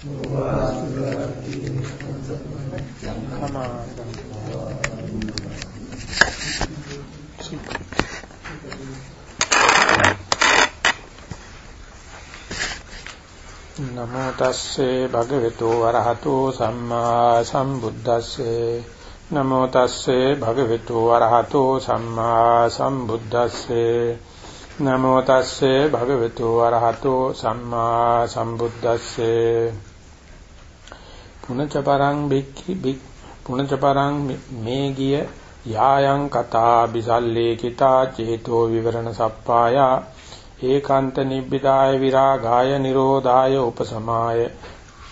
නමෝ තස්සේ භගවතු වරහතෝ සම්මා සම්බුද්දස්සේ නමෝ තස්සේ භගවතු වරහතෝ සම්මා සම්බුද්දස්සේ නමෝ තස්සේ භගවතු වරහතෝ සම්මා සම්බුද්දස්සේ පුනච පරං බික්ඛි බික් පුනච පරං මේ ගිය යායන් කතා බිසල්ලේ කිතා චේතෝ විවරණ සප්පායා ඒකාන්ත නිබ්බිදාය විරාගාය නිරෝධාය උපසමාය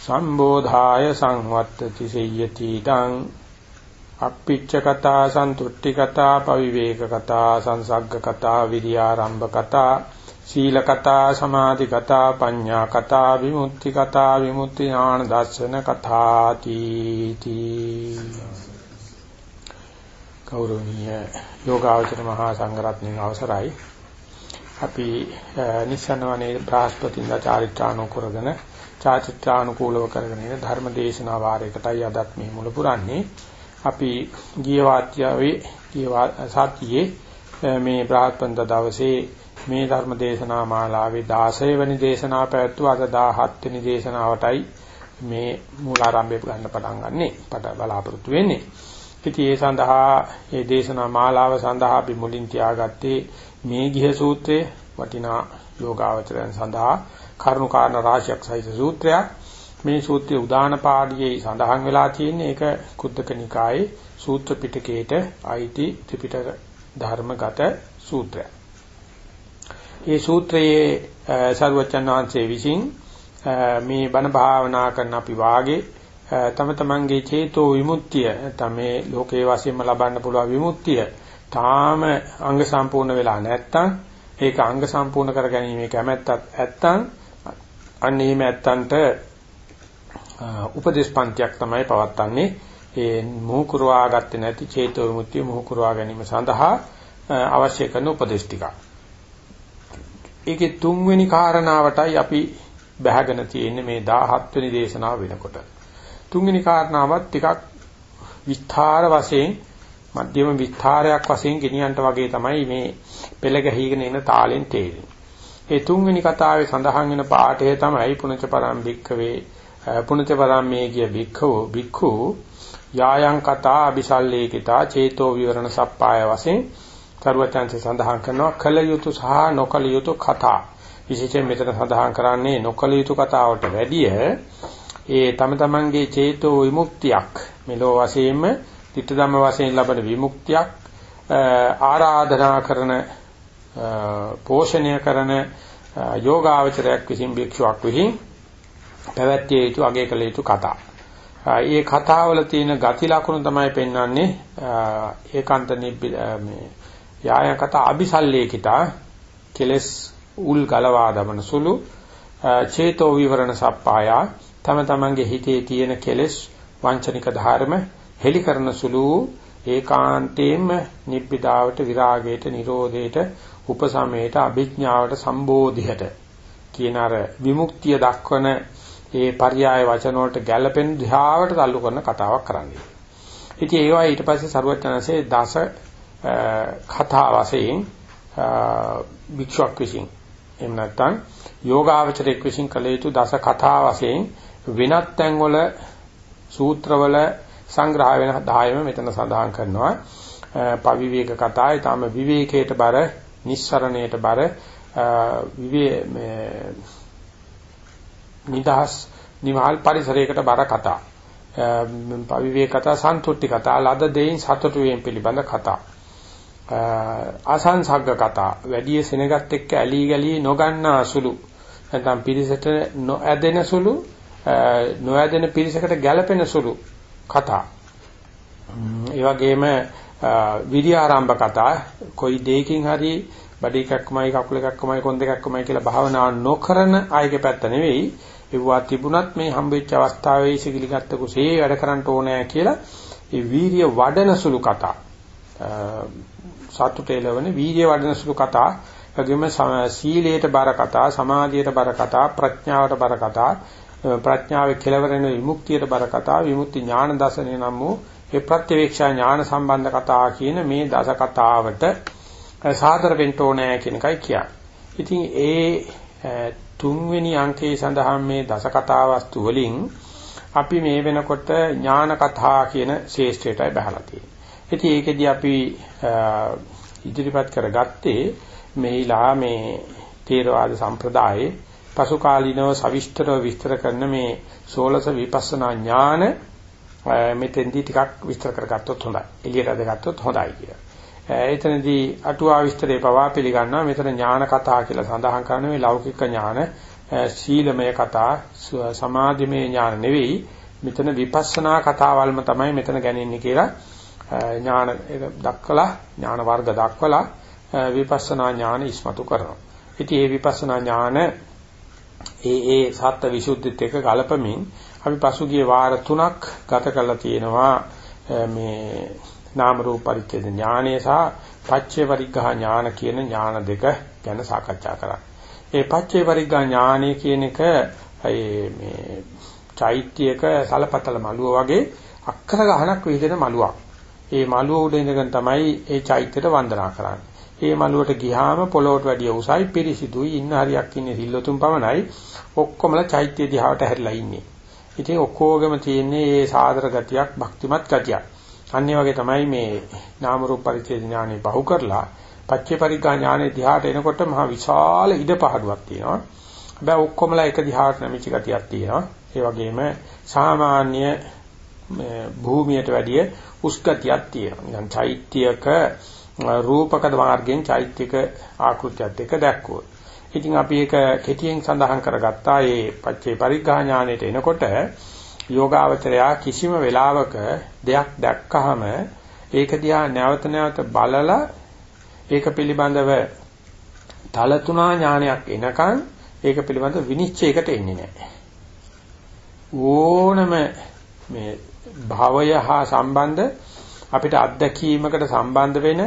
සම්බෝධාය සංවත්තති සියති තං අප්පිච්ච කතා සන්තුට්ටි කතා පවිවේක කතා සංසග්ග කතා විරියාරම්භ කතා සීල කතා සමාධි කතා පඤ්ඤා කතා විමුක්ති කතා විමුක්ති ඥාන දර්ශන කතා තීති කෞරවණීය යෝගාවචර මහා සංඝරත්නයේ අවසරයි. අපි නිසනවනේ බ්‍රහස්පතින්ද චාරිත්‍රානුකූලගෙන චාරිත්‍රානුකූලව කරගෙන ඉන ධර්ම දේශනා වාරයකටයි අදත් මේ මුල පුරන්නේ. අපි ගිය වාත්‍යාවේ ගිය සතියේ මේ බ්‍රහස්පතින්ද දවසේ මේ ධර්ම දේශනා මාලාවේ 16 වෙනි දේශනාව පැවැත්වුවා අද 17 වෙනි දේශනාවටයි මේ මූලාරම්භය ගන්න පටන් ගන්නෙ පට බලාපොරොත්තු වෙන්නේ ඉතින් ඒ සඳහා මේ දේශනා මාලාව සඳහා අපි මුලින් තියාගත්තේ මේ ගිහ සූත්‍රයේ වටිනා යෝගාවචරයන් සඳහා කරුණු කාරණා රාශියක් සහිත සූත්‍රයක්. මේ සූත්‍රයේ උදාන පාළියේ සඳහන් වෙලා තියෙන එක කුද්දක නිකායේ සූත්‍ර පිටකයේට අයිති ත්‍රිපිටක ධර්මගත සූත්‍රයක්. මේ සූත්‍රයේ සර්වචන් වහන්සේ විසින් මේ බණ භාවනා කරන අපි වාගේ තම තමන්ගේ චේතෝ විමුක්තිය තමයි ලෝකේ වශයෙන්ම ලබන්න පුළුවන් විමුක්තිය තාම අංග සම්පූර්ණ වෙලා නැත්තම් ඒක අංග සම්පූර්ණ කර ගැනීම කැමැත්තක් ඇත්තම් අන්න එහෙම ඇත්තන්ට උපදේශ පන්තියක් තමයි පවත්න්නේ ඒ මොහු කරවා ගත්තේ නැති චේතෝ විමුක්තිය මොහු කරවා ගැනීම සඳහා අවශ්‍ය කරන උපදේශ ටික. ඒකේ තුන්වෙනි කාරණාවටයි අපි බහගෙන තියෙන්නේ මේ 17 වෙනි දේශනාව වෙනකොට. තුන්වෙනි කාරණාවත් ටිකක් විස්තර වශයෙන් මධ්‍යම විස්තරයක් වශයෙන් ගෙනියන්නට වගේ තමයි මේ පෙළ ගැහිගෙන එන තාලෙන් තේරෙන්නේ. ඒ තුන්වෙනි කතාවේ සඳහන් වෙන පාඩය තමයි පුනච පරම් භික්ඛවේ පුනච පරම්මේ කිය භික්ඛෝ භික්ඛු යායන් කතා අபிසල්ලේකිතා චේතෝ විවරණ සප්පාය වශයෙන් කරුවචාන්සේ සඳහන් කරනවා කල යුතු සහ නොකල යුතු කතා. විශේෂයෙන් මෙතන සඳහන් කරන්නේ නොකල යුතු කතාවට වැඩිය ඒ තම තමන්ගේ චේතෝ විමුක්තියක් මෙලෝ වශයෙන්ම ditta ධම්ම වශයෙන් ලබන විමුක්තියක් ආරාධනා කරන පෝෂණය කරන යෝගාවචරයක් විසින් භික්ෂුවක් විසින් පැවැත්විය යුතු අගය කළ යුතු කතා. ඒ කතාවල තියෙන ගති ලක්ෂණ තමයි පෙන්වන්නේ ඒකාන්ත මේ යාය කතා අபிසල්ලේකිතා කෙලස් උල් ගලවා දමන සුළු චේතෝ විවරණ සප්පායා තම තමන්ගේ හිතේ තියෙන කෙලස් වංචනික ධර්ම හෙලි කරන සුළු ඒකාන්තයෙන්ම නිබ්බිදාවට විරාගයට නිරෝධයට උපසමයට අභිඥාවට සම්බෝධියට කියන අර විමුක්තිය දක්වන ඒ පర్యాయ වචන වලට ගැළපෙන ධ්‍යාවට تعلق කරන කතාවක් කරන්නේ. ඉතින් ඒවා ඊට පස්සේ සරුවචනසේ දස කතා වශයෙන් භික්ෂුවක් විසින් එහෙම නැත්නම් යෝගාවචරයක් විසින් කළ යුතු දස කතා වශයෙන් වෙනත් තැන්වල සූත්‍රවල සංග්‍රහ වෙන 10ම මෙතන සඳහන් කරනවා. පවිවේක කතාවේ තම විවේකයට බර, නිස්සරණයට බර විවේ මේ නිදහස් නිවහල් පරිසරයකට බර කතා. පවිවේක කතා, සන්තුට්ටි කතා, ලද දෙයින් සතුටු වීම පිළිබඳ කතා. ආසංසග්ග කතා, වැඩි සෙනගත් එක්ක ඇලී ගලී නොගන්නා සුළු. නැත්නම් පිරිසට නොඇදෙන සුළු, නොඇදෙන පිරිසකට ගැළපෙන සුළු කතා. ඒ වගේම විරි ආරම්භ කතා කොයි දෙයකින් හරි බඩ එකක්මයි කකුල එකක්මයි කොන් දෙකක්මයි කියලා භාවනා නොකරන අයගේ පැත්ත නෙවෙයි ඒවා තිබුණත් මේ හම්බෙච්ච අවස්ථාවේ ඉසිගිලි ගත්ත කුසේ වැඩ කරන්න ඕනෑ කියලා ඒ වීරිය වඩන සුළු කතා සතුටේලවන වීරිය වඩන සුළු කතා වගේම සීලයට බර කතා සමාධියට බර කතා ප්‍රඥාවට බර කතා ප්‍රඥාවේ කෙලවරෙන විමුක්තියට බර කතා විමුක්ති ඥාන දසනේ නම් වූ ඒ ප්‍රත්‍යවේක්ෂා ඥාන සම්බන්ධ කතා කියන මේ දස කතාවට සාදර වෙන්න ඕනේ කියන එකයි කියන්නේ. ඉතින් ඒ තුන්වෙනි අංකයේ සඳහන් මේ දස කතා වස්තු වලින් අපි මේ වෙනකොට ඥාන කතා කියන ශේෂ්ත්‍රයටයි බහලා තියෙන්නේ. ඉතින් ඒකෙදි අපි ඉදිරිපත් කරගත්තේ මේලා මේ තේරවාද සම්ප්‍රදායේ පසු කාලිනව සවිස්තරව විස්තර කරන මේ සෝලස විපස්සනා ඥාන මෙතෙන්දී ටිකක් විස්තර කරගත්තොත් හොඳයි. එළියට අදගත්තොත් හොඳයි කියලා. එතනදී අටුවා විස්තරේ පවා පිළිගන්නවා. මෙතන ඥාන කතා කියලා සඳහන් කරන මේ ලෞකික ඥාන, සීලමය කතා, සමාධිමය ඥාන නෙවෙයි. මෙතන විපස්සනා කතාවල්ම තමයි මෙතන ගැනෙන්නේ කියලා ඥාන දක්වලා ඥාන වර්ග දක්වලා විපස්සනා ඥාන ඉස්මතු කරනවා. ඉතින් මේ විපස්සනා ඥාන ඒ ඒ සත්‍ය විසුද්ධිත් එක්ක ගලපමින් අපි පසුගිය වාර තුනක් ගත කරලා තියෙනවා මේ නාම රූප පරිච්ඡේද ඥානය සහ පච්චේ පරිග්ඝා ඥාන කියන ඥාන දෙක ගැන සාකච්ඡා කරා. ඒ පච්චේ පරිග්ඝා ඥානය කියන එක මේ චෛත්‍යයක සලපතල මළුව වගේ අක්කර ගහනක් විදිහට මළුවක්. ඒ මළුව උඩ ඉඳගෙන තමයි ඒ චෛත්‍යයට වන්දනා කරන්නේ. ඒ මළුවට ගියාම පොළොවට වැඩිය උසයි පිරිසිදුයි ඉන්න හරියක් ඉන්නේ සිල්ලතුන් පමණයි ඔක්කොමලා චෛත්‍ය දිහාවට හැරිලා ඉන්නේ. ඉතින් ඔක්කොගෙම තියෙන්නේ මේ සාදර ගතියක් භක්තිමත් ගතියක්. අනිත් වගේ තමයි මේ නාම රූප පරිච්ඡේද ඥානෙ බහු කරලා පච්චේ පරිග්ගා ඥානෙ දිහාට එනකොට මහ විශාල ඉඩ පහඩුවක් තියෙනවා. හැබැයි ඔක්කොමලා එක දිහාට නැමිච්ච ගතියක් තියෙනවා. ඒ වගේම සාමාන්‍ය භූමියට වැඩිය උස්ගතියක් තියෙනවා. නිකන් චෛත්‍යයක රූපක මාර්ගයෙන් චෛත්‍යක ආකෘතියත් එක්ක දැක්වුවොත්. ඉතින් අපි ඒක කෙටියෙන් සඳහන් කරගත්තා මේ පච්චේ පරිග්ගා ඥානෙට එනකොට යෝගාවචරයා කිසිම වෙලාවක දෙයක් දැක්කහම ඒක දිහා නැවත නැවත බලලා ඒක පිළිබඳව තලතුණා ඥානයක් එනකන් ඒක පිළිබඳව විනිශ්චයකට එන්නේ නැහැ. ඕනම මේ භවය හා සම්බන්ධ අපිට අත්දැකීමකට සම්බන්ධ වෙන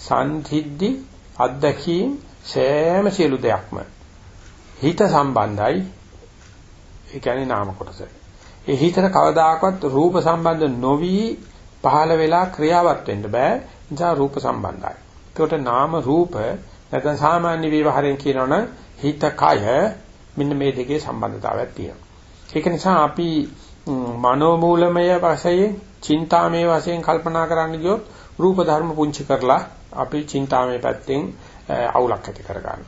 සංසිද්ධි අත්දැකීම් සෑම සියලු දෙයක්ම හිත සම්බන්ධයි ඒ කියන්නේ නාම කොටස. ඒ හිතට කවදාකවත් රූප සම්බන්ධ නොවි පහළ වෙලා ක්‍රියාවත් වෙන්න බෑ. නිසා රූප සම්බන්ධයි. ඒකට නාම රූප නැත්නම් සාමාන්‍ය විවහාරයෙන් කියනවනම් හිත කය මෙන්න මේ දෙකේ සම්බන්ධතාවයක් තියෙනවා. ඒක නිසා අපි මනෝමූලමය වශයෙන්, චින්තාමය වශයෙන් කල්පනා කරන්න ගියොත් රූප ධර්ම පුංචි කරලා අපි චින්තාමය පැත්තෙන් අවුලක් ඇති කරගන්නවා.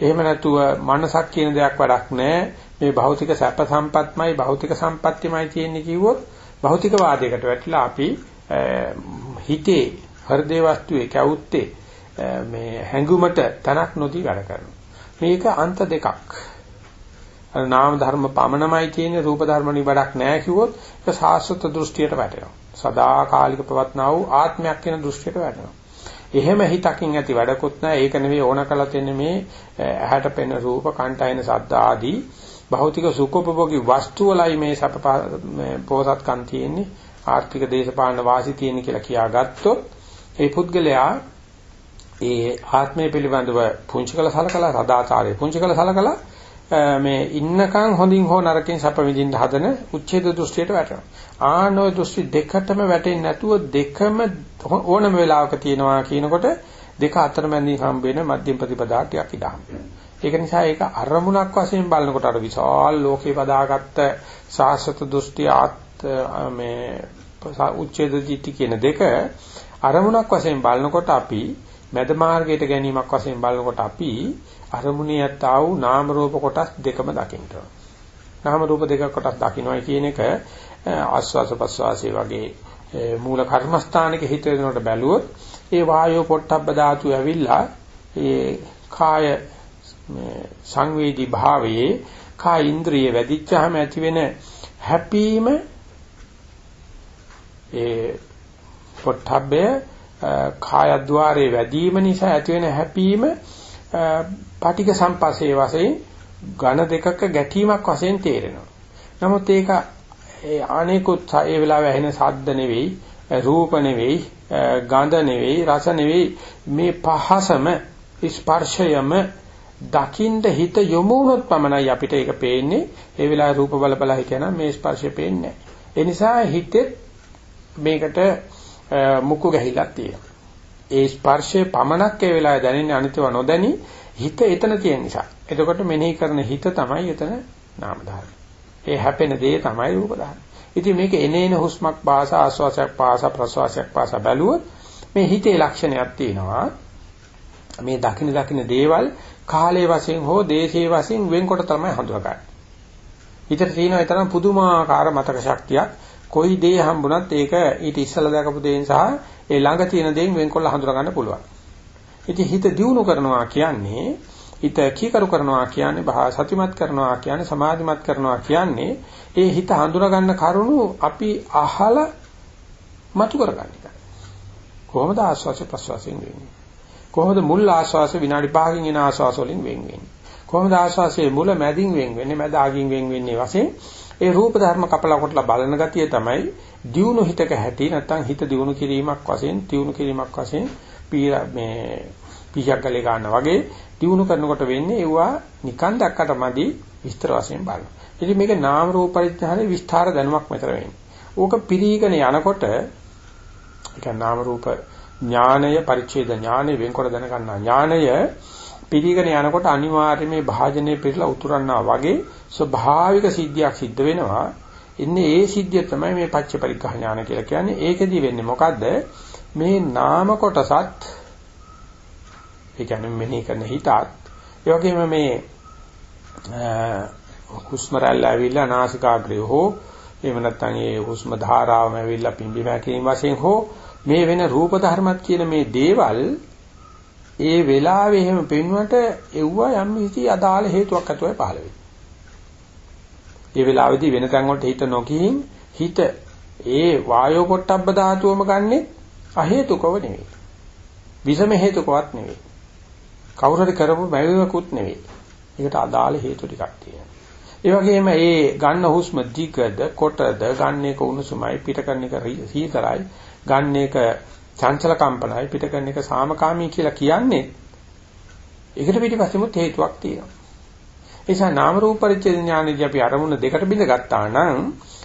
එහෙම නැතුව මනසක් කියන දෙයක් වැඩක් නැහැ. මේ භෞතික සැප සම්පත්මයි භෞතික සම්පත්තිමයි තියෙන්නේ කිව්වොත් භෞතික වාදයකට වැටිලා අපි හිතේ හෘදේ වස්තුවේ කැවුත්තේ මේ හැඟුමට තනක් නොදී වැඩ කරනවා. මේක අන්ත දෙකක්. නාම ධර්ම පමණමයි තියෙන්නේ රූප ධර්ම නිබඩක් නැහැ කිව්වොත් ඒක සාස්වත දෘෂ්ටියට වැටෙනවා. සදාකාලික පවත්නා වූ ආත්මයක් කියන දෘෂ්ටියට වැටෙනවා. එහෙම හිතකින් ඇති වැඩකුත් නැහැ. ඒක නෙවෙයි ඕන කළා තියෙන්නේ මේ ඇහැට පෙනෙන රූප, කන්ට ඇහෙන ශබ්ද ආදී භෞතික සුඛෝපභෝගී වස්තු වලයි මේ සප මේ පොසත්කම් තියෙන්නේ. ආර්ථික දේශපාලන වාසි තියෙන්නේ කියලා කියාගත්තොත් ඒ පුද්ගලයා ඒ ආත්මය පිළිබඳව පුංචි කළ සලකලා සදාචාරය පුංචි කළ සලකලා මේ ඉන්නකන් හොඳින් හෝ නරකින් සැප විඳින්න හදන උච්ඡේද දෘෂ්ටියට වැටෙනවා. ආනෝය දෘෂ්ටි දෙකටම වැටෙන්නේ නැතුව දෙකම ඕනම වෙලාවක තියෙනවා කියනකොට දෙක අතරමැදින් හම්බ වෙන මධ්‍යම ප්‍රතිපදා ටිකක් ඉදහම්. ඒක නිසා ඒක අරමුණක් වශයෙන් බලනකොට අර විශාල ලෝකේ පදාගත්ත සාසත දෘෂ්ටි ආත් මේ උච්ඡේද දිට්ඨි කියන දෙක අරමුණක් වශයෙන් බලනකොට අපි මැද මාර්ගයට ගැනීමක් වශයෙන් බලනකොට අපි අරමුණේ යත්තා වූ නාම රූප කොටස් දෙකම දකින්න. නාම රූප දෙක කොටස් දකින්නයි කියන එක ආස්වාස ප්‍රස්වාසයේ වගේ මූල කර්මස්ථානක හිත වෙනකොට බැලුවොත් ඒ වායෝ පොට්ටබ්බ ධාතු ඇවිල්ලා ඒ කාය සංවේදී භාවයේ කාය ඉන්ද්‍රිය වැඩිච්චාම ඇති වෙන හැපීම ඒ පොට්ටබ්බය කායද්්වාරයේ වැඩිම නිසා ඇති වෙන හැපීම පටික සම්පස්සේ වශයෙන් ඝන දෙකක ගැටීමක් වශයෙන් තේරෙනවා. නමුත් ඒක අනේකුත් ඒ වෙලාවේ ඇහෙන ශබ්ද නෙවෙයි, රූප නෙවෙයි, ගන්ධ නෙවෙයි, රස නෙවෙයි මේ පහසම ස්පර්ශයම දකින්න හිත යොමු වුණොත් පමණයි අපිට ඒක පේන්නේ. ඒ වෙලාවේ රූප බල බල හිතන මේ ස්පර්ශය පේන්නේ ඒ නිසා හිතේ මේකට මුක්කු ගැහිලා තියෙනවා. ඒ ස්පර්ශයේ පමණක් ඒ වෙලාවේ දැනෙන්නේ අනිත්ව නොදැනි හිත එතන තියෙන නිසා. එතකොට මෙනෙහි කරන හිත තමයි එතන නාම ධර්ම. ඒ හැපෙන දේ තමයි රූප ධර්ම. ඉතින් මේක එනේන හුස්මක් පාස ආස්වාසයක් පාස ප්‍රසවාසයක් පාස බැලුවොත් මේ හිතේ ලක්ෂණයක් තියෙනවා. මේ දකින දකින දේවල් කාලයේ වශයෙන් හෝ දේශයේ වශයෙන් වෙන්කොට තමයි හඳුනගන්නේ. හිතට තියෙන ඒ තරම් පුදුමාකාර මතක ශක්තියක් කොයි දේ හම්බුණත් ඒක ඊට ඉස්සලා දැකපු දේෙන් සහ ඒ ළඟ තියෙන දේෙන් වෙන්කොල්ල හඳුනා ගන්න පුළුවන්. ඉතින් හිත දියුණු කරනවා කියන්නේ හිත කීකරු කරනවා කියන්නේ භා සතිමත් කරනවා කියන්නේ සමාධිමත් කරනවා කියන්නේ ඒ හිත හඳුනා ගන්න කරුණු අපි අහලා මතු කරගන්න එක. කොහොමද ආස්වාස ප්‍රස්වාසයෙන් වෙන්නේ? කොහොමද මුල් ආස්වාස විනාඩි 5කින් එන ආස්වාස වලින් වෙන් වෙන්නේ? කොහොමද ආස්වාසයේ මුල මැදින් වෙන් වෙන්නේ? මැද ආගින් වෙන් වෙන්නේ වශයෙන් ඒ රූප ධර්ම කපලා කොටලා බලන ගතිය තමයි දියුණු හිතක හැටි නැත්නම් හිත දියුණු කිරීමක් වශයෙන් දියුණු කිරීමක් වශයෙන් මේ පිහක් ගලේ ගන්න වගේ දියුණු කරනකොට වෙන්නේ ඒවා නිකන් දැක්කට මදි විස්තර වශයෙන් බලනවා. ඉතින් මේක නාම රූප පරිච්ඡාරයේ විස්තර දැනුමක් මෙතන වෙන්නේ. ඕක පිරීගෙන යනකොට ඒ කියන්නේ නාම රූප ඥානය පරිච්ඡේද ඥානය වෙන්කොට දැනගන්නා ඥානය පිරීගෙන යනකොට අනිවාර්යයෙන් මේ භාජනයේ පිරලා උතුරන්නා වගේ ස්වභාවික සිද්ධියක් සිද්ධ වෙනවා. ඉන්නේ ඒ සිද්ධිය තමයි මේ පච්ච පරිග්‍රහ ඥාන කියලා කියන්නේ. ඒකෙදි වෙන්නේ මොකද්ද? මේ නාම කොටසත් ඒ කියන්නේ මෙනෙහි කරන හිතත් ඒ වගේම මේ හුස්ම රැල්ල ඇවිල්ලා නාසිකාග්‍රය හෝ එහෙම නැත්නම් ඒ හුස්ම ධාරාවම ඇවිල්ලා පිම්බි මැකීම් වශයෙන් හෝ මේ වෙන රූප ධර්මත් කියන මේ දේවල් ඒ වෙලාවේ එහෙම පෙන්වන්නට එව්වා යම් කිසි අදාළ හේතුවක් ඇතුවයි පහළ වෙන්නේ. ඒ වෙලාවේදී වෙන තැන් වලට හිත නොගිහින් හිත ඒ වායෝ පොට්ටබ්බ ධාතුවම ගන්නෙ අහේතුකව නෙවෙයි. විසම හේතුකවත් නෙවෙයි. කවුරු හරි කරපු බැවිමකුත් නෙවෙයි. ඒකට අදාළ හේතු ටිකක් තියෙනවා. ඒ වගේම ඒ ගන්න හුස්ම දිගද කොටද ගන්න එක උණුසුමයි පිට කරන එක සීතරයි ගන්න එක චංචල කම්පනයි පිට කරන එක සාමකාමී කියලා කියන්නේ ඒකට පිටිපස්සෙමුත් හේතුවක් තියෙනවා. ඒ නිසා නාම රූප පරිච්ඡේද ඥානදී අපි අරමුණ දෙකට බිඳ ගත්තා නම්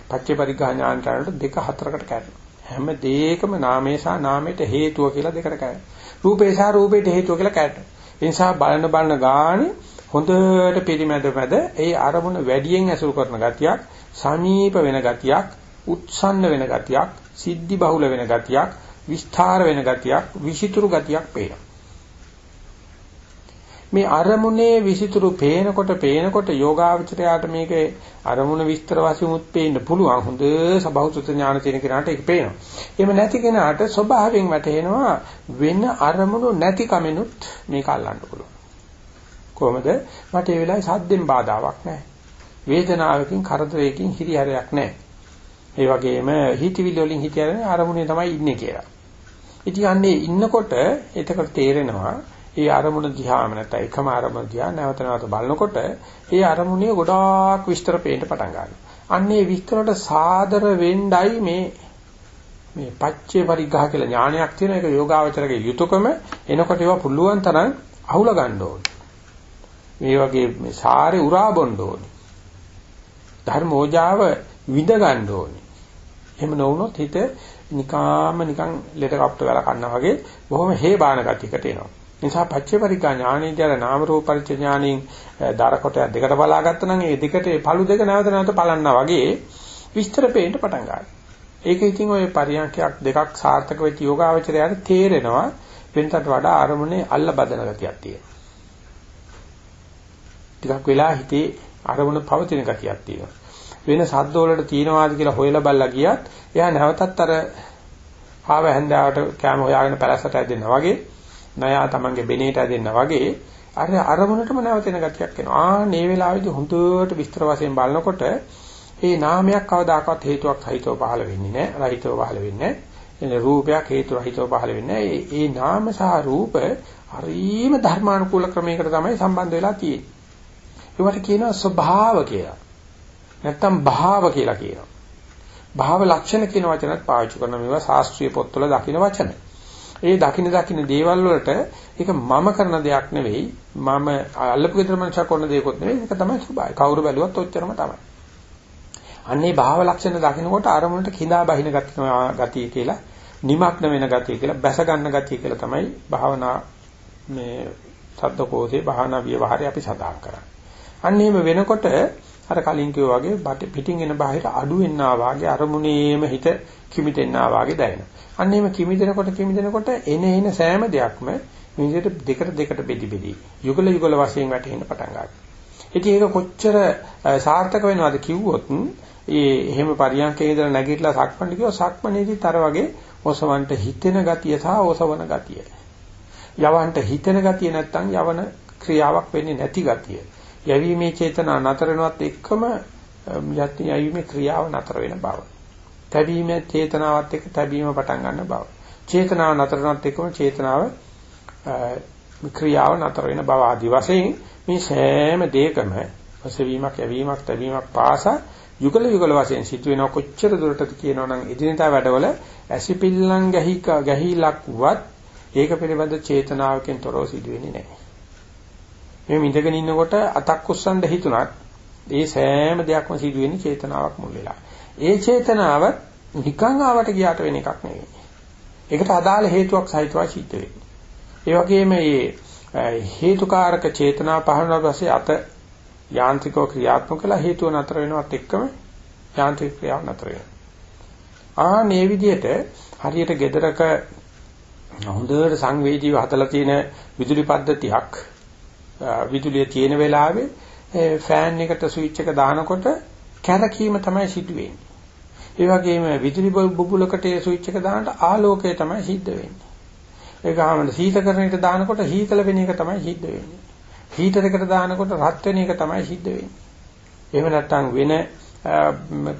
පච්චේ පරිග්‍රහ ඥාන කරනට දෙක හතරකට කැඩෙනවා. හැම දෙයකම නාමේ සහ නාමයට හේතුව කියලා දෙකට කැඩෙනවා. රූපේ සහ රූපයට හේතුව කියලා කැඩෙනවා. ඒ නිසා බලන බලන ගානේ හොඳට පිළිමැද මැද ඒ අරමුණ වැඩියෙන් ඇසුරු කරන ගතියක්, සමීප වෙන ගතියක්, උත්සන්න වෙන ගතියක්, සිද්ධි බහුල වෙන ගතියක්, විස්තර වෙන ගතියක්, විසිතුරු ගතියක් පේනවා. මේ අරමුණේ විසිතුරු පේනකොට පේනකොට යෝගාවචරයාට මේකේ අරමුණ විස්තර වශයෙන් උත් පේන්න පුළුවන් හොඳ සබහුසුත ඥාන තියෙන කෙනාට ඒක පේනවා. එහෙම නැති කෙනාට ස්වභාවයෙන් වැටහෙනවා වෙන අරමුණු නැති කමෙනුත් මේක අල්ලන්න පුළුවන්. කොහොමද? මට ඒ වෙලාවේ සද්දෙන් බාධාවක් නැහැ. වේදනාවකින් කරදරයකින් හිරිහැරයක් නැහැ. ඒ වගේම හිතවිලි වලින් හිතගෙන අරමුණේ තමයි ඉන්නේ කියලා. ඉතින් අන්නේ ඉන්නකොට එතකොට තේරෙනවා ඒ අරමුණ දිහාම නැත්නම් එකම අරමුණ දිහා නැවත නැවත බලනකොට ඒ අරමුණේ ගොඩාක් විස්තර පේන්න පටන් ගන්නවා. අන්නේ විස්තරට සාදර වෙන්නයි මේ මේ පච්චේ පරිග්‍රහ කියලා ඥානයක් තියෙන එක යෝගාවචරගේ යුතුයකම එනකොට ඒවා පුළුවන් තරම් අහුල ගන්න ඕනේ. මේ වගේ මේ සාරේ උරා බොන්න ඕනේ. ධර්මෝජාව විඳ ගන්න ඕනේ. එහෙම නොවුනොත් හිත නිකාම නිකන් ලෙඩ කප්ට වෙලා කන්නා වගේ බොහොම හේබාන ගතියකට එනවා. නිසා පච්චේපරිකා ඥානීය නාම රූප පරිච්ඡ ඥානින් දාර කොට දෙකට බලාගත්තා නම් ඒ දෙකට පළු දෙක නැවත නැවත බලන්නා වගේ විස්තර පේන්න පටන් ගන්නවා. ඒක ඉතින් ඔය පරියන්කයක් දෙකක් සාර්ථක වෙච්ච යෝගාවචරයට තේරෙනවා වෙනතට වඩා අරමුණේ අල්ල බදන ගතියක් තියෙනවා. ටිකක් වෙලා හිතේ අරමුණ පවතින ගතියක් තියෙනවා. වෙන සද්ද වලට තියනවාද කියලා හොයලා බලලා ගියත් එයා නැවතත් අර ආව හැන්දාවට කැම හොයාගෙන පැලසට ඇදෙනා වගේ නයා තමන්ගේ බෙනේට ඇදෙනා වගේ අර අරමුණටම නැවතෙන ගතියක් එනවා. ආ මේ වෙලාවේදී හොඳට විස්තර වශයෙන් බලනකොට මේ නාමයක් කවදාකවත් හේතුවක් සහිතව පහළ වෙන්නේ නැහැ. රහිතව පහළ වෙන්නේ නැහැ. රූපයක් හේතු රහිතව පහළ වෙන්නේ නැහැ. ඒ නාම සහ රූප හරීම ධර්මානුකූල ක්‍රමයකට තමයි සම්බන්ධ වෙලා තියෙන්නේ. ඒවට කියනවා ස්වභාව කියලා. නැත්තම් භාව කියලා කියනවා. භාව ලක්ෂණ කියන වචනත් පාවිච්චි කරන මේවා ශාස්ත්‍රීය පොත්වල දකින්න වචන. ඒ දකින්න දකින්න දේවල් වලට ඒක මම කරන දෙයක් නෙවෙයි මම අල්ලපු විතර මනසක් කරන දෙයක්වත් නෙවෙයි. ඒක තමයි ස්වභාවය. කවුරු බැලුවත් ඔච්චරම තමයි. අන්නේ භාව ලක්ෂණ දකින්නකොට අරමුණට කිඳා බහින ගතිය කියලා නිමක්න වෙන ගතිය කියලා බැස ගන්න ගතිය කියලා තමයි භාවනා මේ සද්දකෝසේ භාවනා විවහාරය අපි සදාන් කරන්නේ. අන්න එහෙම වෙනකොට අර කලින් කිව්වා වගේ පිටින් එන බාහිර අඩු වෙන්නා වාගේ අරමුණේම හිත කිමිදෙන්නා වාගේ දැනෙනවා. අන්න එහෙම කිමිදෙනකොට කිමිදෙනකොට එන එන සෑම දෙයක්ම මේ විදිහට දෙකට දෙකට බෙදි බෙදි යුගල යුගල වශයෙන් වැටෙන්න පටන් ගන්නවා. ඉතින් ඒක කොච්චර සාර්ථක වෙනවද කිව්වොත් ඒ එහෙම පරියන්කේ ඉඳලා නැගිටලා සක්මණේ කිව්ව සක්මණේදීත් අර වගේ ඔසවන්ට හිතෙන ගතිය සහ ඔසවන ගතිය. යවන්ට හිතෙන ගතිය නැත්තම් යවන ක්‍රියාවක් වෙන්නේ නැති ගතිය. යැවීමේ චේතනා නතර වෙනවත් එක්කම යත්ති යැවීමේ ක්‍රියාව නතර වෙන බව. තැබීමේ චේතනාවත් එක්ක තැබීම පටන් ගන්න බව. චේතනාව නතර වෙනවත් එක්කම චේතනාව ක්‍රියාව නතර වෙන බව ආදි වශයෙන් මේ සෑම දෙයකම වසවීමක් යැවීමක් තැබීමක් පාසා යුගල යුගල වශයෙන් සිදුවෙන කොච්චර දුරටද කියනවනම් එදිනදා වැඩවල ඇසිපිල්ලම් ගැහි ගැහිලක්වත් ඒක පිළිබඳ චේතනාවකින් තොරව සිදුවෙන්නේ නැහැ. මේ ඉඳගෙන ඉන්නකොට අතක් උස්සන්න හිතුණත් ඒ සෑම දෙයක්ම සිදුවෙන්නේ චේතනාවක් මුල් වෙලා. ඒ චේතනාව නිකන් ආවට ගියාට වෙන එකක් නෙවෙයි. ඒකට අදාළ හේතුවක් සහිතව සිද්ධ වෙන්නේ. ඒ වගේම මේ හේතුකාරක චේතනා පහළ පස්සේ අත යාන්ත්‍රිකව ක්‍රියාත්මක කළා හේතුව නතර වෙනවත් එක්කම යාන්ත්‍රික ක්‍රියාව නතර වෙනවා. ආ මේ විදිහට හරියට gedaraක හොඳට සංවේදීව හදලා තියෙන විදුලි පද්ධතියක් විදුලිය තියෙන වෙලාවේ ෆෑන් එකට ස්විච් එක දානකොට කැරකීම තමයි සිදු වෙන්නේ. ඒ වගේම විදුලි බුබුලකට ඒ ස්විච් එක දානකොට ආලෝකය තමයි සිද්ධ වෙන්නේ. ඒකම සීතකරණයට දානකොට හීතල වෙන එක තමයි සිද්ධ වෙන්නේ. හීටර් එකට දානකොට රත් වෙන එක තමයි සිද්ධ වෙන්නේ. එහෙම නැත්නම් වෙන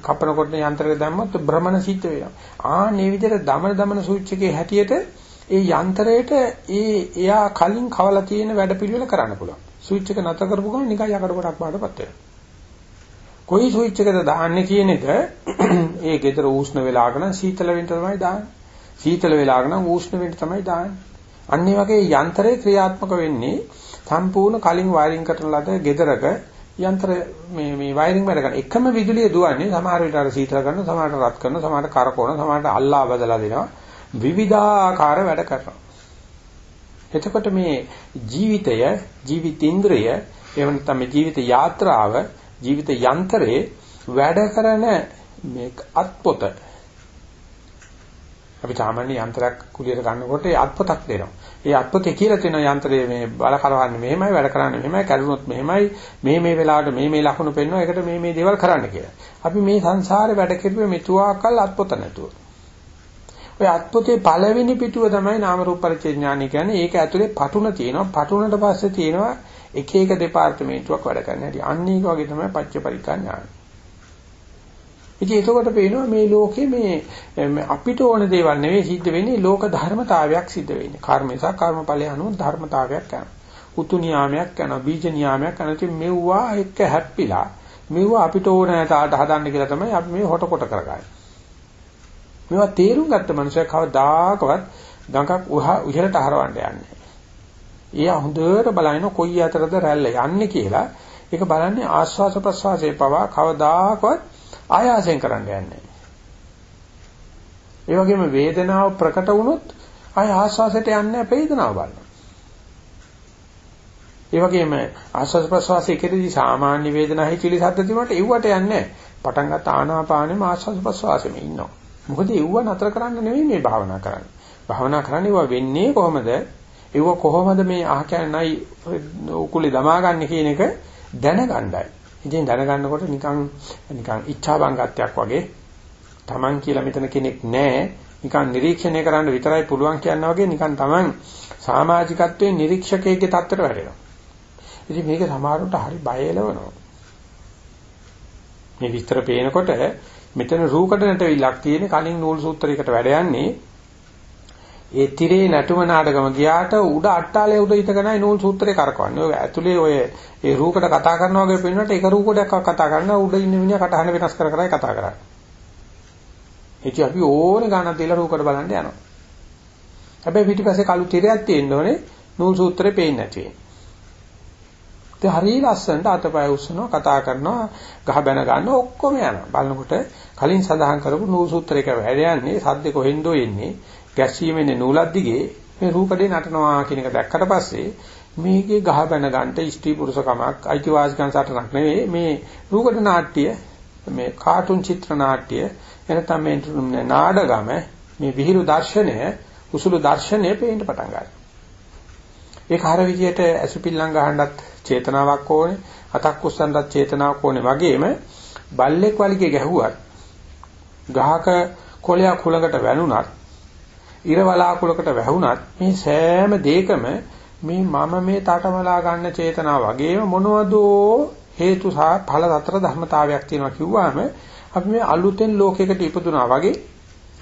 කපනකොට යන්ත්‍රයක දැම්මොත් භ්‍රමණ සිද්ධ වෙනවා. ආ මේ විදිහට දමන දමන ස්විච් එකේ හැටියට ඒ යන්ත්‍රයට ඒ එයා කලින් කවලා තියෙන වැඩ පිළිවෙල කරන්න පුළුවන්. ස්විච් එක නැතර කරපු ගමන් නිකන් යකඩ කොටක් බාටපත් වෙනවා. කොයි ස්විච් එකද දාන්නේ කියන එක ඒ ගෙදර උෂ්ණ වෙලාක නම් සීතල වෙන්න තමයි දාන්නේ. සීතල වෙලාක නම් උෂ්ණ වෙන්න තමයි දාන්නේ. අන්න ඒ වගේ යන්ත්‍රේ ක්‍රියාත්මක වෙන්නේ සම්පූර්ණ කලින් වයරින් කරන ලද ගෙදරක යන්ත්‍ර මේ මේ වයරින් වැඩ කරන එකම විදුලිය දුවන්නේ සමහර විට අර සීතල කරන සමහරට රත් කරන සමහරට කරකවන සමහරට අල්ලා බදලා දෙනවා විවිධාකාර වැඩ කරනවා. එතකොට මේ ජීවිතය ජීවිතේන්ද්‍රය එහෙම නැත්නම් ජීවිත යාත්‍රාව ජීවිත යන්ත්‍රේ වැඩ කරන මේ අත්පොත අපි සාමාන්‍ය යන්ත්‍රයක් කුලියට ගන්නකොට ඒ අත්පොතක් දෙනවා. ඒ අත්පොතේ කියලා තියෙන යන්ත්‍රයේ මේ බල කරවන්නේ මෙහෙමයි වැඩ කරන්නේ මෙහෙමයි කරුණොත් මෙහෙමයි මේ මේ වෙලාවට මේ මේ ලකුණු පෙන්වනවා ඒකට මේ මේ දේවල් කරන්න කියලා. අපි මේ සංසාරේ වැඩ කෙරුවේ මෙතුආකල් අත්පොත නැතුව. ඔය අත්පොතේ පළවෙනි පිටුව තමයි නාම රූප පරිච්ඡේ ඥානය කියන්නේ. ඒක ඇතුලේ පටුන තියෙනවා. පටුනට පස්සේ තියෙනවා එක එක දෙපාර්තමේන්තුවක් වැඩ කරන හැටි. අන්න ඒක වගේ තමයි පච්ච පරික්ඛා ඥානය. ඉතින් එතකොට පේනවා මේ ලෝකේ මේ අපිට ඕන දේවල් නෙවෙයි සිද්ධ වෙන්නේ ලෝක ධර්මතාවයක් සිද්ධ වෙන්නේ. කර්මේසා කර්මඵලය අනුව ධර්මතාවයක් යනවා. උතු නියාමයක් යනවා. බීජ නියාමයක් යනවා. මෙව්වා එක්ක හැප්පිලා මෙව්වා අපිට ඕන තාට හදන්න කියලා තමයි අපි මේ හොට කොට කරගන්නේ. මේවා තේරුම් ගත්ත මනුස්සයා කවදාකවත් ගඟක් උහලට හරවන්න යන්නේ. එයා හොඳට බලන කොයි අතරද රැල්ල යන්නේ කියලා ඒක බලන්නේ ආස්වාස ප්‍රස්වාසයේ පවා කවදාකවත් ආයාසයෙන් කරන්න යන්නේ. ඒ වගේම වේදනාව ප්‍රකට වුණොත් ආය ආස්වාසයට යන්නේ වේදනාව බලන්න. ඒ වගේම ආස්වාද ප්‍රස්වාසයේ කෙරෙහි සාමාන්‍ය වේදනා හිතිලි සද්ද තිබුණාට එව්වට යන්නේ පටන් ගත්ත ආනාපානෙම ආස්වාද ප්‍රස්වාසෙම ඉන්නවා. මොකද ඒව නතර කරන්න නෙවෙයි මේ භාවනා කරන්නේ. භාවනා කරන්නේ වෙන්නේ කොහොමද? ඒව කොහොමද මේ අහකැනයි උකුලේ දමාගන්නේ කියන එක දැනගන්නයි. ඉතින් දැනගන්නකොට නිකන් නිකන් ඉච්ඡාබංගත්වයක් වගේ Taman කියලා මෙතන කෙනෙක් නැහැ. නිකන් නිරීක්ෂණය කරන්න විතරයි පුළුවන් කියන වගේ නිකන් Taman සමාජිකත්වයේ නිරීක්ෂකයෙක්ගේ තත්ත්වයට වැටෙනවා. ඉතින් මේක සමහරවිට හරි බය එලවනවා. මේ විස්තර පේනකොට මෙතන රූකඩ නැටවිලක් තියෙන කලින් නූල් සූත්‍රයකට වැඩ යන්නේ ඒ tire නැටුම නාටකම ගියාට උඩ අට්ටාලේ උඩ හිටගෙනයි නූල් සූත්‍රේ කරකවන්නේ. ඔය ඇතුලේ ඔය ඒ රූකඩ කතා කරනවා වගේ පෙන්වන්නට ඒක රූකඩයක් කතා කරනවා උඩ ඉන්න මිනිහා කටහඬ වෙනස් කර කරයි කතා කරන්නේ. ඒක අපි ඕනේ ගානක් දීලා රූකඩ බලන්න යනවා. හැබැයි පිටිපස්සේ කළු තිරයක් තියෙන්න ඕනේ නූල් සූත්‍රේ පේන්නේ නැති වෙන්නේ. ඒ හරිය ලස්සනට අතපය උස්සනවා කතා කරනවා ගහ බැන ගන්න ඔක්කොම යනවා. බලනකොට කලින් සඳහන් කරපු නූල් සූත්‍රයක වැඩ යන්නේ සද්ද කොහෙන්දෝ එන්නේ ගැස්සීමෙන්නේ නූලක් දිගේ මේ රූකඩේ නටනවා කියන එක දැක්කට පස්සේ මේකේ ගහ බැන ගන්නට ස්ත්‍රී පුරුෂ කමක් අයිතිවාසිකම් සටනක් නෙවෙයි මේ රූකඩ නාට්‍ය මේ කාටුන් චිත්‍ර නාට්‍ය එනතම මේ නාඩගම මේ විහිළු දර්ශනය උසුළු දර්ශනය පේන්න පටන් ගන්නවා. ඒක හර විදියට ඇසුපිල්ලම් ගහන්නත් චේතනාවක් ඕනේ, අතක් උස්සන්නත් චේතනාවක් ඕනේ වගේම බල්ලෙක් වලිගේ ගැහුවත් ගහක කොළයක් හුලකට වැනුණත් ඉර වලාකුලකට වැහුණත් මේ සෑම දෙයකම මේ මම මේ තටමලා ගන්න චේතනාව වගේම මොනවදෝ හේතු සහ ඵල අතර ධර්මතාවයක් තියෙනවා කිව්වම අපි මේ අලුතෙන් ලෝකයකට ඉපදුනා වගේ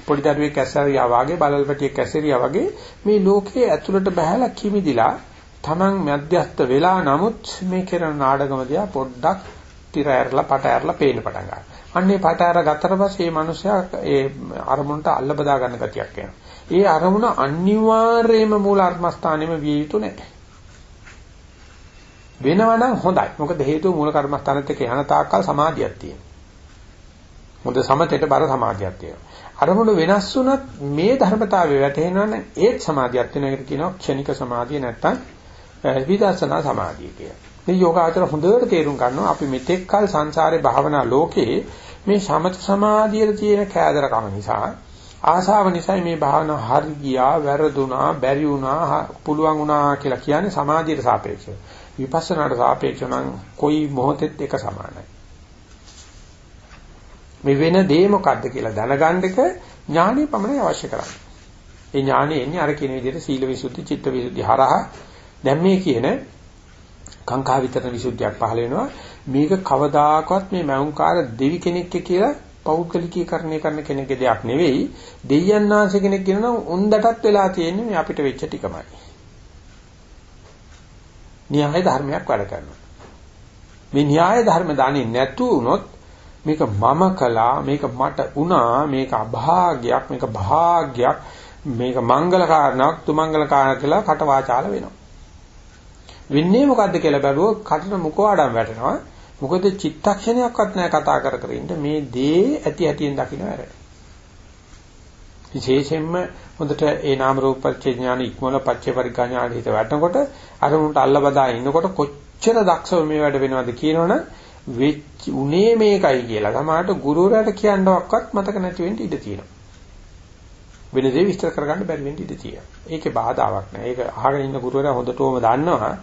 පොඩි දරුවෙක් ඇස්සරියා වගේ බලල් පැටියෙක් ඇස්සරියා වගේ මේ ලෝකයේ ඇතුළට බහැලා කිමිදිලා Taman මැද්‍යස්ත වෙලා නමුත් මේ කරන නාඩගම දිහා පොඩ්ඩක් tira ඇරලා පට ඇරලා පේන්න පටන් ගන්නවා. අන්නේ පට ඇර ගත්තට පස්සේ මේ මිනිසයා ඒ අරමුණට අල්ල බදා ගන්න ගතියක් එනවා. ඒ අරමුණ අනිවාර්යයෙන්ම මූල අර්ථස්ථානෙම විය යුතු නැහැ. වෙනවනම් හොඳයි. මොකද හේතුව මූල කර්මස්ථානෙත් එක්ක යන තාක්කල් සමාධියක් තියෙනවා. මොකද සමතේට බර සමාධියක් තියෙනවා. අරමුණු වෙනස් වුණත් මේ ධර්මතාවය වැටහෙනවනම් ඒත් සමාධියක් වෙන එකට කියනවා ක්ෂණික සමාධිය නැත්තම් විදර්ශනා සමාධිය කියලා. මේ යෝගාචර හොඳට තේරුම් ගන්නවා අපි මෙතෙක් කල සංසාරේ භාවනා ලෝකේ මේ සමත සමාධියේ තියෙන කෑදරකම නිසා ආශාව නිසා මේ භාවනාව හරි ගියා වැරදුනා බැරි වුණා පුළුවන් වුණා කියලා කියන්නේ සමාධියට සාපේක්ෂව. විපස්සනාට සාපේක්ෂව නම් කොයි මොහොතෙත් එක සමානයි. මේ වෙන දේ මොකද්ද කියලා දැනගන්න එක ඥානෙ පමණයි අවශ්‍ය කරන්නේ. ඒ ඥානෙ එන්නේ අර කියන විදිහට සීල විසුද්ධි, චිත්ත විසුද්ධි හරහා දැන් මේ කියන කාංකා විතරන විසුද්ධියක් පහළ වෙනවා. මේක කවදාකවත් මේ මෞංකාර දෙවි කෙනෙක් කියලා පෞද්ගලිකීකරණය කරන කෙනෙක්ගේ දෙයක් නෙවෙයි. දෙයයන් ආංශ කෙනෙක් කියනවා උන්දටත් වෙලා තියෙන්නේ අපිට වෙච්ච ටිකමයි. න්‍යාය ධර්මයක් වැඩ කරනවා. මේ න්‍යාය ධර්ම දන්නේ නැතු වුණොත් මේක මම කළා මේක මට වුණා මේක අභාග්‍යයක් මේක භාග්‍යයක් මේක මංගල කාරණාවක් තුමංගල කාරණා කියලා කට වාචාල වෙනවා. වෙන්නේ මොකද්ද කියලා බැලුවොත් කටට මුඛවාඩම් වැටෙනවා. මොකද චිත්තක්ෂණයක්වත් නැහැ කතා කර කර ඉන්න මේ දේ ඇති ඇතියෙන් දකින්න වැර. විශේෂයෙන්ම හොඳට ඒ නාම රූප පරිච්ඡේ ඥාන ඉක්මන පච්චේ පරිඥාන හිත වැටෙනකොට අර උන්ට අල්ලබදා ඉන්නකොට කොච්චර දක්ෂව මේ වැඩ වෙනවද කියනවනම් වෙච්ච උනේ මේකයි කියලා. සමහරට ගුරුවරයාට කියන්නවක්වත් මතක නැති වෙන්න ඉඩ තියෙනවා. වෙන දේ විස්තර කරගන්න බැරි වෙන්න ඉඩ තියෙනවා. ඒකේ බාධාවක් නැහැ. ඒක අහගෙන ඉන්න ගුරුවරයා හොඳටම දන්නවා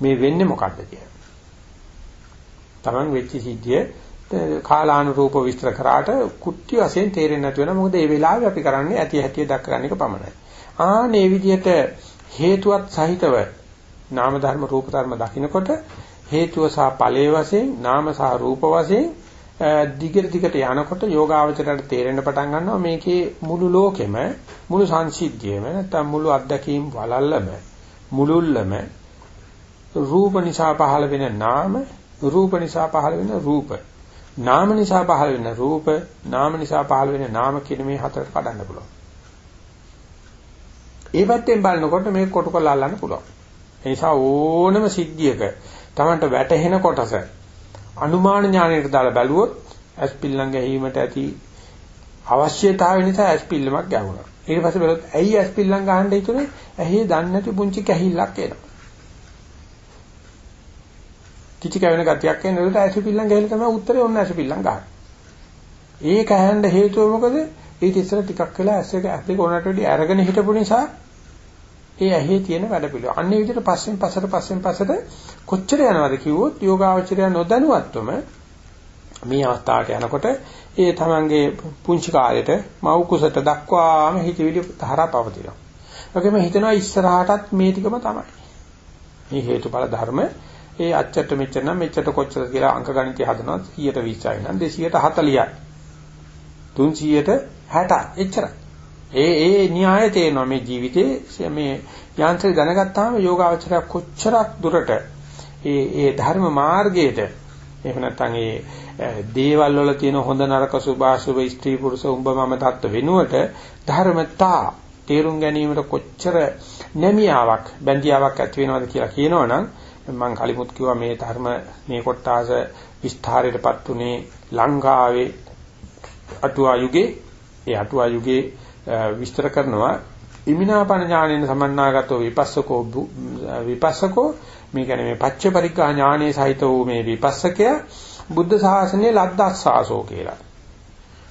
මේ වෙන්නේ මොකද්ද කියලා. Taman වෙච්ච සිද්ධිය කාලානුරූප විස්තර කරාට කුට්ටි වශයෙන් තේරෙන්නේ නැතු වෙනවා. මොකද ඒ වෙලාවේ අපි කරන්නේ ඇති හැටි දක්වන්න එක පමණයි. ආනේ විදිහට හේතුවත් සහිතව නාම ධර්ම රූප ධර්ම දකින්නකොට හේතුව සහ ඵලයේ වශයෙන් නාම සහ රූප වශයෙන් දිගට දිගට යනකොට යෝගාවචරයට තේරෙන්න පටන් ගන්නවා මේකේ මුළු ලෝකෙම මුළු සංසිද්ධියම නැත්නම් මුළු අත්දැකීම් වලල්ලම මුළුල්ලම රූප නිසා පහළ වෙන නාම රූප නිසා පහළ වෙන රූප නාම නිසා පහළ වෙන රූප නාම නිසා පහළ වෙන නාම කියන මේ හතරට කඩන්න පුළුවන්. ඒ පැත්තෙන් බලනකොට මේක කොටු කරලා අල්ලන්න පුළුවන්. ඒ නිසා ඕනම සිද්ධියක Tamanට වැටහෙන කොටස අනුමාන ඥාණයට දාලා බැලුවොත් ඇස් පිල්ලම් ගැහිීමට ඇති අවශ්‍යතාවය නිසා ඇස් පිල්ලමක් ගැහුණා. ඊට පස්සේ බලුවොත් ඇයි ඇස් පිල්ලම් ගහන්න හිතුනේ? ඇහි දන්නේ නැති පුංචි කැහිල්ලක් එනවා. කිචි කැවෙන ගතියක් එන උඩට ඇස් පිල්ලම් ගහලා තමයි උත්තරේ ඔන්න ඇස් පිල්ලම් ගහන්නේ. ඒක ඇහෙන්න හේතුව මොකද? ඊට ඉස්සර ටිකක් වෙලා ඇස් එක ඇස් දෙක උනට වැඩි අරගෙන හිටපු නිසා ඒ ඇහි තියෙන වැඩ පිළිවෙල. අන්නේ විදිහට පස්සෙන් පස්සට පස්සෙන් පස්සට කොච්චර යනවද කිව්වොත් යෝගාවචරය නොදැනුවත්වම මේ අවස්ථාවට යනකොට ඒ තමන්ගේ පුංචි කාලේට මව් කුසට දක්වාම හිතවිලි ධාරා පවතිනවා. ඒකෙම හිතනවා ඉස්සරහටත් මේ ටිකම තමයි. මේ හේතුඵල ධර්ම ඒ අච්චට මෙච්චර නම් මෙච්චර කොච්චර කියලා අංක ගණිතය හදනවා 120යි නම් 240යි. 360ට 60 එච්චරයි. ඒ ඒ න්‍යාය තේනවා මේ ජීවිතේ මේ යාන්ත්‍රික දැනගත්තාම යෝගාවචරය කොච්චරක් දුරට ඒ ඒ ධර්ම මාර්ගයට එහෙම නැත්නම් ඒ දේවල් වල තියෙන හොඳ නරක සුභාසුභ ස්ත්‍රී පුරුෂ උඹ මම தත්ත්ව වෙනුවට ධර්මතා තේරුම් ගැනීමට කොච්චර නැමියාවක් බැඳියාවක් ඇති වෙනවද කියලා කියනවනම් මම කලිමුත් කිව්වා මේ ධර්ම මේ කොටාස විස්තරයටපත් උනේ ලංකාවේ අටුවා යුගයේ. ඒ අටුවා යුගයේ විස්තර කරනවා. ඉමිනාපන ඥාණයෙන් සමන්නාගතෝ විපස්සකෝ විපස්සකෝ. මේ කියන්නේ මේ පච්ච පරිග්ගා ඥානයේ සහිත වූ මේ විපස්සකය බුද්ධ ශාසනයේ ලද්දස්සාසෝ කියලා.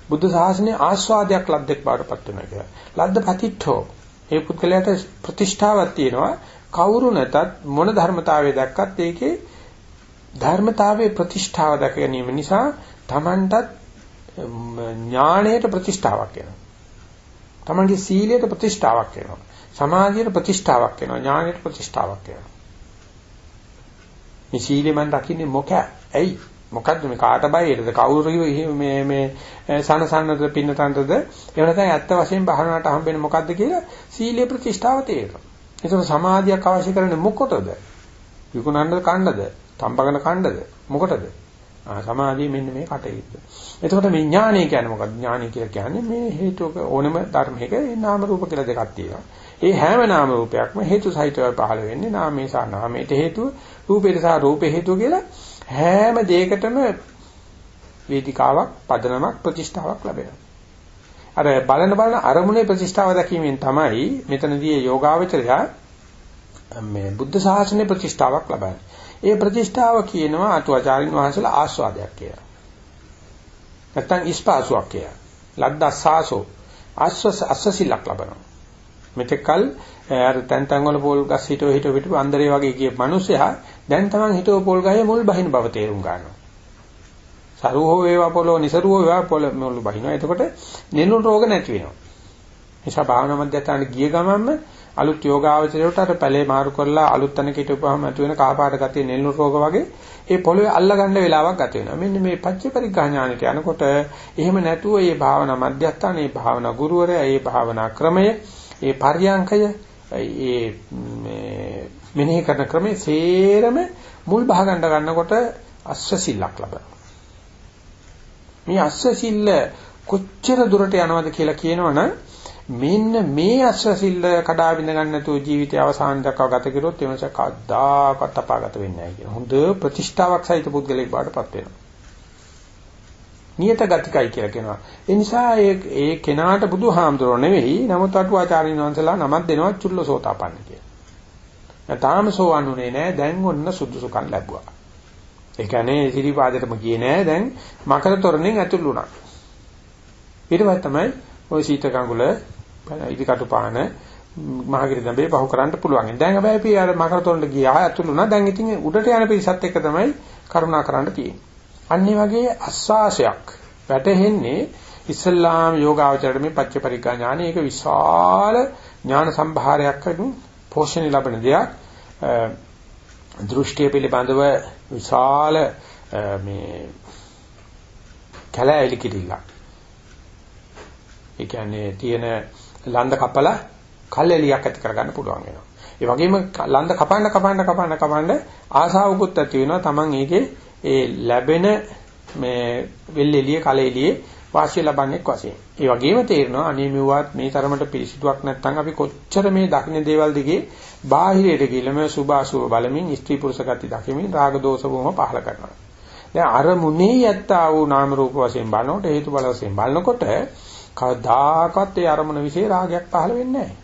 බුද්ධ ශාසනයේ ආස්වාදයක් ලද්දෙක් බාටපත් වෙනවා කියලා. ලද්ද පතිට්ඨෝ. ඒ පුද්ගලයාට ප්‍රතිෂ්ඨාවක් තියෙනවා. කවුරු නැතත් මොන ධර්මතාවය දැක්කත් ඒකේ ධර්මතාවයේ ප්‍රතිෂ්ඨාව දැක ගැනීම නිසා Tamanටත් ඥාණයට ප්‍රතිෂ්ඨාවක් එනවා. තමන්ගේ සීලයට ප්‍රතිෂ්ඨාවක් වෙනවා. සමාධියට ප්‍රතිෂ්ඨාවක් වෙනවා. ඥානයට ප්‍රතිෂ්ඨාවක් වෙනවා. මේ සීලෙ මන් දකින්නේ මොකක්? ඇයි? මොකද්ද මේ කාට බයයටද? කවුරු මේ මේ සනසන්නද පින්නතන්ටද? එහෙම නැත්නම් ඇත්ත වශයෙන් බහනකට හම්බෙන්නේ මොකද්ද කියලා සීලේ ප්‍රතිෂ්ඨාව තේරෙනවා. ඒතකොට සමාධියක් අවශ්‍ය කරන්නේ මොකටද? විකුණන්නද කන්නද? තම්බගෙන කන්නද? මොකටද? සමාධිය මෙන්න මේ කටයුත්ත. එතකොට මේ ඥානය කියන්නේ මොකක්ද? ඥානය කියලා කියන්නේ මේ හේතුක ඕනම ධර්මයක නාම රූප කියලා දෙකක් තියෙනවා. ඒ හැම නාම රූපයක්ම හේතු සහිතව පහළ වෙන්නේ නාමේ සහ නාමයට හේතුව, රූපේට සහ රූපේ හේතුව කියලා හැම දෙයකටම වේදිකාවක්, පදනමක්, ප්‍රතිෂ්ඨාවක් ලැබෙනවා. අර බලන බලන අරමුණේ ප්‍රතිෂ්ඨාව දැකීමෙන් තමයි මෙතනදී යෝගාවචරය මේ බුද්ධ ශාසනයේ ප්‍රතිෂ්ඨාවක් ලබන්නේ. ඒ ප්‍රතිෂ්ඨාව කියනවා අටුවාචාරින් වහන්සේලා ආස්වාදයක් කියලා. නැත්තම් ඉස්පාසුවක් කියලා. ලද්දස්සාසෝ ආස්වස් අස්සසිලක් ලබනවා. මෙතකල් අර තැන් තැන් වල පොල් ගස් හිටව හිටව පිටු අන්දරේ වගේ කිය මිනිසයා දැන් තමන් හිටව පොල් ගහේ මුල් බහින බව තේරුම් ගන්නවා. සරුවෝ වේවා පොළො નિසරුවෝ වේවා පොළ මුල් බහිනවා. එතකොට නෙළුම් රෝග නැති වෙනවා. නිසා භාවනා මධ්‍යස්ථානට ගිය ගමන්ම අලුත් යෝගාවචරයට අර පැලේ මාරු කරලා අලුත් තැනකට උපවම ඇති වෙන කහපාට ගතිය නෙල්ලු රෝග වගේ ඒ පොළවේ අල්ලගන්න වෙලාවක් ගත වෙනවා. මෙන්න මේ පච්ච පරිග්‍රහ ඥානෙට යනකොට එහෙම නැතුව මේ භාවනා මධ්‍යස්ථාන, මේ භාවනා ගුරුවරයා, මේ භාවනා ක්‍රමය, මේ පර්යාංකය, මේ මෙනෙහි කරන ක්‍රමයේ සේරම මුල් බහ ගන්න ගන්නකොට අස්වසිල්ලක් ලබනවා. මේ අස්වසිල්ල කොච්චර දුරට යනවද කියලා කියනවනම් මෙන්න මේ අස්වැසිල්ල කඩා බිඳ ගන්න නැතුව ජීවිතය අවසාන දක්වා ගත කරොත් එමස කද්දාකත් අපාගත වෙන්නේ නැහැ කියන හොඳ ප්‍රතිෂ්ඨාවක් සහිත පුද්ගලෙක් බාටපත් වෙනවා. නියත ගතිකයි කියලා කියනවා. ඒ නිසා ඒ ඒ කෙනාට බුදුහාමුදුරුවෝ නෙවෙයි නමුත් අටුවාචාරින් වහන්සේලා නමක් දෙනවා චුල්ලසෝතාපන්න කියලා. තාම සෝවන්ුනේ නැහැ දැන් ඔන්න සුදුසුකම් ලැබුවා. ඒ කියන්නේ සිරිපාදයටම ගියේ නැහැ දැන් මකර තොරණෙන් ඇතුළු වුණා. ඊට පස්සේ තමයි ওই සීත කඟුල ඉදිකටු පාන මහගිරි දඹේ පහු කරන්න පුළුවන්. දැන් හැබැයි අපි අර මකරතොල්ට ගියා ඇතුළුනා. දැන් ඉතින් උඩට යන පිරිසත් එක්ක තමයි කරුණා කරන්න තියෙන්නේ. අන්නේ වගේ අස්වාසයක් වැටෙන්නේ ඉස්ලාම් යෝගාවචරයේ මේ පච්ච පරිග්ගා ඥාන ඒක විශාල ඥාන සම්භාරයක් වලින් පෝෂණය ලබන දෙයක්. දෘෂ්ටිය පිළිබඳව විශාල මේ කැලෑලි කිරිලා. ඒ කියන්නේ තියෙන ලන්ද කපලා කල්ැලියක් ඇති කරගන්න පුළුවන් වෙනවා. ඒ වගේම ලන්ද කපන්න කපන්න කපන්න කපන්න ආසාවකුත් ඇති වෙනවා. Taman ඒකේ ඒ ලැබෙන මේ වෙල්ෙලිය කලෙලිය වාසිය ලබන්නේ වශයෙන්. ඒ වගේම තේරෙනවා අනේ මෙවුවත් මේ තරමට පිළිසිතුවක් නැත්නම් අපි කොච්චර මේ දකින්න දේවල් දිගේ බාහිරයට ගිහලා මේ සුභාසුභ බලමින් ස්ත්‍රී පුරුෂ ගති දකිමින් රාග දෝෂ බොහොම පහල කරනවා. දැන් අර මුනේ යත්තා වූ නාම රූප වශයෙන් බලනකොට හේතු බල වශයෙන් බලනකොට කවදාකවත් ඒ අරමුණ વિશે රාගයක් පහළ වෙන්නේ නැහැ.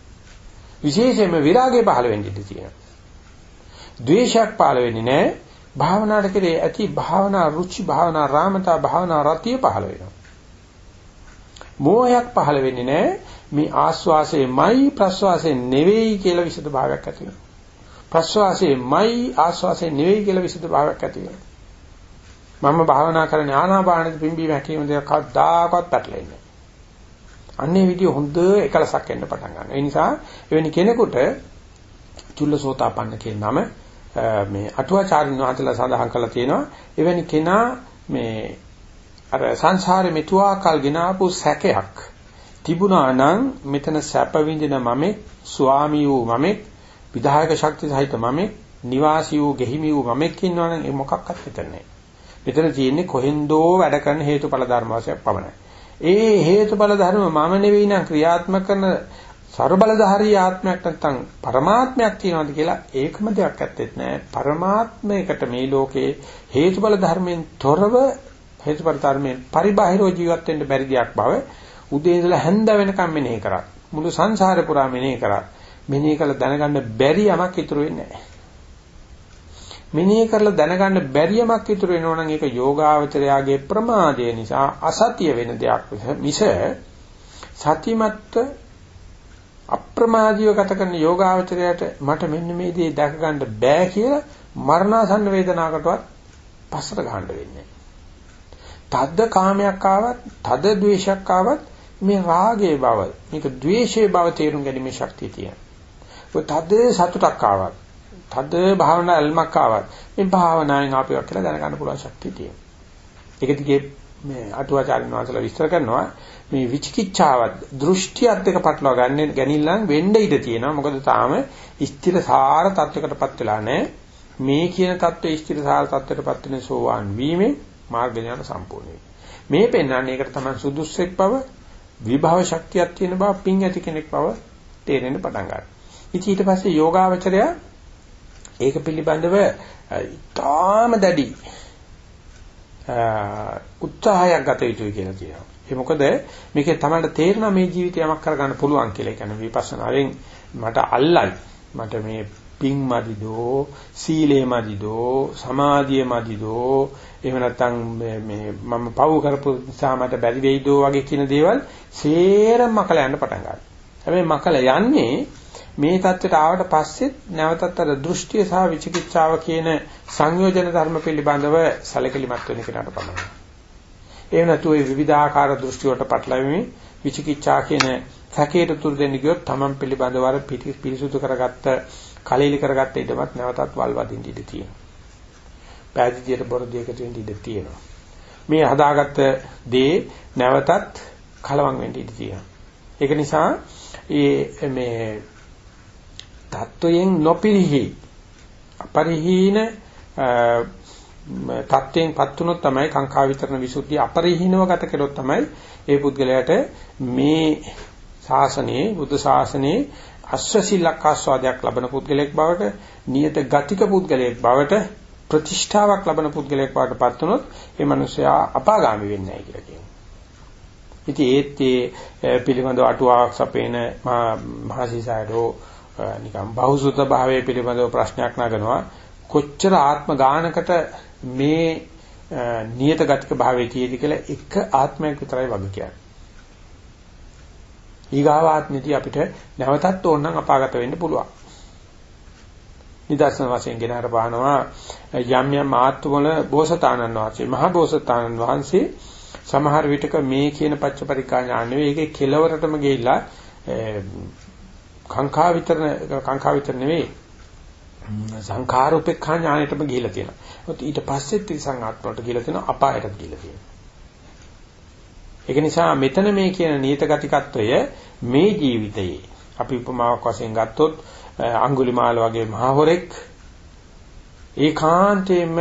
විශේෂයෙන්ම විරාගය පහළ වෙන්න ඉඩ තියෙනවා. ද්වේෂයක් පහළ වෙන්නේ නැහැ. භාවනාවට කෙරේ ඇති භාවනා රුචි භාවනා රාමතා භාවනා රතිය පහළ වෙනවා. මෝහයක් පහළ වෙන්නේ නැහැ. මේ ආස්වාසයේමයි ප්‍රස්වාසයේ නෙවෙයි කියලා විසද භාවයක් ඇති වෙනවා. ප්‍රස්වාසයේමයි ආස්වාසයේ නෙවෙයි කියලා විසද භාවයක් ඇති වෙනවා. මම භාවනා කරන ආනාපානෙ පිම්බීම හැකීම දෙක කවදාකවත් පැටලෙන්නේ අන්නේ විදිය හොඳ එකලසක් එන්න පටන් ගන්නවා. ඒ නිසා එවැනි කෙනෙකුට චුල්ලසෝතාපන්න කියන නම මේ අටුවාචාරින් වහන්සේලා සඳහන් කරලා තියෙනවා. එවැනි කෙනා මේ අර සංසාරේ මෙතුආකල් ගෙනාපු සැකයක් තිබුණා නම් මෙතන සැප විඳින මමේ ස්වාමී වූ මමේ විධායක ශක්තිය සහිත මමේ නිවාසී වූ ගෙහිමි වූ මමෙක් ඉන්නවනම් ඒ මොකක්වත් හිතන්නේ නැහැ. මෙතන තියෙන්නේ කොහෙන්දෝ වැඩ කරන හේතුඵල ධර්ම වශයෙන් පමණයි. ඒ හේතුඵල ධර්ම මම නෙවෙයි නම් ක්‍රියාත්මක කරන ਸਰබලධාරී ආත්මයක් නැත්නම් පරමාත්මයක් තියෙනවද කියලා ඒකම දෙයක් ඇත්තෙත් නෑ. පරමාත්මයකට මේ ලෝකේ හේතුඵල ධර්මයෙන් තොරව හේතුඵල ධර්මයෙන් පරිබාහිරව ජීවත් වෙන්න බැරි දෙයක් බව උදේ ඉඳලා හැන්ද වෙනකම් මෙනෙහි කරා. මුළු සංසාරේ පුරා මෙනෙහි කරා. මෙනෙහි කළ දැනගන්න බැරි යමක් ඉතුරු වෙන්නේ නැහැ. මෙනෙහි කරලා දැනගන්න බැරි යමක් ඉතුරු වෙනවා නම් ඒක යෝගාවචරයාගේ ප්‍රමාදය නිසා අසතිය වෙන දෙයක් මිස සතිමත්ව අප්‍රමාදීව ගත කරන යෝගාවචරයට මට මෙන්න මේ දේ දැක ගන්න බෑ කියලා මරණාසන්න වේදනාවකටවත් පස්සට ගහන්න වෙන්නේ. තද්ද කාමයක් ආවත්, තද ද්වේෂයක් ආවත් මේ රාගයේ බව, මේක ද්වේෂයේ බව තේරුම් ගැනීමේ ශක්තිය තියෙනවා. ඔය තද සතුටක් ආවත්, තද භාවනා අල්මක් ආවත් මේ භාවනාවෙන් ආපියක් කියලා දැනගන්න පුළුවන් ශක්තිය තියෙනවා. ඒක දිගේ මේ අටුවාචාරින් වහන්සේලා විස්තර කරනවා මේ විචිකිච්ඡාවත් දෘෂ්ටියත් දෙක පටලවා ගන්න ගැනීමලන් වෙන්න ඉඩ තියෙනවා. මොකද තාම ස්ථිර සාර තත්වයකටපත් වෙලා නැහැ. මේ කියන தත්ත්වයේ ස්ථිර සාර තත්වයකටපත් වෙන සෝවාන් වීමේ මාර්ග ඥාන සම්පූර්ණ මේ පෙන්වන්නේ ඒකට තමයි සුදුස්සෙක් බව විභව ශක්තියක් තියෙන බව පිං ඇති කෙනෙක් බව තේරෙන්න පටන් ගන්නවා. ඉතින් ඊට පස්සේ යෝගාවචරය ඒක පිළිබඳව ඊටාම දැඩි උත්සාහයක් ගත යුතුයි කියලා කියනවා. ඒ මොකද මේකේ තමයි තේරෙනවා මේ ජීවිතය යමක් කරගන්න පුළුවන් කියලා. ඒ කියන්නේ විපස්සනාවෙන් මට අල්ලයි. මට මේ පිං මදිදෝ, සීලේ මදිදෝ, සමාධිය මදිදෝ, එහෙම නැත්නම් මේ මම පව් කරපු නිසා මට බැරි වෙයිදෝ වගේ කියන දේවල් සේරම මකල යන්න පටන් ගන්නවා. හැබැයි මකල යන්නේ මේ தත්ත්වයට ආවට පස්සෙත් නැවතත් අර දෘෂ්ටිය සහ විචිකිච්ඡාව කියන සංයෝජන ධර්ම පිළිබඳව සැලකිලිමත් වෙන කෙනාට පමණයි. ඒ නැතු ඒ විවිධාකාර දෘෂ්ටි වලට පටලැවීමේ විචිකිච්ඡා කියන සැකයට තුරු දෙන්න ගියොත් තමන් පිළිබඳව අර පිරිසුදු කරගත්ත කලීලි කරගත්ත ඉදමත් නැවතත් වල් වදින්න ඉඩ තියෙනවා. පෑදීදියට බොරදියකට වෙන්න ඉඩ තියෙනවා. මේ හදාගත්ත දේ නැවතත් කලවම් වෙන්න ඉඩ තියෙනවා. ඒක නිසා මේ තත්වයෙන් නොපිරිහි අපරිහීන තත්වයෙන්පත් වුණොත් තමයි කාංකා විතරන විසුද්ධිය අපරිහීනව ගත කළොත් තමයි ඒ පුද්ගලයාට මේ ශාසනයේ බුද්ධ ශාසනයේ අශ්වසිලක් ආස්වාදයක් ලබන පුද්ගලයෙක් බවට නියත ගතික පුද්ගලයෙක් බවට ප්‍රතිෂ්ඨාවක් ලබන පුද්ගලයෙක් බවට පත් වුණොත් ඒ මිනිසයා අපාගාමි වෙන්නේ නැහැ කියලා කියනවා. ඉතින් ඒත් ඒ පිළිබඳව අටුවාවක් සපේන මහසිසාරෝ නිකම් බහුසුත භාවයේ පිළිබඳව ප්‍රශ්නයක් නගනවා කොච්චර ආත්ම ගානකට මේ නියත ගතික භාවයේ තියෙදි කියලා එක ආත්මයක් විතරයි වගේ කියන්නේ. ඊගාව ආත්මෙදී අපිට නැවතත් ඕනනම් අපාගත වෙන්න පුළුවන්. නිදර්ශන වශයෙන් ගෙනහර බහනවා යම් යම් ආත්මවල බෝසතාණන් වහන්සේ මහා බෝසතාණන් වහන්සේ සමහර විටක මේ කියන පච්චපරිකා ඥාන නෙවෙයි ඒකේ කෙලවරටම ගිහිල්ලා කාංකා විතරන කාංකා විතර නෙවෙයි සංඛාර උපේක්ඛා ඥානෙටම ගිහිලා තියෙනවා. ඒත් ඊට පස්සෙත් තිසං ආත්ම වලට ගිහිලා තියෙනවා අපායටත් ගිහිලා තියෙනවා. ඒක නිසා මෙතන මේ කියන නියත ගතිකත්වය මේ ජීවිතයේ අපි උපමාවක් වශයෙන් ගත්තොත් අඟුලිමාල වගේ මහවරෙක් ඒකාන්තයෙන්ම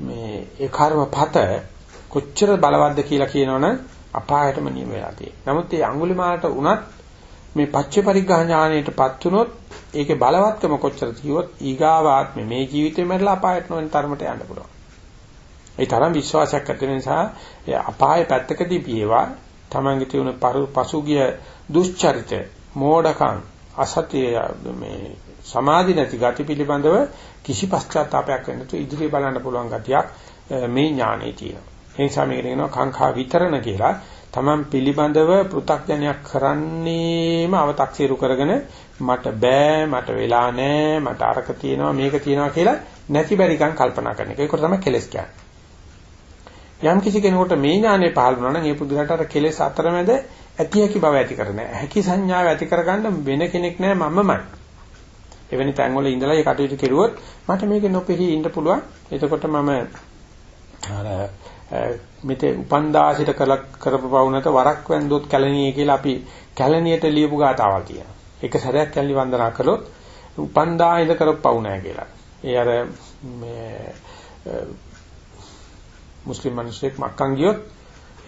මේ ඒ කර්මපත කොච්චර බලවත්ද කියලා කියනවනම් අපායටම නියම වෙලා තියෙනවා. නමුත් මේ අඟුලිමාලට උනත් මේ පච්ච පරිග්‍රහ ඥාණයටපත් වුනොත් ඒකේ බලවත්කම කොච්චර තියුවොත් ඊගාවාත්මේ මේ ජීවිතේ මැරලා අපායට නොවන තරමට යන්න පුළුවන්. ඒ තරම් විශ්වාසයක් ඇති නිසා අපාය පැත්තකදී පියවා තමන්ගේ තියෙන පසුගිය දුෂ්චරිත, මෝඩකම්, අසතිය මේ සමාධි නැති ගති පිළිබඳව කිසි පශ්චාත්තාවයක් වෙන්න තු ඉදිරිය බලන්න පුළුවන් ගතියක් මේ ඥානෙ තියෙනවා. ඒ නිසා මේකට කියනවා කාංකා විතරණ කියලා. Taman පිළිබඳව පෘ탁ජනයක් කරන්නේම අව탁සීරු කරගෙන මට බෑ මට වෙලා නෑ මට අරක තියෙනවා මේක තියෙනවා කියලා නැති බැරිකම් කල්පනා කරන එක. ඒක තමයි කෙලස් කියන්නේ. යම් කිසි කෙනෙකුට මේ ඥානෙ පහළ වුණා නම් ඒ පුදුරට අර කෙලස් අතරමැද ඇති හැකි බව ඇති කරන හැකි සංඥාව ඇති කරගන්න වෙන කෙනෙක් නෑ මමමයි. එවැනි තැන්වල ඉඳලා ඒ කටයුතු කෙරුවොත් මට මේක නොපෙහි ඉන්න පුළුවන්. එතකොට මම අර මෙතේ උපන්දාසිට කළ කරපපව නැත වරක් වැන්දොත් කැලණියේ කියලා අපි කැලණියට ලියපු ගාතාවල් තියෙනවා. එක සැරයක් කැලණි වන්දනා කළොත් උපන්දා ඉඳ කරපපව නැහැ කියලා. ඒ අර මේ මුස්ලිම් මිනිස්සෙක් මක්කන් ගියොත්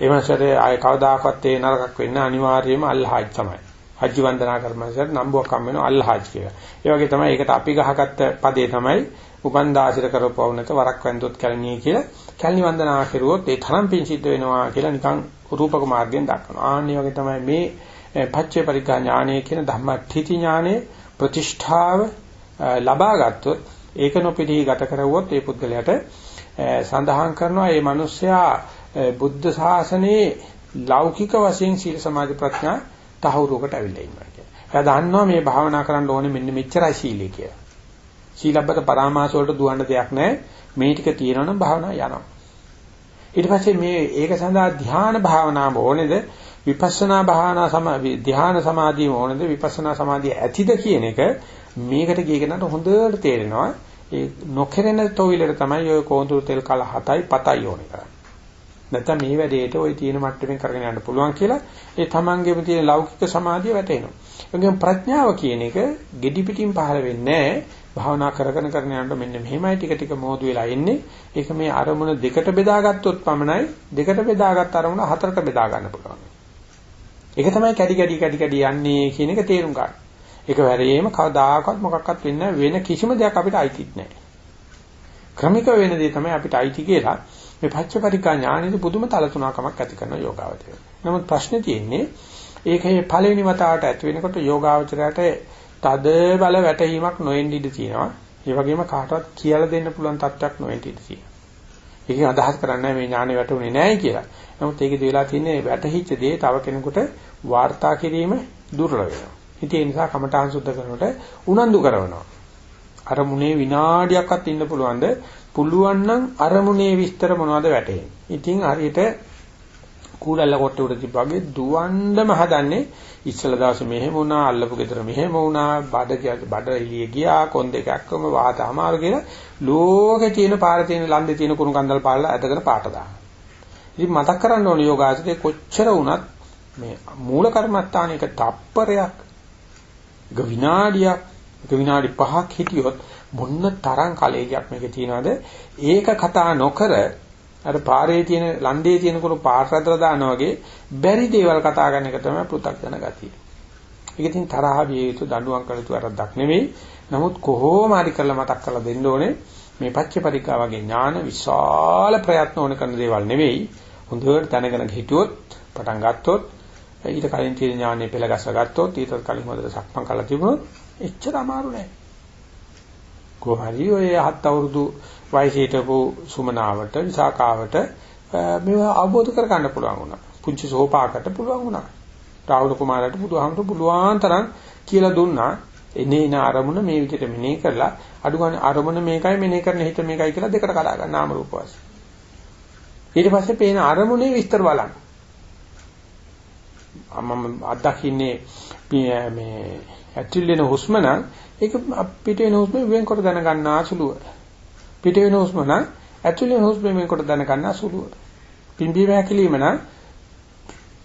ඒ මාසරේ ආය කවදාකවත් ඒ නරකක් වෙන්න අනිවාර්යයෙන්ම අල්ලාහ් තමයි. හජ්ජි වන්දනා කරමසට නම්බුවක් හම් වෙනවා අල්හාජ් කියලා. ඒ වගේ තමයි ඒකට අපි ගහගත්ත පදේ තමයි උපන්දාසිර කරපවු නැත වරක් වැන්දොත් කැලණිය කියලා. කැලණි වන්දනා කෙරුවොත් ඒ තරම් පිං සිද්ධ වෙනවා කියලා නිකන් රූපක මාර්ගයෙන් දක්වනවා. ආන්නේ වගේ තමයි මේ පච්චේ පරිග්ගා ඥානය කියන ධම්මඨිති ඥානයේ ප්‍රතිෂ්ඨාව ලබා ගත්තොත් ඒක නොපිළිහි ගත කරවුවොත් ඒ පුද්ගලයාට සඳහන් කරනවා මේ මිනිස්සයා බුද්ධ ශාසනයේ ලෞකික වශයෙන් සීල සමාධි ප්‍රඥා තහවුරුවකට අවිල්ලා ඉන්නවා කියලා. එයා දන්නවා මේ භාවනා කරන්න ඕනේ මෙන්න මෙච්චරයි සීලය කියලා. සීලබ්බත පරාමාස වලට දුවන්න දෙයක් නැහැ. මේ ටික තියෙනවනම් භාවනා යනවා. ඊට පස්සේ මේ ඒක සඳහා ධ්‍යාන භාවනාව ඕනේද විපස්සනා භාවනා සම ධ්‍යාන සමාධිය ඕනේද විපස්සනා සමාධිය ඇතිද කියන එක මේකට ගියගෙනට හොඳට තේරෙනවා. ඒ නොකරන තොවිලට තමයි ඔය කෝඳුරු තෙල් කල 7යි 7යි ඕනේ කරන්නේ. නැත්නම් මේ වැඩේට ওই තියෙන මට්ටමින් කරගෙන යන්න පුළුවන් කියලා ඒ තමන්ගේම තියෙන ලෞකික සමාධිය වැටෙනවා. ඒකෙන් ප්‍රඥාව කියන එක gedi pitin පහළ වෙන්නේ භාවනා කරගෙන කරගෙන යනකොට මෙන්න මෙහෙමයි ටික ටික මෝදු වෙලා එන්නේ. ඒක මේ අරමුණ දෙකට බෙදාගත්තොත් පමණයි දෙකට බෙදාගත් අරමුණ හතරට බෙදා ගන්න පුළුවන්. ඒක තමයි කැඩි කැඩි කැඩි කැඩි යන්නේ කියන එක තේරුම් ගන්න. ඒක වැරේම කවදාකවත් මොකක්වත් වෙන්නේ වෙන කිසිම දෙයක් අපිට අයිතිත් නැහැ. ක්‍රමික වෙන දේ තමයි අපිට අයිති කියලා මේ පච්චපරිකා ඥානෙදි පුදුම තලතුණකමක් ඇති කරන යෝගාවචරය. නමුත් ප්‍රශ්නේ තියෙන්නේ ඒකේ පළවෙනි වතාවට ඇති වෙනකොට යෝගාවචරයට තද බල වැටහීමක් නොඑන්න ඉඩ තියෙනවා. ඒ වගේම කාටවත් කියලා දෙන්න පුළුවන් තත්ත්වයක් නොඑන්න ඉඩ තියෙනවා. ඒකෙන් අදහස් කරන්නේ මේ ඥානෙ වැටුනේ නැහැ කියලා. නමුත් ඒකේ වෙලා තියෙන්නේ වැටහිච්ච දේ තව කෙනෙකුට වාර්තා කිරීම දුර්ලභ වෙනවා. ඉතින් ඒ නිසා කමඨාන් සුද්ධ කරනකොට උනන්දු කරනවා. අර මුනේ විනාඩියක්වත් ඉන්න පුළුවන්ද පුළුවන් නම් අරමුණේ විස්තර මොනවද වැටෙන්නේ. ඉතින් හරියට කූඩල්ල කොට උඩ තිබ්බගේ දුවන්නම හදන්නේ ඉස්සල දවසේ මෙහෙම වුණා අල්ලපු ගෙදර මෙහෙම වුණා බඩ බඩ එළිය ගියා කොන් දෙකක්ම වාත අමාරු කියලා ලෝකේ තියෙන පාර තියෙන ලන්දේ තියෙන කුණු කන්දල් පාරලා ඇදගෙන පාට දානවා. ඉතින් මතක් කරන්න ඕනේ යෝගාසිතේ කොච්චර වුණත් මේ මූල කර්මස්ථානයක තප්පරයක් එක විනාඩියක් එක විනාඩි 5ක් හිටියොත් මොන්න තරම් කලෙජයක් මේකේ තියනවාද ඒක කතා නොකර අර පාරේ තියෙන ලන්දේ තියෙන කුරු පාට රදලා දානවා වගේ බැරි දේවල් කතා කරන එක තමයි පෘථග්ජන ගතිය. ඒක ඉතින් තරහ විය යුතු දඬුවම් කළ යුතු වැරද්දක් නෙවෙයි. නමුත් කොහොම හරි කරලා මතක් කරලා දෙන්න ඕනේ මේ පච්ච පරිකා වගේ ඥාන විශාල ප්‍රයත්න ඕන කරන දේවල් නෙවෙයි. හොඳට දැනගෙන හිටියොත් පටන් ගත්තොත් ඊට කලින් තියෙන ඥානෙ පෙළගස්ස ගත්තොත් ඊට කලින් හොඳට සක්මන් කරලා තිබුණොත් එච්චර අමාරු නෑ. කොහරි ඔය හත් අවුරුදු වයසේ හිටපු සුමනාවට විසාකාවට මේවා අවබෝධ කර ගන්න පුළුවන් වුණා. පුංචි සෝපාකට පුළුවන් වුණා. රාහුල කුමාරට බුදුහාමුදුරු පුළුවන් තරම් කියලා දුන්නා. එනේ න අරමුණ මේ විදිහට මෙනෙහි කරලා අඩු ගන්න අරමුණ මේකයි මෙනෙහි කරන හිත මේකයි කියලා දෙකට කඩා ගන්න නාම රූප වශයෙන්. ඊට පස්සේ පේන අරමුණේ විස්තර බලන්න. මම අත්දකින්නේ මේ ඇතුල් වෙන හුස්ම නම් ඒක පිට වෙන හුස්ම වෙන්කොට දැන ගන්නා සුළුව. පිට වෙන හුස්ම නම් ඇතුල් වෙන හුස්ම වෙන්කොට දැන ගන්නා සුළුව. පිම්බීම හැකිලිම නම්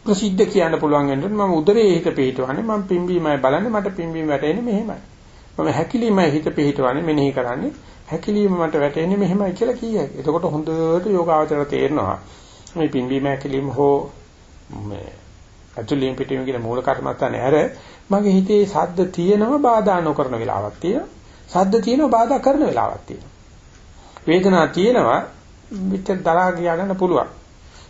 ප්‍රසිද්ධ කියන්න පුළුවන් වෙනකොට මම උදරයේ හිත පිහිටවන්නේ මම පිම්බීමයි බලන්නේ මට පිම්බීම වැටෙන්නේ මෙහෙමයි. මම හැකිලිමයි හිත පිහිටවන්නේ මෙනෙහි කරන්නේ හැකිලිම මට වැටෙන්නේ මෙහෙමයි කියලා කියයි. එතකොට හොඳට යෝගාවචර තේරෙනවා. මේ පිම්බීම හැකිලිම හෝ මේ ඇතුළේම පිටින් කියන මූල කර්මත්තානේ අර මගේ හිතේ සද්ද තියෙනව බාධා නොකරන වෙලාවක් තියෙනවා. සද්ද තියෙනව බාධා කරන වෙලාවක් තියෙනවා. වේදනාවක් තියෙනවා විතර දරා ගියා ගන්න පුළුවන්.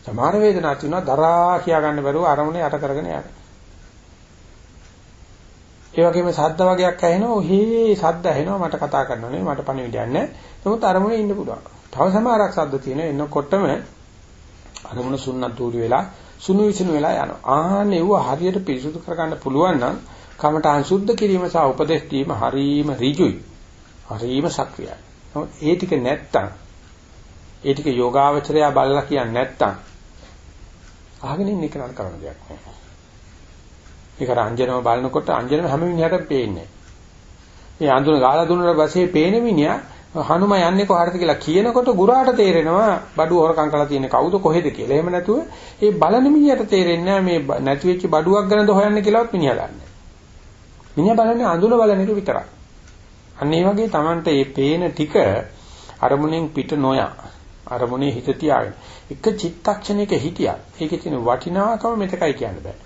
සමහර වේදනාවක් තියෙනවා දරා කියා ගන්න බැරුව අරමුණේ යට කරගෙන යනවා. ඒ වගේම සද්ද වගේක් ඇහෙනවා ඔහේ සද්ද ඇහෙනවා මට කතා කරනවා නේ මට පණිවිඩයක් නැහැ. නමුත් අරමුණේ ඉන්න පුළුවන්. තව සමහරක් සද්ද තියෙනවා එනකොටම අරමුණ සුන්නත් දූලි වෙලා සුණු විසුණු වෙලා යනවා. ආන්නේ ඌ හරියට පිරිසුදු කරගන්න පුළුවන් නම් කමඨාන් සුද්ධ කිරීම සහ උපදේශ දීම හරීම ඍජුයි. හරීම සක්‍රියයි. නමුත් ඒ ටික නැත්තම් ඒ ටික යෝගාවචරය බලලා කියන්නේ නැත්තම් අහගෙන ඉන්න එක නරක කරන දෙයක් නෑ. ඒක රංජනව බලනකොට අංජනව හැම මිනිහටම පේන්නේ. මේ අඳුන ගාලා දුන්නාට පස්සේ පේන මිනිහා හනුම යන්නේ කොහටද කියලා කියනකොට ගුරාට තේරෙනවා බඩුව හොරකම් කරලා තියෙන්නේ කවුද කොහෙද කියලා. එහෙම නැතුව ඒ බලන මිනිහට තේරෙන්නේ මේ නැති වෙච්ච බඩුවක් ගැනද හොයන්නේ කියලාවත් මිනිහා දන්නේ. මිනිහා බලන්නේ අඳුන බලන එක විතරයි. අන්න ඒ වගේ Tamante මේ පේන ටික අරමුණෙන් පිට නොයා. අරමුණේ හිත තියාගෙන එක චිත්තක්ෂණයක හිටියා. ඒකේ තියෙන වටිනාකම මෙතකයි කියන්න බෑ.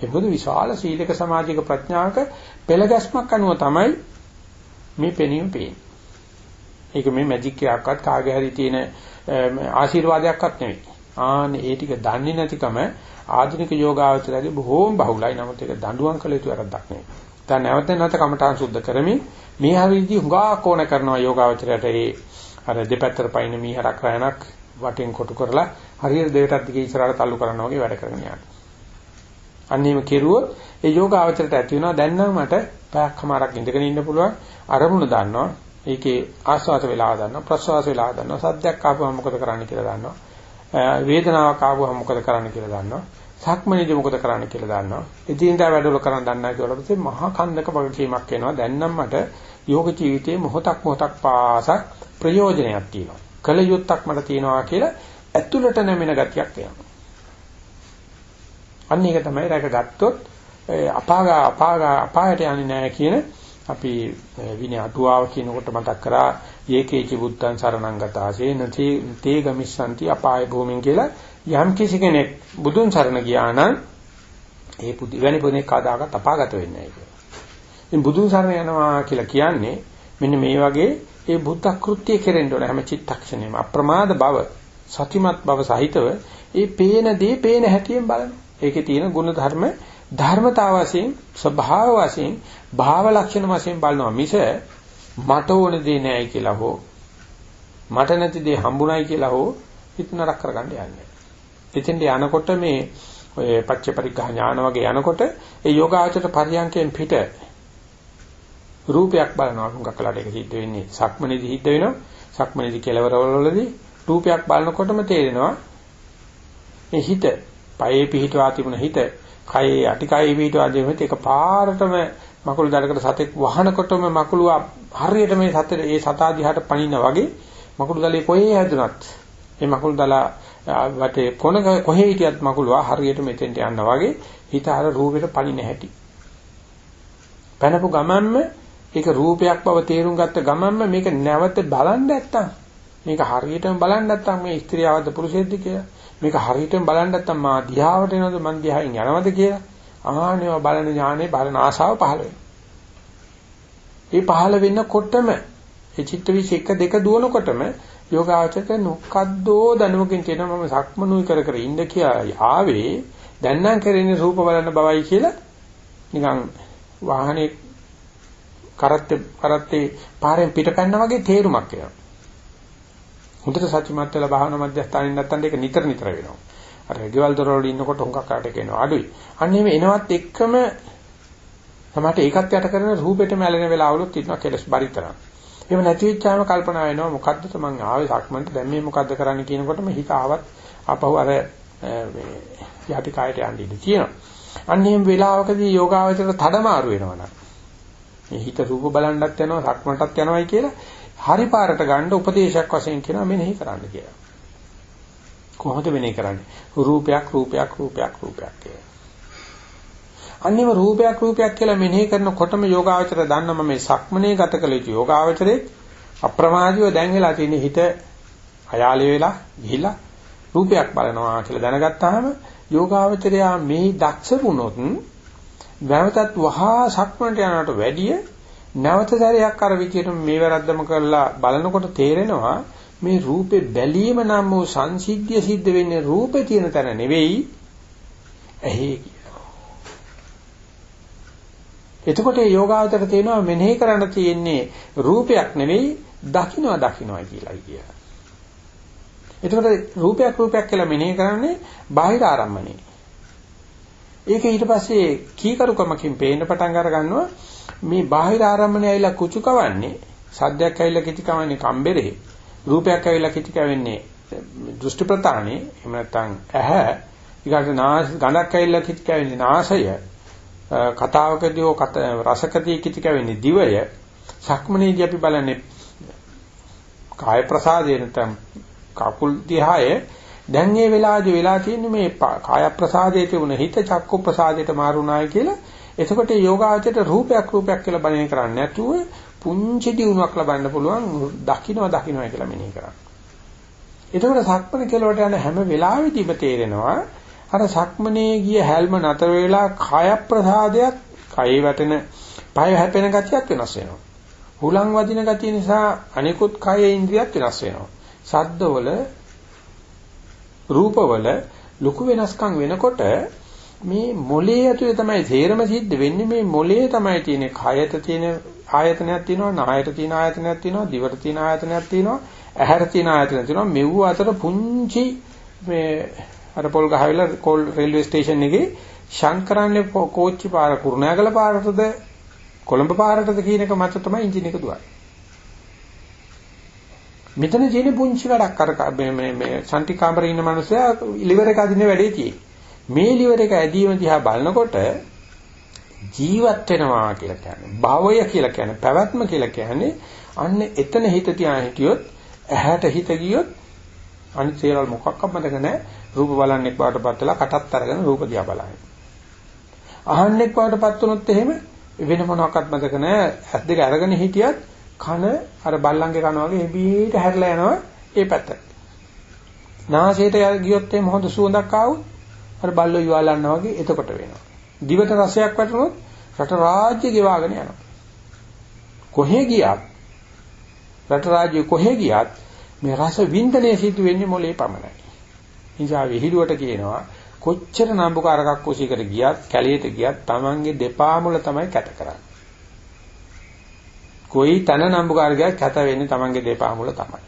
ඒකද විශාල සීලක සමාධික ප්‍රඥාවක පෙළගැස්මක් අනුව තමයි මේ පෙනීම පේන්නේ. ඒක මේ මැජික් එකක්වත් කාගේ හරි තියෙන ආශිර්වාදයක්වත් නෙවෙයි. ආනේ ඒ ටික දන්නේ නැතිකම ආධුනික යෝගාවචරයේ බොහෝම බහුලයි. නමුත් ඒක දඬුවම් කළ යුතු වැරද්දක් නෙවෙයි. දැන් නැවත නැවත කමඨාන් සුද්ධ කරමින් මේ හරියදී හුඟා කෝණ කරනවා යෝගාවචරයට ඒ අර දෙපැත්තට පයින් මීහරක් රැණක් වටෙන් කොටු කරලා හරියට දෙයටත් දිගේ ඉස්සරහට තල්ලු කරනවා වගේ වැඩ කරගෙන යනවා. අන්නේම කෙරුවොත් ඒ යෝගාවචරයට ඇති වෙනවා දැන් නම් මට පැයක්මාරක් ඉඳගෙන ඉන්න පුළුවන් අරමුණ දන්නවා. ඒකේ ආස්වාද වෙලා දන්නවා ප්‍රසවාස වෙලා දන්නවා සද්දයක් ආපුවම මොකද කරන්න කියලා දන්නවා. වේදනාවක් ආවම මොකද කරන්න කියලා දන්නවා. සක්මනේදී මොකද කරන්න කියලා දන්නවා. ඉදින්දා වැඩවල කරන්න දන්නා කියලා පස්සේ මහා කන්දක වගකීමක් එනවා. දැන් නම් මට යෝග ජීවිතයේ මොහොතක් මොහොතක් පාසක් ප්‍රයෝජනයක් තියෙනවා. කල යුත්තක් මට තියෙනවා කියලා ඇතුළට නැමෙන ගතියක් එනවා. අන්න ඒක තමයි රැකගත්තොත් අපාගා අපාගා අපායට යන්නේ නැහැ කියන අපි විනය අටුවාව කියනකොට මතක් කරා ඒකේචි බුද්ධං සරණං ගතාසේ නති තේ ගමිස්සanti අපාය භූමින් කියලා යම් කිසි කෙනෙක් බුදුන් සරණ ගියා නම් ඒ පුදි වෙනි පුදේ කාදාකට අපාගත වෙන්නේ නැහැ කියලා. ඉතින් බුදුන් සරණ යනවා කියලා කියන්නේ මෙන්න මේ වගේ ඒ බුද්ධ කෘත්‍ය කෙරෙන්න ඕන හැම චිත්තක්ෂණයම අප්‍රමාද බව සතිමත් බව සහිතව ඒ පේන දේ පේන හැටියෙන් බලන. ඒකේ තියෙන ගුණ ධර්ම ධර්මතාව වශයෙන් ස්වභාව වශයෙන් භාව ලක්ෂණ වශයෙන් බලනවා මිස මට ඕන දේ නෑයි කියලා හෝ මට නැති දේ හම්බුනායි කියලා හෝ හිත නරක කරගන්න යන්නේ. එතෙන්ට යනකොට මේ ඔය පච්ච පරිග්‍රහ ඥාන වගේ යනකොට ඒ යෝගාචර පරියන්කෙන් පිට රූපයක් බලනවා හුඟක් කලට ඒක සිද්ධ වෙන්නේ සක්මනේදී සිද්ධ වෙනවා සක්මනේදී කෙලවරවලදී රූපයක් බලනකොටම තේරෙනවා මේ හිත පයේ පිහිටවා තිබුණ හිත කයේ අටිකයේ පිහිටවා තිබුණ හිත එක පාරටම මකුළු දඩකට සතෙක් වහනකොටම මකුළුවා හරියට මේ සතේ ඒ සතා දිහාට පනින්න වගේ මකුළු දලේ කොහේ හැදුනත්? මේ මකුළු දලා වටේ කොන කොහේ හිටියත් මකුළුවා හරියට මෙතෙන්ට යන්න වගේ හිත අර රූපෙට පනින්න හැටි. පැනපු ගමන්ම ඒක රූපයක් බව තේරුම් ගත්ත ගමන්ම මේක නැවත බලන්න නැත්තම් මේක හරියටම බලන්න නැත්තම් මේ ස්ත්‍රියවද පුරුෂයෙක්ද කියලා? මේක හරියටම බලන්න නැත්තම් මා දිහාවට එනවද? මන් දිහායින් යනවද කියලා? ආහනේව බලන ඥානේ බලන ආශාව පහළ වෙනවා. ඒ පහළ වෙනකොටම ඒ චිත්ත විශ් 1 2 දුවනකොටම යෝගාචරක නොකද්දෝ දනුවකින් කියනවා මම සක්මනුයි කර කර ඉන්න කියලා ආවේ දැන් නම් කරන්නේ රූප බලන බවයි කියලා නිකන් වාහනේ කරත්තේ කරත්තේ පාරෙන් පිටපැන්නා වගේ තේරුමක් එනවා. හොඳට සත්‍යමත් වෙලා භාවනා මධ්‍යස්ථානින් නැත්තම් ඒක නිතර නිතර වෙනවා. අර ගෙවල් දොරවල ඉන්නකොට හුඟක් කාට කියනවා අඩුයි. අන්න එහෙම එනවත් එක්කම තමයි ඒකත් යට කරන රූපෙට මැලෙන වෙලාවලුත් ඉන්නවා කෙලස් බරිතරම්. එහෙම නැති වෙච්චාම කල්පනා වෙනවා මොකද්ද මං ආවේ සක්මන්ට දැන් මේ මොකද්ද කරන්න කියනකොටම හිත ආවත් ආපහු අර මේ යටි කායට යන්න ඉඳී තියෙනවා. අන්න එහෙම වෙලාවකදී යෝගාවචරයට තඩමාරු වෙනවා මේ හිත රූප බලන්නත් යනවා සක්මන්ටත් යනවායි කියලා හරි පාරට ගන්න උපදේශයක් වශයෙන් කියනවා මෙනෙහි කරන්න කියලා. කොහොමද මෙනෙහි කරන්නේ? රූපයක් රූපයක් රූපයක් රූපයක් කියලා. අන්නේම රූපයක් රූපයක් කියලා මෙනෙහි කරනකොටම යෝගාවචර දන්නම මේ සක්මනේ ගත කළ යුතු යෝගාවචරේ අප්‍රමාදීව දැන් වෙලා තියෙන හිත අයාලේ වෙලා ගිහිලා රූපයක් බලනවා කියලා දැනගත්තාම යෝගාවචරයා මේ දක්ෂ වුණොත් නැවතත් වහා සක්මනට යනකට වැඩිය නැවත සැරයක් අර විදියට මේ වැරද්දම කරලා බලනකොට තේරෙනවා මේ රූපේ බැලීම නම් වූ සංසිද්ධිය සිද්ධ වෙන්නේ රූපේ තියෙන තැන නෙවෙයි ඇහි එතකොට මේ යෝගාවතර තේනවා මෙනෙහි කරන්න තියෙන්නේ රූපයක් නෙවෙයි දකින්නවා දකින්නවා කියලා කියනවා. එතකොට රූපයක් රූපයක් කියලා මෙනෙහි කරන්නේ බාහිර ආරම්මණය. ඒක ඊට පස්සේ කීකරුකමකින් පේන්න පටන් අර ගන්නවා මේ බාහිර ආරම්මණය ඇවිල්ලා කුචු කවන්නේ සද්දයක් ඇවිල්ලා කිචි කවන්නේ කම්බරේ රූපයක් ඇවිල්ලා කිචි කවෙන්නේ දෘෂ්ටි ප්‍රතානේ එහෙම නැත්නම් ඇහැ. ඊගාට නාස ගඳක් ඇවිල්ලා කිචි කවෙන්නේ නාසය. කතාවකදී හෝ රසකදී කිචි කවෙන්නේ දිවය. සක්මනේදී අපි බලන්නේ කාය ප්‍රසාදේ නැත්නම් කකුල් දිහායේ. දැන් මේ වෙලාවේදී වෙලා තියෙන්නේ මේ කාය ප්‍රසාදයේ තිබුණ හිත චක්කු ප්‍රසාදයට මාරුණායි කියලා. එතකොට යෝගාචරයට රූපයක් රූපයක් කියලා බලන්නේ කරන්නේ නැතුව පුංචි දියුණුවක් ලබන්න පුළුවන් දකින්නවා දකින්නවා කියලා මෙනෙහි කරන්න. එතකොට සක්මණ කෙලවට යන හැම වෙලාවෙදීම තේරෙනවා අර සක්මනේ ගිය හැල්ම නතර වෙලා කාය ප්‍රසාදයක් කයේ වැටෙන පය හැපෙන ගතියක් වෙනස් වෙනවා. හුලං වදින ගතිය නිසා අනිකුත් කයේ ඉන්ද්‍රියත් වෙනස් වෙනවා. සද්දවල රූපවල ලොකු වෙනස්කම් වෙනකොට මේ මොලේ ඇතුලේ තමයි තේරම සිද්ධ වෙන්නේ මේ මොලේ තමයි තියෙන්නේ කයට තියෙන ආයතනයක් තියෙනවා නායට තියෙන ආයතනයක් තියෙනවා දිවට තියෙන ආයතනයක් තියෙනවා ඇහැට තියෙන ආයතනයක් තියෙනවා මෙව්ව අතර පුංචි මේ අර පොල් ගහවිලා කෝල් රේල්වේ ස්ටේෂන් එකේ ශංකරන්නේ කෝච්චි පාර කුරුණෑගල පාරටද කොළඹ පාරටද කියන එක මත තමයි එන්ජින් එක දුවන්නේ. මෙතන තියෙන පුංචි වැඩක් අර මේ මේ මේ සන්ටි කාමරේ ඉන්න මිනිස්සයා ලිවර් එක අදින වැඩේ තියෙන්නේ. මේ ලිවර් එක ඇදීම දිහා බලනකොට ජීවත් වෙනවා කියලා කියන්නේ භවය කියලා කියන්නේ පැවැත්ම කියලා කියන්නේ අන්න එතන හිත තියාගෙන හිටියොත් ඇහැට හිත ගියොත් අනිත් සේරල් මොකක්වත් මතක නැහැ රූප බලන්නෙක් බවටපත් වෙලා කටත් අරගෙන රූප දිහා බලන්නේ. අහන්නෙක් බවටපත් වුණොත් එහෙම වෙන මොනවාක්වත් මතක නැහැ. ඇස් දෙක අරගෙන හිටියත් කන අර බල්ලන්ගේ කන වගේ එබීට හැරිලා යනවා ඒ පැත්තට. නාසයට ගියොත් එහෙම හොඳ සුවඳක් ආවොත් අර බල්ලෝ යවලන්නා වගේ එතකොට වෙනවා. දිවට රසයක් වැටුනොත් රට රාජ්‍ය ගෙවාගෙන යනවා. කොහේ ගියත් රට රාජ්‍ය කොහේ ගියත් මේ රස වින්දනය සිදු වෙන්නේ මොලේ පමණයි. නිසා විහිළුවට කියනවා කොච්චර නම්බුකාරකක් කුසීකට ගියත් කැලියට ගියත් Tamange දෙපා මුල තමයි කැත කරන්නේ. කොයි තන නම්බුකාරකයක් කැත වෙන්නේ Tamange දෙපා මුල තමයි.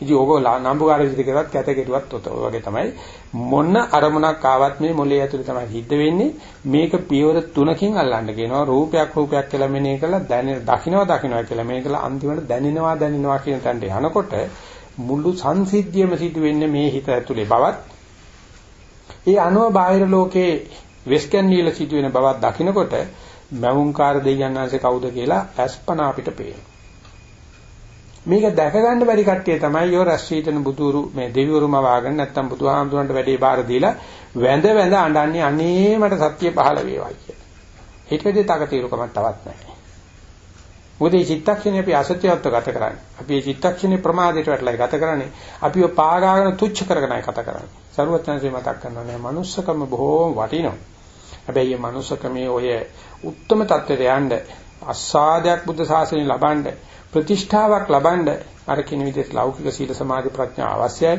ඉතින් ඕක නම්බුකාර විදිහට කරත් කැත කෙරුවත් ඔය වගේ තමයි. මොන අරමුණක් ආවත් මේ මොලේ ඇතුලේ තමයි හිට වෙන්නේ. මේක පියවර තුනකින් අල්ලන්න කියනවා. රූපයක් රූපයක් කියලා මෙනේ කළා දැනෙන දකින්නවා දකින්නවා කියලා මේ කළා. අන්තිමට දැනෙනවා දැනෙනවා කියන තැනට යනකොට මුළු සංසිද්ධියම සිදු වෙන්නේ මේ හිත ඇතුලේ බවත්. ඒ අනුව බාහිර ලෝකේ වෙස්කන්නියල සිදු වෙන බවක් දකිනකොට මවුන්කාර දෙයයන්ාංශේ කවුද කියලා අස්පනා අපිට පේනවා. මේක දැක ගන්න බැරි කට්ටිය තමයි යෝ රශ්චීතන බුදුරු මේ දෙවිවරුම වාගෙන නැත්තම් බුදුහාමුදුරන්ට වැඩේ බාර දීලා වැඳ වැඳ අඬන්නේ අනේ මට සත්‍ය පහළ වේවා කියලා. ඊට වෙදී තක తీරුකමක් තවත් නැහැ. මොකද මේ චිත්තක්ෂණේ අපි අසත්‍යවත්ව ගත කරන්නේ. අපි මේ චිත්තක්ෂණේ ප්‍රමාදයට වැටලා ගත කරන්නේ. අපිව පාගාගෙන තුච්ච කරගෙනයි ගත කරන්නේ. සරුවචනසේ මතක් කරනවා නේ manussකම බොහෝම වටිනවා. හැබැයි මේ manussකමේ ඔය උත්තරම தත්ත්වයට යන්න අස්සාදයක් බුද්ධ ශාසනය ලබන්න ප්‍රතිෂ්ඨාවක් ලබන්න අර කින විදිහට ලෞකික සීල සමාධි ප්‍රඥා අවශ්‍යයි.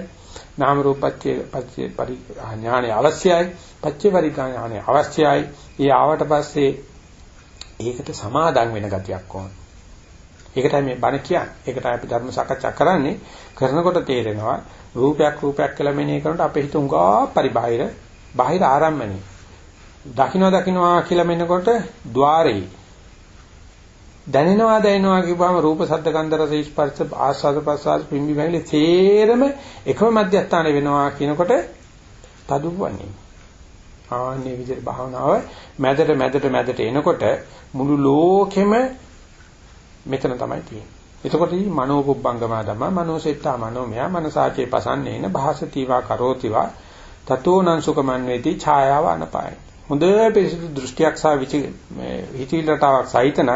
නාම රූප පත්‍ය පත්‍ය පරිඥාණය අවශ්‍යයි. පත්‍ය පරිඥාණය අවශ්‍යයි. ඒ ආවට පස්සේ ඒකට සමාදම් වෙන ගතියක් ඕන. ඒකටයි මේ බණ කියන්නේ. ඒකටයි අපි ධර්ම සාකච්ඡා කරන්නේ. කරනකොට තේරෙනවා රූපයක් රූපයක් කියලා මෙනෙහි කරනකොට අපේ හිත උඟා පරිබාහිර බාහිර ආරම්මනේ. දකින්න දකින්නවා කියලා මෙන්නකොට ద్వාරේ දැනෙනවා දැනෙනවා කියපුවාම රූප ශබ්ද ගන්ධ රස ස්පර්ශ ආස්වාද ප්‍රසආස පිම්බි වැහිලි තේරම එකම මධ්‍යස්ථානේ වෙනවා කියනකොට තදුවන්නේ. ආන්නේ විදිහට භාවනාව මැදට මැදට මැදට එනකොට මුළු ලෝකෙම මෙතන තමයි තියෙන්නේ. එතකොට මේ මනෝ පුබ්බංගම ධම්ම මනෝසෙත්තා මනෝමය මනසාචේ පසන්නේන භාසතිවා කරෝතිවා තතෝනං සුකමන් වේති ඡායාව අනපාය. හොඳ පිරිසිදු දෘෂ්ටියක් සහ විචි මේ හිතවිල්ලතාවක් සහිතන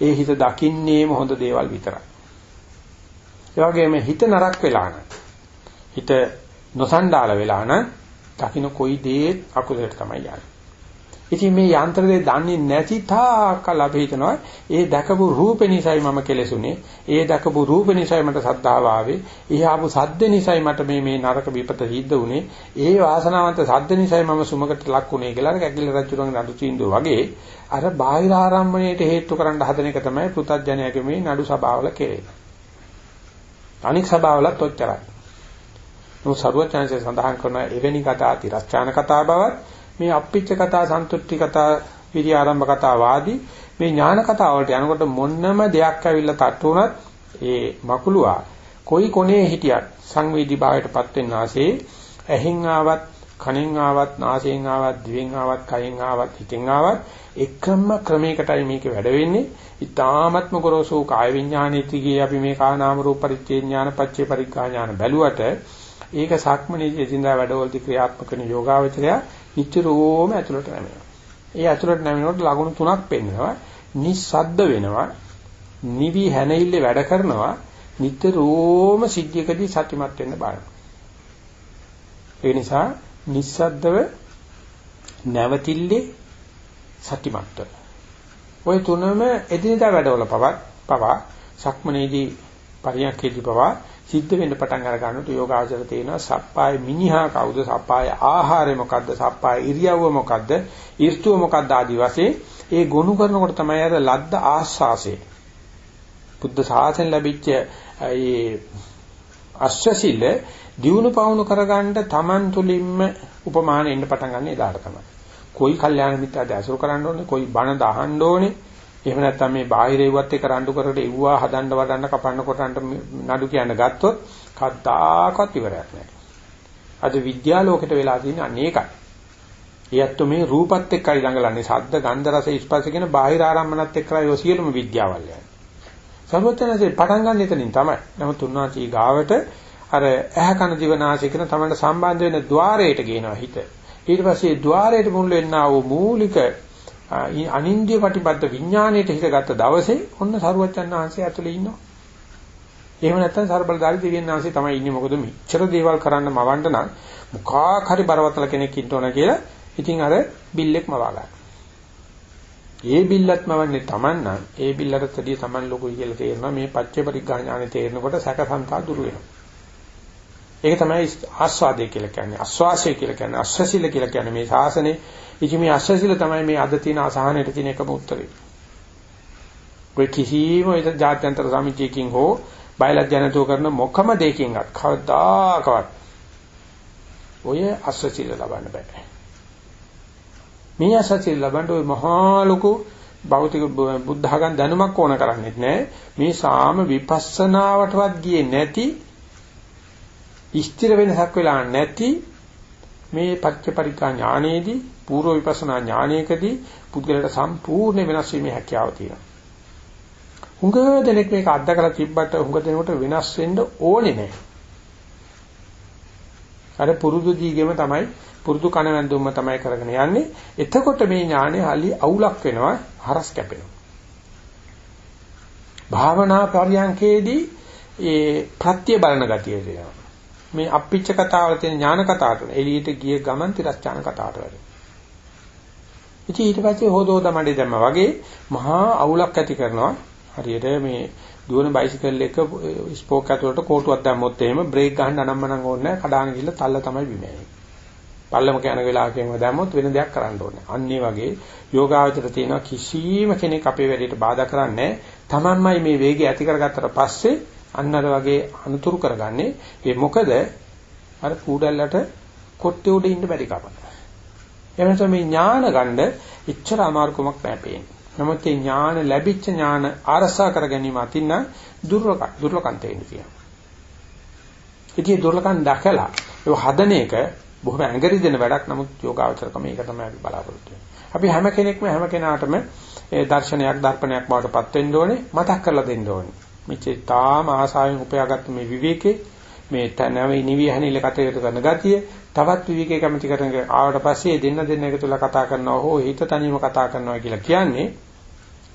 ඒ හිත දකින්නේම හොඳ දේවල් විතරයි. ඒ වගේම හිත නරක් වෙලා නම් හිත නොසන්ඩාල වෙලා නම් දකින්න කොයි දේ අකුසලට තමයි යන්නේ. ඉතින් මේ යන්ත්‍රය දන්නේ නැති තාකල් අපි හිතනවා ඒ දැකපු රූපේ නිසයි මම කෙලෙසුනේ. ඒ දැකපු රූපේ නිසයි මට සද්ධාව ආවේ. ඒ ආපු සද්ද නිසයි මට මේ මේ නරක විපත සිද්ධ වුනේ. ඒ වාසනාවන්ත සද්ද නිසයි මම සුමකට ලක් වුනේ කියලා කැකිලි රජුරන්ගේ නඩු තීන්දුව වගේ අර බාහිර ආරම්භණයට හේතු කරන්න හදන එක තමයි පෘථජ්ජනයාගේ මේ නඩු සභාවල කෙරෙන්නේ. අනික් සභාවලත් ඔච්චරයි. නෝ සරුවචාන්සේ සඳහන් කරන එවැනි කතා තිරස්චාන කතා බවත් මේ අප්පිච්ච කතා, සන්තුට්ටි කතා, විරි ආරම්භ කතා වාදී මේ ඥාන කතා වලට යනකොට මොන්නම දෙයක් ඇවිල්ලා තට්ටු වුණත් ඒ මකුලුවා කොයි කොනේ හිටියත් සංවේදී භාවයටපත් වෙන්න ආසේ ඇහෙන් ආවත් කනෙන් ආවත් නාසයෙන් ආවත් දිවෙන් ආවත් කයෙන් ආවත් හිතෙන් ආවත් එකම ක්‍රමයකටයි මේක වැඩ වෙන්නේ. ඊ타ත්ම ගොරෝසු කාය විඥානෙති ගියේ අපි මේ කානාම රූප පරිච්ඡේ ඥාන පච්චේ පරිග්ගා ඥාන බැලුවට ඒක සක්මනේ එදින්දා වැඩවලදී ක්‍රියාත්මක කරන යෝගාවචරය නිතරම ඇතුළට නැමෙනවා. ඒ ඇතුළට නැමෙනකොට ලකුණු තුනක් පෙන්වනවා. නිස්සද්ද වෙනවා. නිවි හැනෙille වැඩ කරනවා. නිතරම සිද්ධියකදී සත්‍යමත් වෙන්න බලනවා. ඒ නිසා නිස්සද්දව නැවතිල්ලේ සතිමත්ව. ওই තුනම එදිනදා වැඩවල පවත් පවා සක්මනේදී පරියන්කේදී පවා සිද්ධ වෙන්න පටන් අර ගන්නකොට යෝගාචර තේනවා සප්පාය මිනිහා කවුද? සප්පාය ආහාරය මොකද්ද? සප්පාය ඉරියව්ව මොකද්ද? ඍතුව මොකද්ද ආදි වශයෙන් ඒ ගොනු කරනකොට තමයි අර ලද්ද ආස්වාසේ බුද්ධ ශාසනය ලැබිච්ච ඒ අශ්වසිල දියුණු පවුණු කරගන්න Taman තුලින්ම උපමාන එන්න පටන් ගන්න එදාට තමයි. කොයි කල්යාණ මිත්‍යාද අසුර කරන්න ඕනේ, කොයි බණ දහන්න ඕනේ. එහෙම නැත්නම් මේ බාහිර ඒවත් එක රණ්ඩු කරලා එව්වා හදන්න වඩන්න කපන්න කොටන්න නඩු කියන ගත්තොත් කද්දාකවත් ඉවරයක් නැහැ. අද විද්‍යාලෝකයට වෙලා තියෙන අනේකයි. ඒත් මේ රූපත් එක්කයි ළඟලන්නේ ශබ්ද ගන්ධ රස ස්පර්ශ කියන බාහිර ආරම්මනත් එක්කලා ඒ සියලුම විද්‍යාවල් යන්නේ. සර්වඥාසේ පටන් ගන්න එතනින් තමයි. නමුත් උන්වහන්සේ ගාවට අර ඇහ කන දිව නාසය කියන තමන්ට සම්බන්ධ වෙන ద్వාරයට ගේනවා හිත. ඊට පස්සේ ద్వාරයට මුල් වෙන්නා වූ මූලික අනින්ද්‍ය ප්‍රතිපද විඥාණයට හිත ගත්ත දවසේ ඔන්න සරුවච්චන් ආංශය ඇතුලේ ඉන්නවා. එහෙම නැත්නම් සර්බලදාරි දෙවියන් ආංශය තමයි ඉන්නේ මොකද මෙච්චර දේවල් කරන්න මවන්න නම් මොකක් හරි බරවතල කෙනෙක් ඉන්න ඕන කියලා ඉතින් අර බිල්ලෙක් මවා ගන්න. ඒ බිල්ලත් මවන්නේ Taman නම් ඒ බිල්ලට තදිය Taman ලොකුයි කියලා තේරෙනවා මේ පච්චේ පරිග්ගා ඥානෙ තේරෙනකොට සැකසන්තා දුර වෙනවා. ඒක තමයි ආස්වාදය කියලා කියන්නේ ආස්වාසය කියලා කියන්නේ අස්සසිල කියලා කියන්නේ මේ ශාසනේ ඉති මේ අස්සසිල තමයි මේ අද තියෙන අසහනයට තියෙන එකම උත්තරේ. ඔය කිසිම ඒක ජාත්‍යන්තර සමිතියකින් හෝ බයලජ්ජනතෝ කරන මොකම දෙයකින්වත් කවදාකවත් ඔය අස්සසිල ලබන්න බෑ. මේ අසත්‍ය ලබන්න ওই මහා ලොකු භෞතික බුද්ධඝන් දැනුමක් ඕන කරන්නේත් නැහැ. මේ සාම විපස්සනාවටවත් ගියේ නැති ස්ථිර වෙනසක් වෙලා නැති මේ පච්චපරිකා ඥානයේදී පූර්ව විපස්සනා ඥානයකදී පුද්ගලයාට සම්පූර්ණ වෙනස් වීමේ හැකියාව තියෙනවා. හුඟ දෙනෙක් මේක අත්දකලා තිබ්බට හුඟ දෙනෙකුට වෙනස් වෙන්න ඕනේ නැහැ. අර පුරුදු දීගෙම තමයි පුරුදු කණ වැන්දුම්ම තමයි කරගෙන යන්නේ. එතකොට මේ ඥානෙ hali අවුලක් වෙනවා, හරස් කැපෙනවා. භාවනා පරියන්කේදී ඒ ප්‍රත්‍ය බලන ගතිය දෙනවා. මේ අප්පිච්ච කතාවල තියෙන ඥාන කතාවට එළියට ගිය ගමන් තිරස්චාන කතාවට වැඩි. ඉතින් ඊට පස්සේ හොදෝද මඩේ දැම්ම වගේ මහා අවුලක් ඇති කරනවා. හරියට මේ දුවන බයිසිකල් එක ස්පෝක් ඇතුලට කෝටුවක් දැම්මොත් එහෙම බ්‍රේක් ගහන්න අනම්මනම් ඕනේ නැහැ. කඩාගෙන ගිහලා තල්ල තමයි බිමේ. පල්ලමක යන වෙලාවකම දැම්මොත් වෙන දෙයක් කරන්න ඕනේ. අන්න ඒ වගේ යෝගාවචර තියෙනවා කිසිම කෙනෙක් අපේ වැඩේට බාධා කරන්නේ තමන්මයි මේ වේගය ඇති කරගත්තට පස්සේ අන්න අර වගේ අනුතුරු කරගන්නේ ඒ මොකද අර කූඩල්ලට කොට්ටේ උඩ ඉන්න බැරි කම. එවනස මේ ඥාන ගන්න ඉච්ඡර අමාරුකමක් නැහැ පේන්නේ. නමුත් මේ ඥාන ලැබිච්ච ඥාන ආරසා කර ගැනීම අතින් දුර්ලක දුර්ලකම් තේින්න තියෙනවා. ඉතින් දුර්ලකම් දැකලා ඒ හදන එක බොහොම ඇඟරි දෙන වැඩක් නමුත් යෝගාවචරකම ඒක තමයි අපි බලාපොරොත්තු අපි හැම කෙනෙක්ම හැම කෙනාටම ඒ දර්ශනයක් දර්පණයක් බවට පත් වෙන්න ඕනේ මතක් කරලා දෙන්න ඕනේ. මෙච්චේ තාම ආසාවෙන් උපයාගත්ත මේ විවේකේ මේ තනවේ නිවි හැනිල කටයුතු කරන ගතිය තවත් විවේකේ කැමති කරන ආවට පස්සේ දෙන්න දෙන්න එකතුලා කතා කරනවා හෝ හිත තනියම කතා කරනවා කියලා කියන්නේ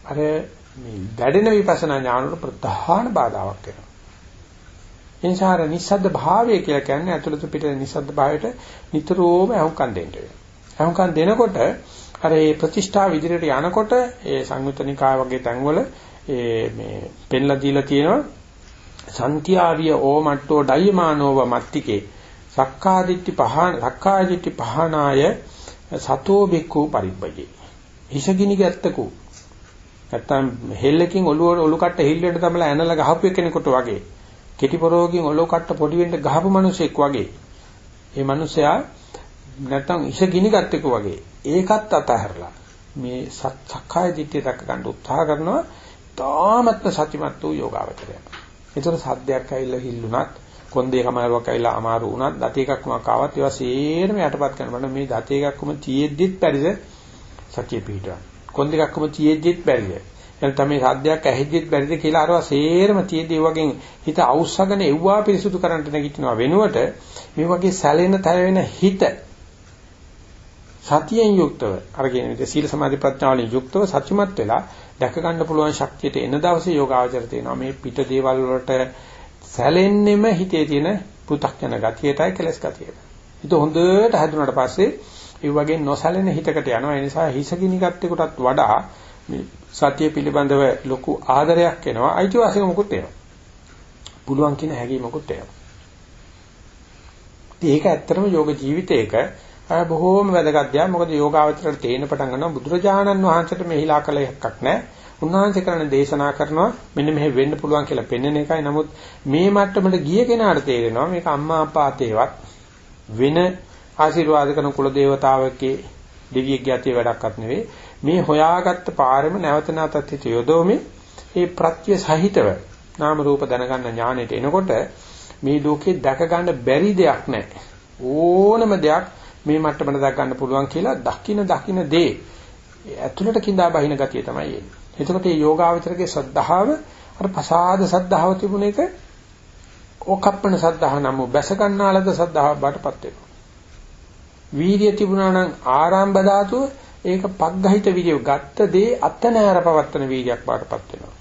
අර මේ වැඩෙන විපස්සනා ඥානවල ප්‍රධාන බාධාවක් වෙනවා. එනිසා අර නිස්සද්ද භාවය කියලා කියන්නේ ඇතුළත පිට නිස්සද්ද භාවයට නිතරම අහුම්කම් දෙන්න වෙනවා. අහුම්කම් දෙනකොට අර මේ ප්‍රතිෂ්ඨා විදිහට යනකොට ඒ සංයුතනිකාය වගේ තැන්වල ඒ මේ පෙන්ලා දීලා තියෙනවා සන්තියාවිය ඕමට්ටෝ ඩයමානෝව මත්තිකේ සක්කාදිට්ඨි පහන සක්කාදිට්ඨි පහනාය සතෝ බික්ඛු පරිබ්බජේ හිසගිනි ගැත්තකෝ නැත්තම් හෙල්ලකින් ඔළුව ඔලු කට්ට හිල්ලෙට තමලා ඇනලා ගහපු කෙනෙකුට වගේ කෙටි පොරෝගින් ඔලෝ කට්ට පොඩි වෙන්න ගහපු මිනිසෙක් වගේ. ඒ මිනිසයා නැත්තම් ඉෂ ගිනි ගත්තෙකු වගේ. ඒකත් අතහැරලා මේ සක්කාය දිට්ඨිය දක්ක ගන්න උත්සාහ කරනවා. තාමත්ම සත්‍යමත් වූ යෝගාවචරය. ඒතර සද්දයක් ඇවිල්ලා හිල්ලුණත් කොන්දේ කමාරුවක් ඇවිල්ලා අමාරු වුණත් දත එකක්ම කාවත් ඒවා සේරම යටපත් කරනවා. මේ දත එකක්ම තියෙද්දිත් පරිද සත්‍ය පිටුවා. කොන්දේ එකක්ම තියෙද්දිත් පරිද එතන මේ සද්දයක් ඇහිද්දිත් බැරිද කියලා අරවා සේරම තියදී වගේ හිත අවුස්සගෙන එව්වා පිරිසුදු කරන්න නැගිටිනවා වෙනුවට මේ වගේ සැලෙන තැවෙන හිත සතියෙන් යුක්තව අරගෙන ඉත සීල සමාධි ප්‍රඥා වලින් යුක්තව සත්‍යමත් වෙලා දැක ගන්න පුළුවන් ශක්තියට එන දවසේ යෝගාවචර තියෙනවා මේ පිට දේවල් වලට සැලෙන්නෙම හිතේ තියෙන පු탁 යන ගතියටයි කෙලස් ගතියට. හිත හොඳට හැදුනට පස්සේ ඒ වගේ නොසැලෙන හිතකට යනවා. ඒ නිසා හිසගිනි ගත්තේකටත් වඩා මේ සතිය පිළිබඳව ලොකු ආදරයක් එනවා. අයිතිවාසිකම මුකුත් එනවා. පුළුවන් කියන හැඟීමකුත් එනවා. ඒක ඇත්තටම යෝග ජීවිතයක බොහෝම වැදගත් දෙයක්. මොකද යෝගාවචරයට තේින පටන් ගන්නවා බුදුරජාණන් වහන්සේට මෙහිලා කළ එකක් නැහැ. උන්වහන්සේ කරන දේශනා කරනවා මෙන්න මෙහෙ වෙන්න පුළුවන් කියලා පෙන්වන එකයි. නමුත් මේ මට්ටමට ගිය කෙනාට තේරෙනවා මේක අම්මා අප්පා අතේවත් වෙන ආශිර්වාද කරන කුල දේවතාවකේ දෙවියෙක්ගේ අතේ වැඩක්වත් නෙවෙයි. මේ හොයාගත්ත පාරෙම නැවත නැවතත් හිත යොදවමින් ඒ ප්‍රත්‍ය සහිතව නාම රූප දැනගන්න ඥානෙට එනකොට මේ ලෝකේ දැක ගන්න බැරි දෙයක් නැහැ. ඕනම දෙයක් මේ මට්ටමට දැක ගන්න පුළුවන් කියලා දකින්න දකින්න දේ ඇතුළට கிඳා බහින ගතිය තමයි එන්නේ. එතකොට මේ යෝගාවචරගේ ශ්‍රද්ධාව අර පසාද ශ්‍රද්ධාව තිබුණ එක ඕකප්පන ශ්‍රද්ධාව නම් බැස ගන්නාලද ශ්‍රද්ධාව බාටපත් වෙනවා. වීර්ය තිබුණා නම් ආරම්භ ධාතුව ඒක පග්ගහිත වීර්ය ගත්ත දේ අත්නෑර පවත්තන වීර්යයක් බාටපත් වෙනවා.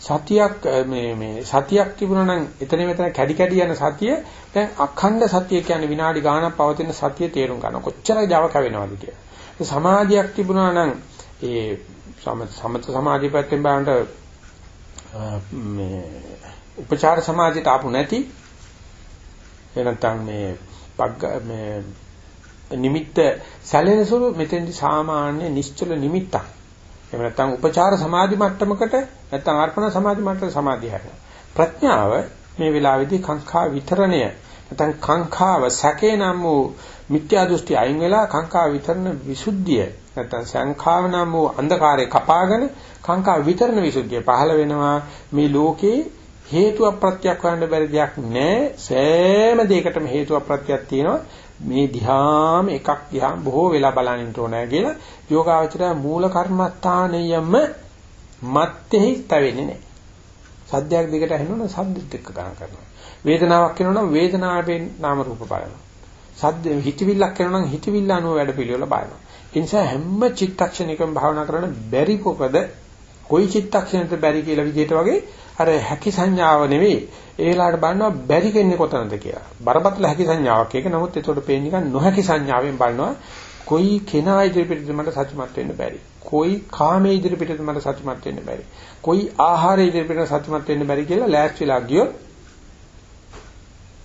සතියක් මේ මේ සතියක් තිබුණා නම් එතන මෙතන කැඩි කැඩි යන සතිය දැන් අඛණ්ඩ සතිය කියන්නේ විනාඩි ගාණක් පවතින සතිය තේරුම් ගන්න කොච්චර Java කැවෙනවද කියලා. සමාධියක් තිබුණා නම් ඒ සමත සමාධිය පැත්තෙන් බලනකොට මේ උපචාර සමාධියට ආපු නැති එනතන් මේ පග්ග මේ නිමිත්ත සැලෙන සුළු මෙතෙන්දි සාමාන්‍ය නිශ්චල නිමිත්තක්. එහෙම නැත්නම් උපචාර සමාධි මට්ටමකට නැත්නම් අර්පණ සමාධි මට්ටමට සමාධිය හැදෙනවා. ප්‍රඥාව මේ වෙලාවේදී කාංකා විතරණය නැත්නම් කාංකාව සැකේ නම් වූ මිත්‍යා දෘෂ්ටි අයින් වෙලා කාංකා විතරණ විසුද්ධිය නැත්නම් සංඛාව නම් වූ අන්ධකාරය කපාගෙන කාංකා විතරණ විසුද්ධිය පහළ වෙනවා. මේ ලෝකේ හේතුව ප්‍රත්‍යක් හොයන්න බැරි දෙයක් නැහැ සෑම දෙයකටම හේතුව ප්‍රත්‍යක් තියෙනවා. මේ ධ්‍යාම එකක් ධ්‍යාම බොහෝ වෙලා බලන්න ඕනෑ කියලා යෝගාවචරය මූල කර්මස්ථානයම මත්ෙහි තවෙන්නේ නැහැ සද්දයක් දිගට ඇහෙනවනම් සද්දෙත් එක්ක ගණන් කරනවා. වේදනාවක් වෙනවනම් වේදනාවෙන් නාම රූප බලනවා. සද්ද හිතවිල්ලක් කරනවා නම් හිතවිල්ල අනුව වැඩ පිළිවෙල බලනවා. ඒ නිසා හැම චිත්තක්ෂණයකම භාවනා කරන්න බැරි කොකද කොයි චිත්තක්ෂණයකට බැරි කියලා විදිහට වගේ අර හැකි සංඥාව නෙවෙයි ඒ වෙලාවට බලනවා බැරි කෙන්නේ කොතනද කියලා. බරපතල හැකි සංඥාවක් ඒක. නමුත් ඒකට පේන්නේ නිකන් නොහැකි සංඥාවෙන් බලනවා කොයි කෙනා ඉදිරිපිටට මට සත්‍යමත් වෙන්න බැරි. කොයි කාමයේ ඉදිරිපිටට මට සත්‍යමත් වෙන්න බැරි. කොයි ආහාරයේ ඉදිරිපිටට සත්‍යමත් වෙන්න බැරි කියලා ලෑස්තිලා ගියොත්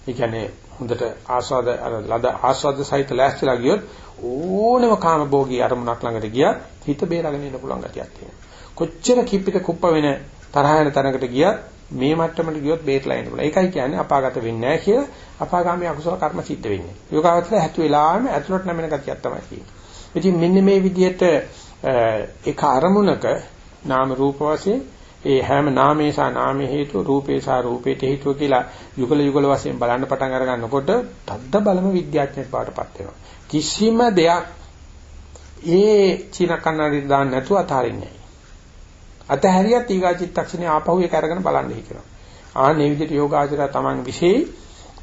ඒ කියන්නේ හොඳට ආස්වාද අර ලද ආස්වාද සහිත ලෑස්තිලා ගියොත් ඕනම කාම භෝගී අරමුණක් ළඟට ගියත් හිත බේරගෙන ඉන්න පුළුවන් ගතියක් තියෙනවා. කොච්චර කිප්පිට කුප්ප වෙන තරහ යන තැනකට ගියත් මේ මට්ටමට ගියොත් බේරලා ඉන්න පුළුවන්. ඒකයි කියන්නේ අපාගත වෙන්නේ නැහැ කියලා අපාගාමී අකුසල කර්ම සිද්ධ වෙන්නේ. යෝගාවචර හැතු වෙලාම ඇතුළට නැමෙන ගතියක් තමයි තියෙන්නේ. ඉතින් මෙන්න මේ විදිහට ඒක අරමුණක නාම රූප වශයෙන් ඒ හැම නාමේසා නාම හේතු රූපේසා රූපේට හේතුව කියලා යුගල යුගල වශයෙන් බලන්න පටන් අර ගන්නකොට තද්ද බලම විද්‍යාඥයෙක් පාටපත් වෙනවා. කිසිම දෙයක් ඒ චීන කන්නාඩි දාන්න නැතුව අතාරින්නේ නැහැ. අතහැරියත් ඊගා චිත්තක්ෂණේ ආපහු ඒක අරගෙන බලන්න හිතනවා. ආන්නේ විදිහට යෝගාචරය තමන් විශේෂයි,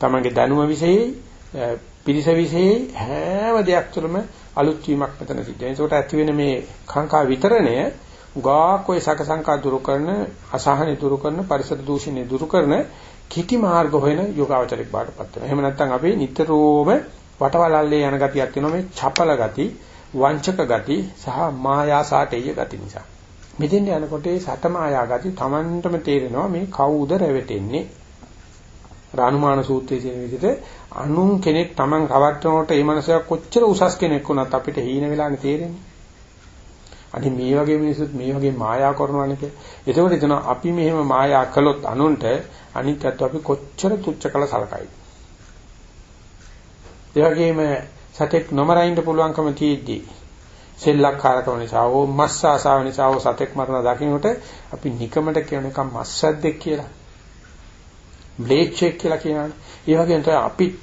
තමන්ගේ දැනුම විශේෂයි, පිරිස විශේෂයි හැම දෙයක් තුළම අලුත් වීමක් මෙතන සිද්ධ වෙනවා. ඒකට ඇති වෙන මේ කාංකා විතරණය ගාක් ඔය සක සංකා දුරු කරන අසහනෙ දුරු කරන පරිසර දූෂණය දුරු කරන කිටි මාර්ග හොයන යෝගාවචරික බාටපත් වෙනවා. එහෙම නැත්නම් අපි නිතරම වටවලල්ලේ යන ගතියක් තියෙනවා මේ චපල ගති, වංචක ගති සහ මායා සාටේය ගති නිසා. මෙතෙන් යනකොට ඒ සත මායා ගති Tamanටම තේරෙනවා මේ කවුද රැවටෙන්නේ. රානුමාන සූත්‍රයේ තියෙන විදිහට අනුන් කෙනෙක් Taman රවට්ටනකොට ඒ මනසක් කොච්චර උසස් කෙනෙක් වුණත් අපිට හීන වෙලානේ තේරෙන්නේ. අනේ මේ වගේ මිනිස්සුත් මේ වගේ මායා කරනවානේ කියලා. ඒකෝට එතන අපි මෙහෙම මායා කළොත් අනුන්ට අනිත් අත අපි කොච්චර තුච්ච කළ සලකයිද? ඒ වගේම සතෙක් නොමරින්න පුළුවන්කම තියෙද්දි සෙල්ලක්කාරකම නිසා ඕ මස් ආසාව නිසා ඕ සතෙක් මරන දකින්නට අපි නිකමට කියන එක මස්සද්දෙක් කියලා. බ්ලේච්චෙක් කියලා කියනවානේ. ඒ වගේම තමයි අපිත්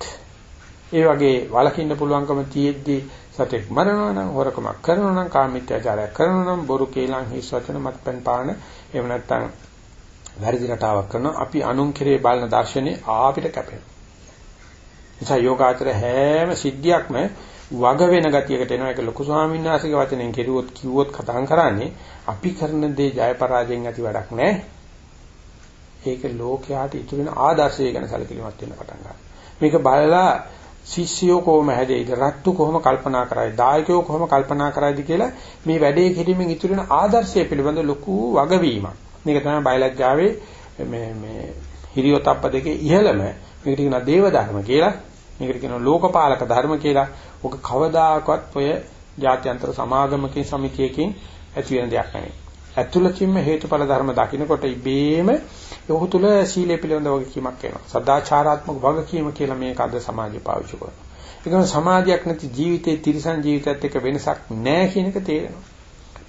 ඒ වගේ වලකින්න පුළුවන්කම තියෙද්දි සතෙක් මරනවා නම් හොරකමක් කරනවා නම් කාමීත්‍යාචාරයක් කරනවා නම් බොරු කේලම් හිස් වචන මත්පැන් පාන එහෙම නැත්නම් වැරදි රටාවක් කරනවා අපි අනුන් කෙරේ බලන දර්ශනේ ආපිට කැපෙනවා. නිසා යෝගාචර හැම සිද්ධියක්ම වග වෙන ගතියකට එනවා ඒක ලොකු ස්වාමීන් වහන්සේගේ වචනෙන් කෙරුවොත් කිව්වොත් කතා කරන්නේ අපි කරන දේ ජය පරාජයෙන් ඇති වැඩක් නැහැ. ඒක ලෝකයාට ඉතුරු වෙන ආදර්ශය ගැන සැලකිලිමත් වෙන්න පටන් ගන්නවා. මේක බලලා ශිෂ්‍යයෝ කොහොම හැදෙයිද රත්තු කොහොම කල්පනා කරයිද දායකයෝ කොහොම කල්පනා කරයිද කියලා මේ වැඩේ කිරීමෙන් ඉතුරු වෙන ආදර්ශය පිළිබඳ ලොකු වගවීමක් මේක තමයි බයලජ්ජාවේ මේ මේ හිරියොතප්ප දෙකේ ඉහළම මේකට කියනවා දේව ධර්ම කියලා මේකට කියනවා ලෝකපාලක ධර්ම කියලා ඔක කවදාකවත් ඔය ජාත්‍යන්තර සමාගමකින් සමිතියකින් ඇති වෙන දෙයක් නෙවෙයි ඇතුළතින්ම හේතුඵල ධර්ම දකින්නකොට ඉබේම ඔහු තුල සීලය පිළිබඳ වගකීමක් එනවා. සදාචාරාත්මක වගකීම කියලා මේක අද සමාජය පාවිච්චි කරනවා. ඒකම සමාජයක් නැති ජීවිතේ තිරිසන් ජීවිතයත් එක්ක වෙනසක් නැහැ කියන එක තේරෙනවා.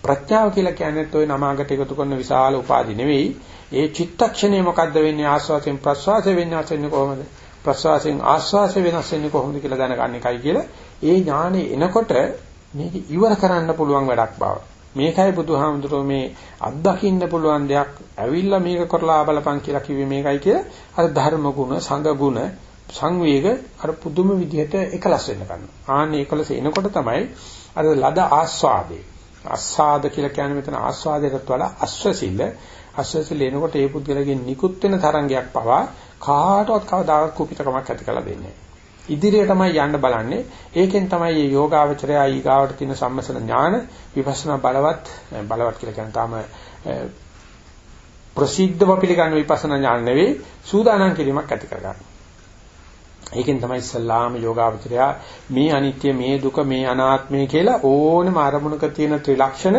ප්‍රඥාව කියලා කියන්නේ ඔය නමාගට එකතු කරන විශාල උපාධි නෙවෙයි. ඒ චිත්තක්ෂණය මොකද්ද වෙන්නේ ආස්වාසයෙන් ප්‍රස්වාසයෙන් වෙනස් වෙන්නේ කොහොමද? ප්‍රස්වාසයෙන් ආස්වාසයෙන් වෙනස් වෙන්නේ කොහොමද කියලා දැනගන්න එකයි කියලා. ඒ ඥානෙ එනකොට මේක ඉවර කරන්න පුළුවන් වැඩක් බව. මේකයි බුදුහාමුදුරුවෝ මේ අත්දකින්න පුළුවන් දෙයක් ඇවිල්ලා මේක කරලා බලපන් කියලා කිව්වේ මේකයි කියලා අර ධර්ම ගුණ සංඝ ගුණ සංවේග අර පුදුම විදිහට එකලස් වෙන්න ගන්නවා. ආන්නේ එකලස එනකොට තමයි අර ලද ආස්වාදේ. ආස්වාද කියලා කියන්නේ මෙතන ආස්වාදයකට වඩා අස්වසිල්ල අස්වසිල්ල එනකොට ඒ පුද්ගලගෙන් නිකුත් වෙන තරංගයක් පවා කාටවත් කවදාවත් කුපිතකමක් ඇති කළ දෙන්නේ නැහැ. ඉදිරිය තමයි යන්න බලන්නේ. ඒකෙන් තමයි මේ යෝගාවචරය ඊගාවට තියෙන සම්මසන ඥාන විපස්සනා බලවත් බලවත් කියලා කියන තාම ප්‍රසිද්ධව පිළිගන්න විපස්සනා ඥාන නෙවෙයි සූදානම් කිරීමක් ඇති කරගන්න. ඒකෙන් තමයි ඉස්ලාම යෝගාවචරය මේ අනිත්‍ය මේ දුක මේ අනාත්මය කියලා ඕනම අරමුණක තියෙන ත්‍රිලක්ෂණ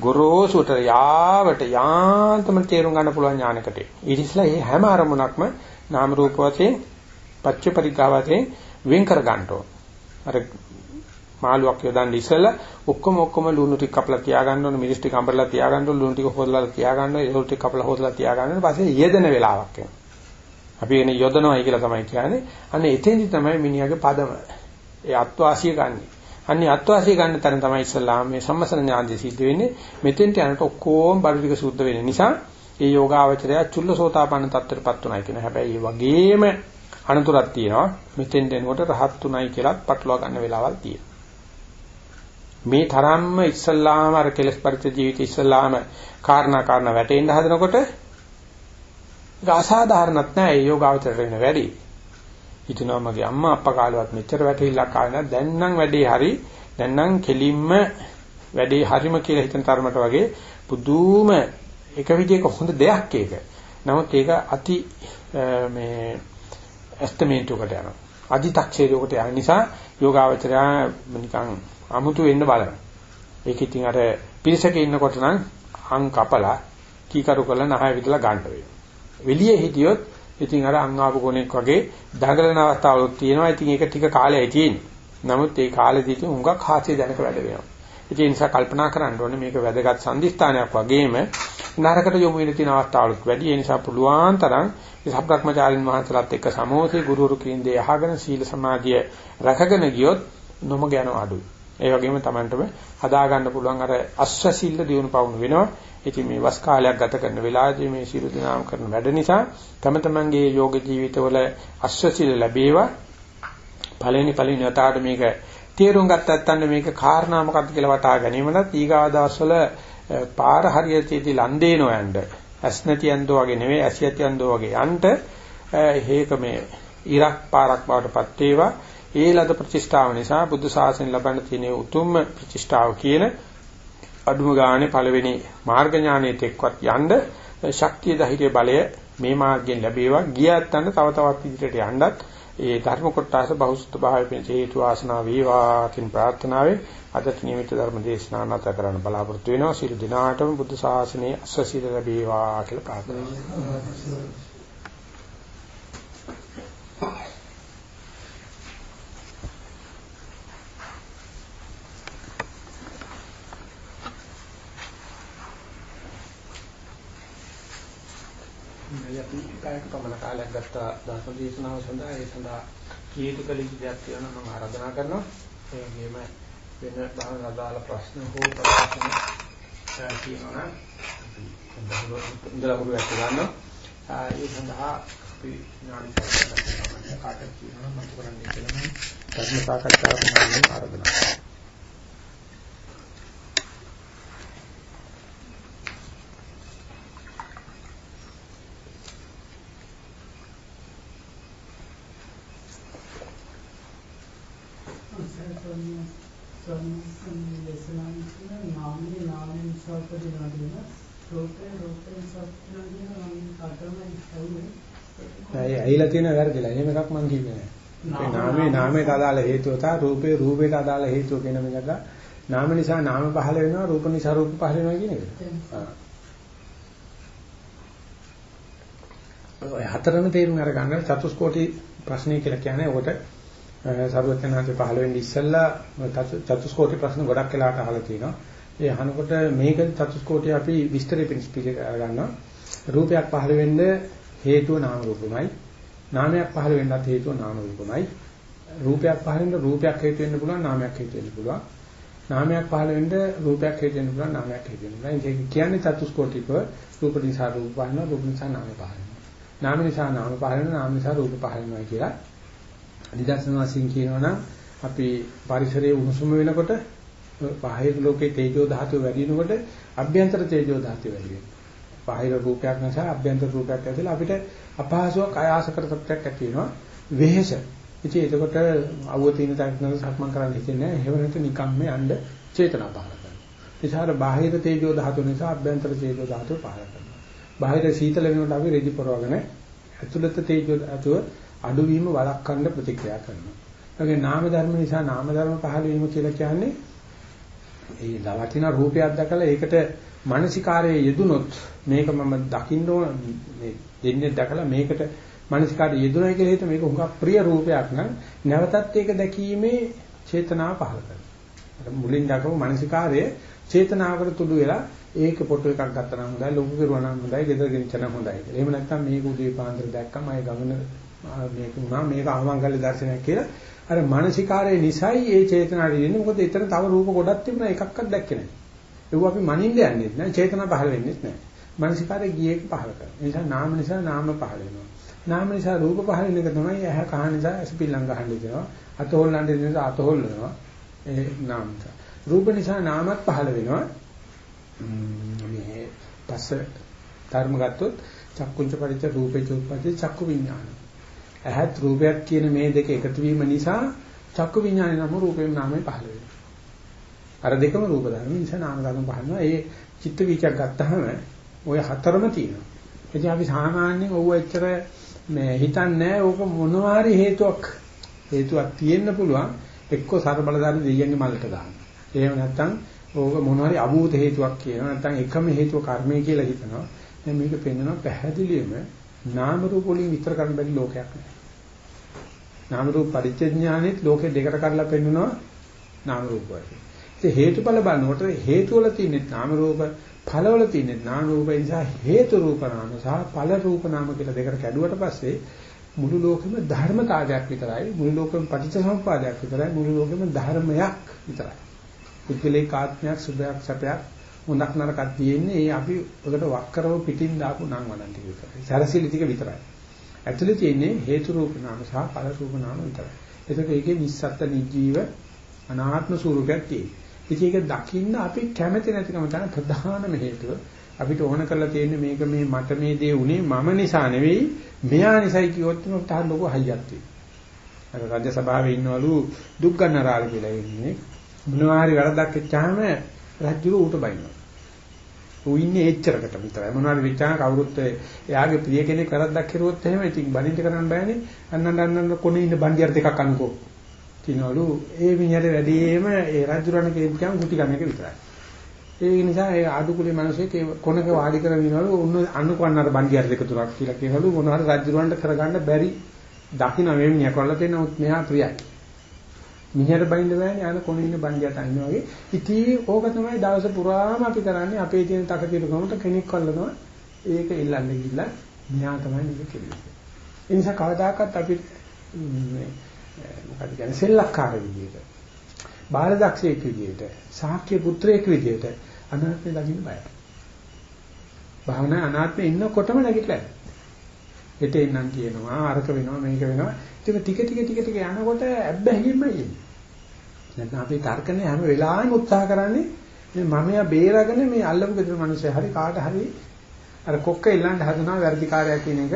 ගොරෝසුට යාවට යාන්තම තේරුම් ගන්න පුළුවන් ඥානකට. ඊටිස්ලා මේ හැම අරමුණක්ම නාම රූප වශයෙන් පච්ච පරිගාවතේ වෙන් කර ගන්න ඕන. අර මාළුවක් යොදන්න ඉස්සෙල්ලා ඔක්කොම ඔක්කොම ලුණු ටික කපලා තියා ගන්න ඕන මිරිස් ටික අඹරලා තියා ගන්න ඕන ලුණු ටික හොදලා තියා ගන්න ඕන ඒලු ටික කපලා හොදලා තියා ගන්න ඕන පස්සේ යෙදෙන වෙලාවක් එනවා. අපි එනේ යොදනවායි කියලා තමයි කියන්නේ. අන්න එතෙන්දි තමයි මිනිහාගේ පදම. ඒ අත්වාසිය ගන්නෙ. අන්නේ අත්වාසිය ගන්න තැන තමයි ඉස්සල්ලාම මේ සම්මසන ඥානදී සිද්ධ වෙන්නේ. මෙතෙන්ට යනකොට ඔක්කොම බඩු ටික සුද්ධ වෙන නිසා ඒ යෝගාවචරය චුල්ලසෝතාපන්න තත්ත්වයටපත් උනායි කියන හැබැයි ඒ වගේම අනතුරක් තියෙනවා. මෙතෙන් දෙනකොට රහත් තුනයි කියලා පටලවා ගන්න වෙලාවල් තියෙනවා. මේ තරම්ම ඉස්සල්ලාම අර කෙලස් පරිත ජීවිත ඉස්සල්ලාම කාරණා කාරණා වැටෙන්න හදනකොට ඒක අසාධාරණත් නෑ ඒ යෝගාවචරයට වෙන වැඩි. හිතනවා මගේ අම්මා අප්පා කාලෙවත් මෙච්චර වැටහිල්ලක් ආවේ නැහැ. දැන් නම් වැඩේ හරි. දැන් නම් කෙලින්ම වැඩේ හරිම කියලා හිතන තරමට වගේ පුදුම එක විදිහක හොඳ දෙයක් ඒක. නමුත් ඒක අති මේ ඇස්තමේන්තුවකට යනවා. අදි탁ෂේරයකට යන නිසා යෝගාවචරය නිකන් අමුතු වෙන්න බලනවා. ඒක ඉතින් අර පිරිසක ඉන්නකොට නම් අං කපලා කීකරු කරලා නහය විදලා ගන්න වෙනවා. එළියේ හිටියොත් ඉතින් අර අං ආපු කෙනෙක් වගේ දඟලන අවස්ථාවලුත් තියෙනවා. ඉතින් ඒක ටික කාලයයි තියෙන්නේ. නමුත් ඒ කාලෙදී ඉතින් හුඟක් හාස්‍ය දැනක වැඩ වෙනවා. ඒ නිසා කල්පනා කරන්න ඕනේ මේක වැදගත් සම්දිස්ථානයක් වගේම නරකට යොමු වෙන තියෙන අවස්ථාවලුත් වැඩි. ඒ නිසා පුළුවන් තරම් සබ්‍රක්‍මචාරින් වහන්සේලාත් එක්ක සමෝසී ගුරුවරු කින්දේ අහගෙන සීල සමාධිය රැකගෙන ගියොත් නොමග යන අඩුයි. ඒ වගේම Tamanටම හදා ගන්න පුළුවන් අර අස්වැසිල්ල දියුණු පවුණු වෙනවා. ඉතින් මේ වස් කාලයක් ගත කරන වෙලාවේදී මේ සියලු දිනාම කරන වැඩ නිසා තම තමන්ගේ යෝග ජීවිතවල අස්වැසිල්ල ලැබේවා. පළවෙනි පළවෙනි වතාවට මේක තේරුම් ගත්තත් අන්න මේක කාරණා මොකක්ද කියලා වටහා ගැනීමවත් ඊගාව දවස්වල පාර හරියටදී ලන්දේනෝ යන්න ඇස් නැති යන්දෝ වගේ නෙවෙයි ඇස් යති යන්දෝ වගේ යන්න හේක මේ ඉරක් පාරක් බවටපත් වේවා. ඒ ලද ප්‍රතිෂ්ඨාව නිසා බුද්ධ ශාසනය ලබන්න තියෙන උතුම්ම ප්‍රතිෂ්ඨාව කියන අදුම ගානේ පළවෙනි මාර්ග ඥානයට එක්වත් යන්න ශක්තිය ධෛර්ය බලය මේ මාර්ගයෙන් ලැබේවා. ගියත් අන්න තව තවත් ඉදිරියට යන්නත් ඒ ධර්ම කොටස බහුසුත භාවයෙන් හේතු ආසනා වේවා කියන ප්‍රාර්ථනාවෙන් අදට නියමිත ධර්ම දේශනාව නැත කරන්න බලාපොරොත්තු වෙනවා. සියලු දිනාටම බුද්ධ ශාසනයේ අස්වැසිත ලැබේවා කියලා ප්‍රාර්ථනා කරනවා. අපි පැයක පමණ කාලයක් ගත්ත ධර්ම දේශනාව සඳහා ඒ සඳහා කීයුතු කළ යුතු දෙයක් තියෙනවා මම ආරාධනා කරනවා. ඒ වගේම වෙන බාහිර අදාළ ප්‍රශ්න හෝ ප්‍රශ්න තියෙනවා නම් ඉඳලා පුරුද්දට ගන්නවා. ඒ සඳහා අපි ඥාන කාටද කියනවා මම කරන්නේ කියලා ධර්ම සාකච්ඡාවක් කරන්න ආරාධනා කරනවා. නාමයේ නාමයෙන් සල්පදිනවා කියන රූපේ රූපයෙන් සල්පදිනවා කියන නම් කාටමයි ඇහුනේ ඒ ඇහිලා තියෙන වැරදිලා. එහෙම එකක් මම කියන්නේ නැහැ. ඒ නාමයේ නාමයට අදාළ හේතුව තා රූපේ රූපයට අදාළ හේතුව කියන මේක නාම නිසා නාම පහළ වෙනවා රූප නිසා රූප පහළ වෙනවා කියන එක. ඔය හතරම තේරුම් අරගන්න චතුස්කෝටි ප්‍රශ්නය කියලා කියන්නේ ඔකට සර්වඥාන්සේ පහළ වෙන්නේ ඉස්සෙල්ලා චතුස්කෝටි ප්‍රශ්න ගොඩක් වෙලාට අහලා තියෙනවා. ඒ අහනකොට මේක චතුස්කෝටි අපි විස්තරෙ පිණිස පිළිග ගන්නවා. රූපයක් පහළ වෙන්න හේතුව නාම රූපමයි. නාමයක් පහළ වෙන්නත් හේතුව නාම රූපමයි. රූපයක් පහළ වෙන්න රූපයක් හේතු වෙන්න පුළුවන් නාමයක් හේතු වෙන්න පුළුවන්. නාමයක් පහළ වෙන්න රූපයක් හේතු වෙන්න පුළුවන් නාමයක් හේතු වෙන්න පුළුවන්. ඒක කියන්නේ චතුස්කෝටික රූප නිසා රූප පහළනවා රූප නිසා නාම පහළනවා. නාම නිසා නාම පහළ වෙනවා නාම නිසා රූප පහළ වෙනවා කියලා නිදර්ශන වශයෙන් කියනවනම් අපි පරිසරයේ උණුසුම වෙනකොට බාහිර ලෝකේ තේජෝ ධාතුව වැඩි වෙනකොට අභ්‍යන්තර තේජෝ ධාතුව වැඩි වෙනවා. බාහිර රූපයක් නිසා අභ්‍යන්තර රූපයක් ඇතිලා අපිට අපහසුයක් ආයාසකර තත්ත්වයක් ඇති වෙනවා. වෙහෙස. ඉතින් එතකොට අවුව තියෙන තැනක සක්මන් කරන්න හිතෙන්නේ නැහැ. එහෙම නැත්නම් නිකම්ම යන්න චේතනා පහළ කරනවා. ඒසාර බාහිර තේජෝ ධාතුව නිසා අභ්‍යන්තර තේජෝ ධාතුව පහළ කරනවා. බාහිර සීතල වෙනකොට අපි රෙදි පොරවගෙන ඇතුළත තේජෝ ධාතුව අඩුවීම වළක්වන්න ප්‍රතික්‍රියා කරනවා. ඒකේ නාම ධර්ම නිසා නාම ධර්ම පහළ වීම කියලා කියන්නේ ඒ දවතින රූපයක් දැකලා ඒකට මානසිකාරයේ යෙදුනොත් මේක මම දකින්න ඕන මේ දෙන්නේ දැකලා මේකට මානසිකාරයේ යෙදුනයි කියලා හිත මේක හුඟක් ප්‍රිය රූපයක් නම් නැවතත් ඒක දැකීමේ චේතනාව පහළ කරනවා. මුලින් දක්වපු මානසිකාරයේ චේතනාවකට තුඩු වෙලා ඒක ෆොටෝ එකක් ගත්තා නම් හොඳයි ලොකු කරුවා නම් හොඳයි ගෙදර ගෙනිච්ච නම් හොඳයි කියලා. එහෙම නැත්නම් මේක උදේ පාන්දර දැක්කම අය ගමන මේක උනා මේක අමංගල්‍ය දර්ශනයක් කියලා අර මානසිකාරයේ නිසයි ඒ චේතනාවේ ඉන්නේ මොකද එතන තව රූප ගොඩක් තිබුණා එකක්වත් දැක්කේ නැහැ. ඒක අපි මනින්න යන්නේ නැහැ චේතනා පහළ වෙන්නේ නැහැ. මානසිකාරයේ ගියේ පහළ කරනවා. ඒ නිසා නාම නිසා නාම පහළ වෙනවා. නාම නිසා රූප පහළ වෙන එක තමයි ඇහැ කහ නිසා ඇසපිල්ලම් ගහන්න දෙනවා. අත හොල්ලන්න දෙනවා අත හොල්ලනවා. ඒ නාම නිසා. රූප නිසා නාමත් පහළ වෙනවා. මේ පස්ස ධර්ම ගත්තොත් චක්කුංච පරිච්ඡ රූපේ චුප්පති චක්කු විඥාන. ඇහත් රූපයක් කියන මේ දෙක එකතු වීම නිසා චක්කු විඥානේ නම රූපේ නාමයේ පහළ වෙනවා. අර දෙකම රූප ධර්ම නිසා නාම ධර්ම පහළ වෙනවා. ඒ චිත්ත වීචක් ගත්තාම ওই හතරම තියෙනවා. ඉතින් අපි සාමාන්‍යයෙන් ඕව එච්චර මේ හිතන්නේ ඕක මොනවාරි හේතුවක් හේතුවක් තියෙන්න පුළුවන් එක්ක සර්බලදාරි දෙයියන්ගේ මලට දාන්න. එහෙම නැත්නම් ඕක මොනවාරි අභූත හේතුවක් කියනවා නැත්නම් එකම හේතුව කර්මය කියලා හිතනවා. දැන් මේක පෙන්වනවා පැහැදිලිවම නාම රූප වලින් විතර කරන්න බැරි ලෝකයක් නෑ. නාම රූප පරිච්ඡේඥානෙත් ලෝකේ දෙකට කඩලා පෙන්වනවා නාම රූප වලින්. ඒ හේතුඵල බලනකොට හේතු වල තියෙන නාම රූප ඵල වල තියෙන නාම රූප නිසා හේතු රූප නාම සහ ඵල රූප නාම කියලා දෙකට කැඩුවට පස්සේ මුළු ලෝකෙම ධර්මතාවයක් විතරයි මුළු ලෝකෙම පටිච්චසමුප්පාදයක් විතරයි මුළු ලෝකෙම ධර්මයක් විතරයි. පුද්ගලික ආත්මයක් සුභයක් සැපයක් හොඳක් නරකක් තියෙන්නේ ඒ අපි ඔකට වක්කරව පිටින් දාපු නම් වදන් ටික විතරයි. සරසිලි ටික විතරයි. ඇතුලේ තියෙන්නේ හේතු රූප නාම සහ ඵල රූප නාම විතරයි. ඒකට ඒකේ නිස්සත්ත්‍ය නිජීව අනාත්ම ස්වරූපයක් තියෙනවා. ඉතින් ඒක දකින්න අපි කැමති නැතිකම තමයි ප්‍රධානම හේතුව. අපිට ඕන කරලා තියෙන්නේ මේක මේ මට මේ දේ උනේ මම නිසා නෙවෙයි මෙයා නිසායි කිව්වොත් මොකක්ද තාම ලොකු හයියක් තියෙනවා. අර රාජ්‍ය සභාවේ ඉන්නවලු දුක් ගන්න රාජ කියලා ඉන්නේ. මොනවා හරි වැරද්දක් වෙච්චාම රජුර ඌට බයිනවා. ඌ ඉන්නේ එච්චරකට විතරයි. මොනවා හරි වෙච්චාම කවුරුත් එයාගේ ප්‍රිය කෙනෙක් වැරද්දක් කරුවොත් එහෙම ඉතින් බනින්න කරන්න බෑනේ. අන්නන්න අන්නන්න කොනේ ඉන්න බණ්ඩියර දෙකක් අනුකෝ. කිනවලු ඒ මිනිහට වැඩිම ඒ රජුරණ කියන්කම් කුටි කන එක විතරයි. ඒ නිසා ඒ ආඩුකුලේ මිනිස්සෙක් කොනක වාඩි කරගෙන ඉනවලු උන්න අනුකවන්න අර බණ්ඩියර දෙක තුනක් කියලා කියනවලු මොනවා හරි රජුරවන්ට කරගන්න බැරි දකින්න මේ මිනිහා කරලා තියෙන උත් මෙහා ප්‍රියයි. මිනිහට බයින්න බෑනේ අන කොනේ ඉන්න බණ්ඩියට අන්නේ වගේ. ඉතින් ඕක තමයි දවස පුරාම අපි කරන්නේ අපේ තියෙන තකතිරකමට කෙනෙක් කල්ලනවා ඒක ඉල්ලන්න ගිහිල්ලා මෙහා තමයි මේක කෙරෙන්නේ. ඒ නිසා කවදාකවත් අපි මේ මොකද කියන්නේ සෙල්ලක්කාර විදියට බාලදක්ෂයෙක් විදියට සාක්‍ය පුත්‍රයෙක් විදියට අනාත්මය දකින්න බයයි. භාවනා අනාත්මේ ඉන්නකොටම නැගිටලා. හෙට එන්නම් කියනවා අරක වෙනවා මේක වෙනවා. ඒක ටික ටික ටික ටික යනකොට ඇබ්බැහියෙම එන්නේ. නැත්නම් අපි තර්කනේ හැම වෙලාවෙම උත්සාහ කරන්නේ මේ මමයා බේරගෙන මේ අල්ලපු ගෙදර මිනිස්සු හරි කාට හරි අර කොක්ක ඉල්ලන්න හදනවා වැඩිකාරයා කියන එක.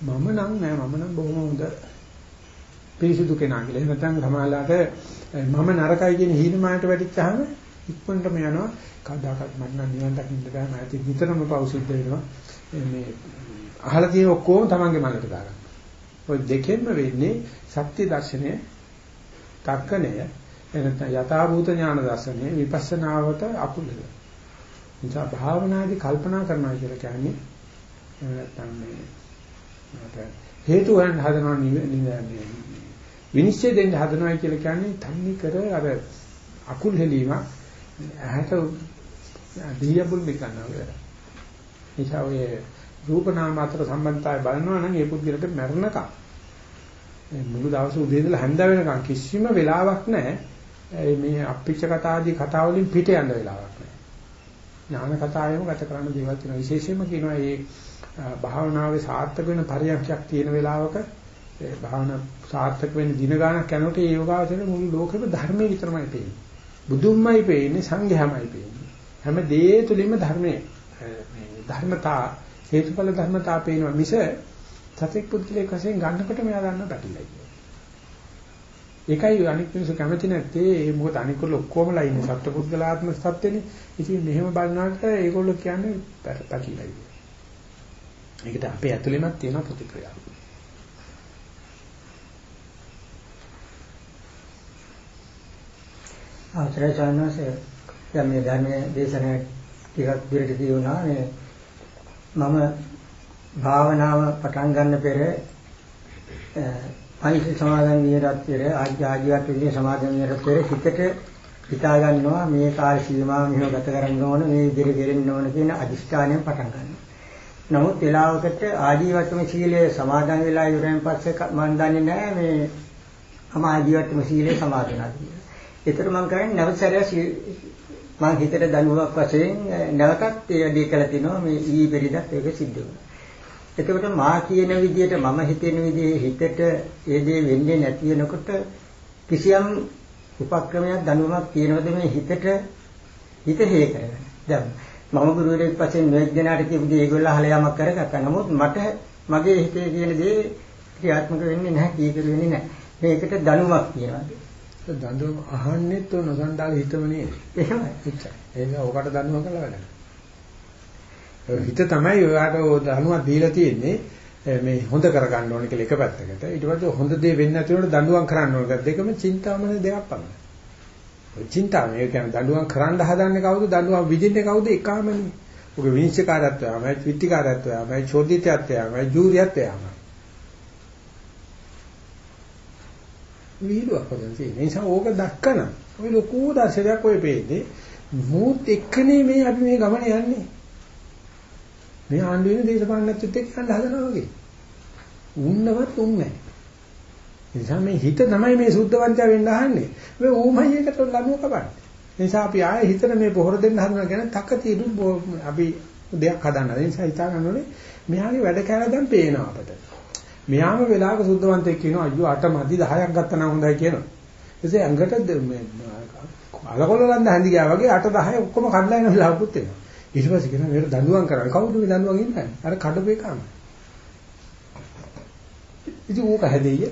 මම නම් නෑ. මම නම් බොහොම හොඳ පිරිසුදු කෙනා කියලා. එහෙම නැත්නම් සමාලාට මම නරකයි කියන හීනමානට වැටිච්චාම ඉක්මනටම යනවා. කවදාකවත් මම නම් නිවන් දකින්න බෑ. මම ඇති විතරම පෞසිද්ධ වෙනවා. මේ අහලා තියෙන ඔක්කොම තමන්ගේ මනකට දාගන්න. ඔය දෙකෙන්ම වෙන්නේ සත්‍ය දර්ශනය, තර්කණය, එනත යථාභූත ඥාන දර්ශනය විපස්සනාවට අකුලද. නිසා භාවනාදී කල්පනා කරනවා කියලා කියන්නේ නැත්නම් මේ හේතු හොයන්න හදනවා විනිශ්චය දෙන්න හදනවා කියලා කියන්නේ තන්නේ කර අර අකුල් හෙලීමක් ඇහැට දීයබුල් මිකනවා කියලා. නිසා ඔය රූප නාම අතර සම්බන්ධතාවය බලනවා නම් ඒ පුද්ගලට මරණකම් මුළු දවස උදේ ඉඳලා හැන්ද වෙනකම් කිසිම වෙලාවක් නැහැ මේ අප්පිච්ච කතා ආදී කතා වලින් පිට යන්න වෙලාවක් නැහැ. ඥාන කතාවෙම ගත කරන්න දේවල් තියෙනවා. විශේෂයෙන්ම කියනවා මේ භාවනාවේ සාර්ථක වෙන පරියන්ඛයක් තියෙන වෙලාවක ඒ භාවනා සාර්ථක වෙන දින ගානක් යනකොට ඒ යෝගාවචරයේ මුළු ලෝකෙම ධර්මයේ විතරමයි පේන්නේ. බුදුන්මයි පේන්නේ සංඝයාමයි පේන්නේ. හැම දේ තුලින්ම ධර්මයේ මේ ධර්මතා හේතුඵල ධර්මතා පේනවා මිස සතෙක් පුද්ගලයෙක් වශයෙන් ගන්නකොට මෙයා ගන්න පැටලයි. ඒකයි අනික් මිනිස්සු කැමති නැත්තේ ඒ මොකද අනිකුල ඔක්කොමලා ඉන්නේ සත්පුද්ගලාත්ම සත්‍යෙනේ. ඉතින් මෙහෙම බලනකොට ඒගොල්ලෝ කියන්නේ පැටලයි. ඒකට අපේ ඇතුළෙමත් තියෙන ප්‍රතික්‍රියාව. ආචාර්ය චානසේ දැන් මේ ධර්මයේ දේශනාව ටිකක් දුරට කියුණා මේ මම භාවනාව පටන් ගන්න පෙර පංච සමාධන් විහෙරත් පෙර ආජීවත් විදිහේ සමාධන් විහෙරත් පෙර හිතට හිතා ගන්නවා මේ කාල සීමාව මෙහෙම ගත කරන්න ඕන මේ විදිහට ගෙරෙන්න ඕන කියන අදිෂ්ඨානයෙන් පටන් ගන්නවා. නමුත් වෙලාවකට ආජීවත්ම සීලය සමාදන් වෙලා ඉවරෙන් පස්සේ මම දන්නේ නැහැ මේ මම ආජීවත්ම සීලය සමාදන්ද කියලා. ඒතර මම කරන්නේ නැවත සැරයක් මම හිතට දනුවක් වශයෙන් නැවතත් ඒ වැඩේ කළා තිනවා මේ ඊ පෙරිදත් ඒක සිද්ධ වුණා. එතකොට මා කියන විදිහට මම හිතෙන විදිහේ හිතට ඒ දේ වෙන්නේ නැති වෙනකොට කිසියම් උපක්‍රමයක් දනුවමක් තියෙනවද මේ හිතට හිත හේ කරගන්න. දැන් මම ගුරුවරයෙක් වශයෙන් නොඑක් දෙනාට කියපු දේ ඒගොල්ලෝ අහලා යමක් කරගත්තා. නමුත් මට මගේ හිතේ කියන දේ ක්‍රියාත්මක වෙන්නේ නැහැ, කීකර වෙන්නේ නැහැ. මේකට දනුවක් තියෙනවා. දඬුවම් අහන්නෙත් ඔය නොසන්ඩාල හිතම නේද? එහෙමයි. ඒක ඔකට දඬුවම් කළා වැඩක්. හිත තමයි ඔයාට දඬුවම් දීලා තියෙන්නේ මේ හොඳ කරගන්න ඕනේ කියලා එක පැත්තකට. ඊට පස්සේ හොඳ දේ වෙන්නේ නැති උනට දඬුවම් කරන්න ඕනේ. දෙකම චින්තාමන දෙකක් පමණයි. ඔය චින්තාව මේ කියන්නේ දඬුවම් කරන්න හදන්නේ කවුද? දඬුවම් විදින්නේ කවුද? එකමනේ. ඔගේ විනිශ්චයකාරත්වයමයි, විත්තිකාරත්වයමයි, චෝදිතයත්වයමයි, ජූරියත්වයමයි. විහිළුවක් වගේ තියෙන. ඒ නිසා ඕක දක්කන. ඔය ලොකු දර්ශනයක් ඔය පෙන්නේ. මූත් එක්කනේ මේ අපි මේ ගමන යන්නේ. මේ ආණ්ඩු වෙන දේශපාලනඥයත් එක්ක යන්න හදනවා වගේ. උන්නවත් උන්නේ නැහැ. නිසා මේ හිත තමයි මේ සුද්ධවන්තය වෙන්න අහන්නේ. මේ ඕමයි එකට ලනුව කපන්නේ. නිසා අපි ආයේ හිතට මේ පොහොර දෙන්න හදනවා කියන තක తీරු අපි දෙයක් හදන්න. ඒ නිසා හිතා ගන්න ඕනේ මෙයාගේ වැඩ කැල දැන් පේනවා අපට. මෙයාම වෙලාවක සුද්ධවන්තයෙක් කියනවා අයියෝ අට මදි 10ක් ගත්තා නම් හොඳයි කියනවා. එසේ ඇඟට මේ අලකොල ලන්ද හැඳි ගියා වගේ අට 10 ඔක්කොම කඩලා යන වෙලාවකුත් එනවා. ඊට පස්සේ කියනවා මේකට දඬුවම් කරන්න. කවුද මේ දඬුවම් ඉන්නේ? අර කඩපේ කාම. ඉතින් ඕක හැදෙయ్య.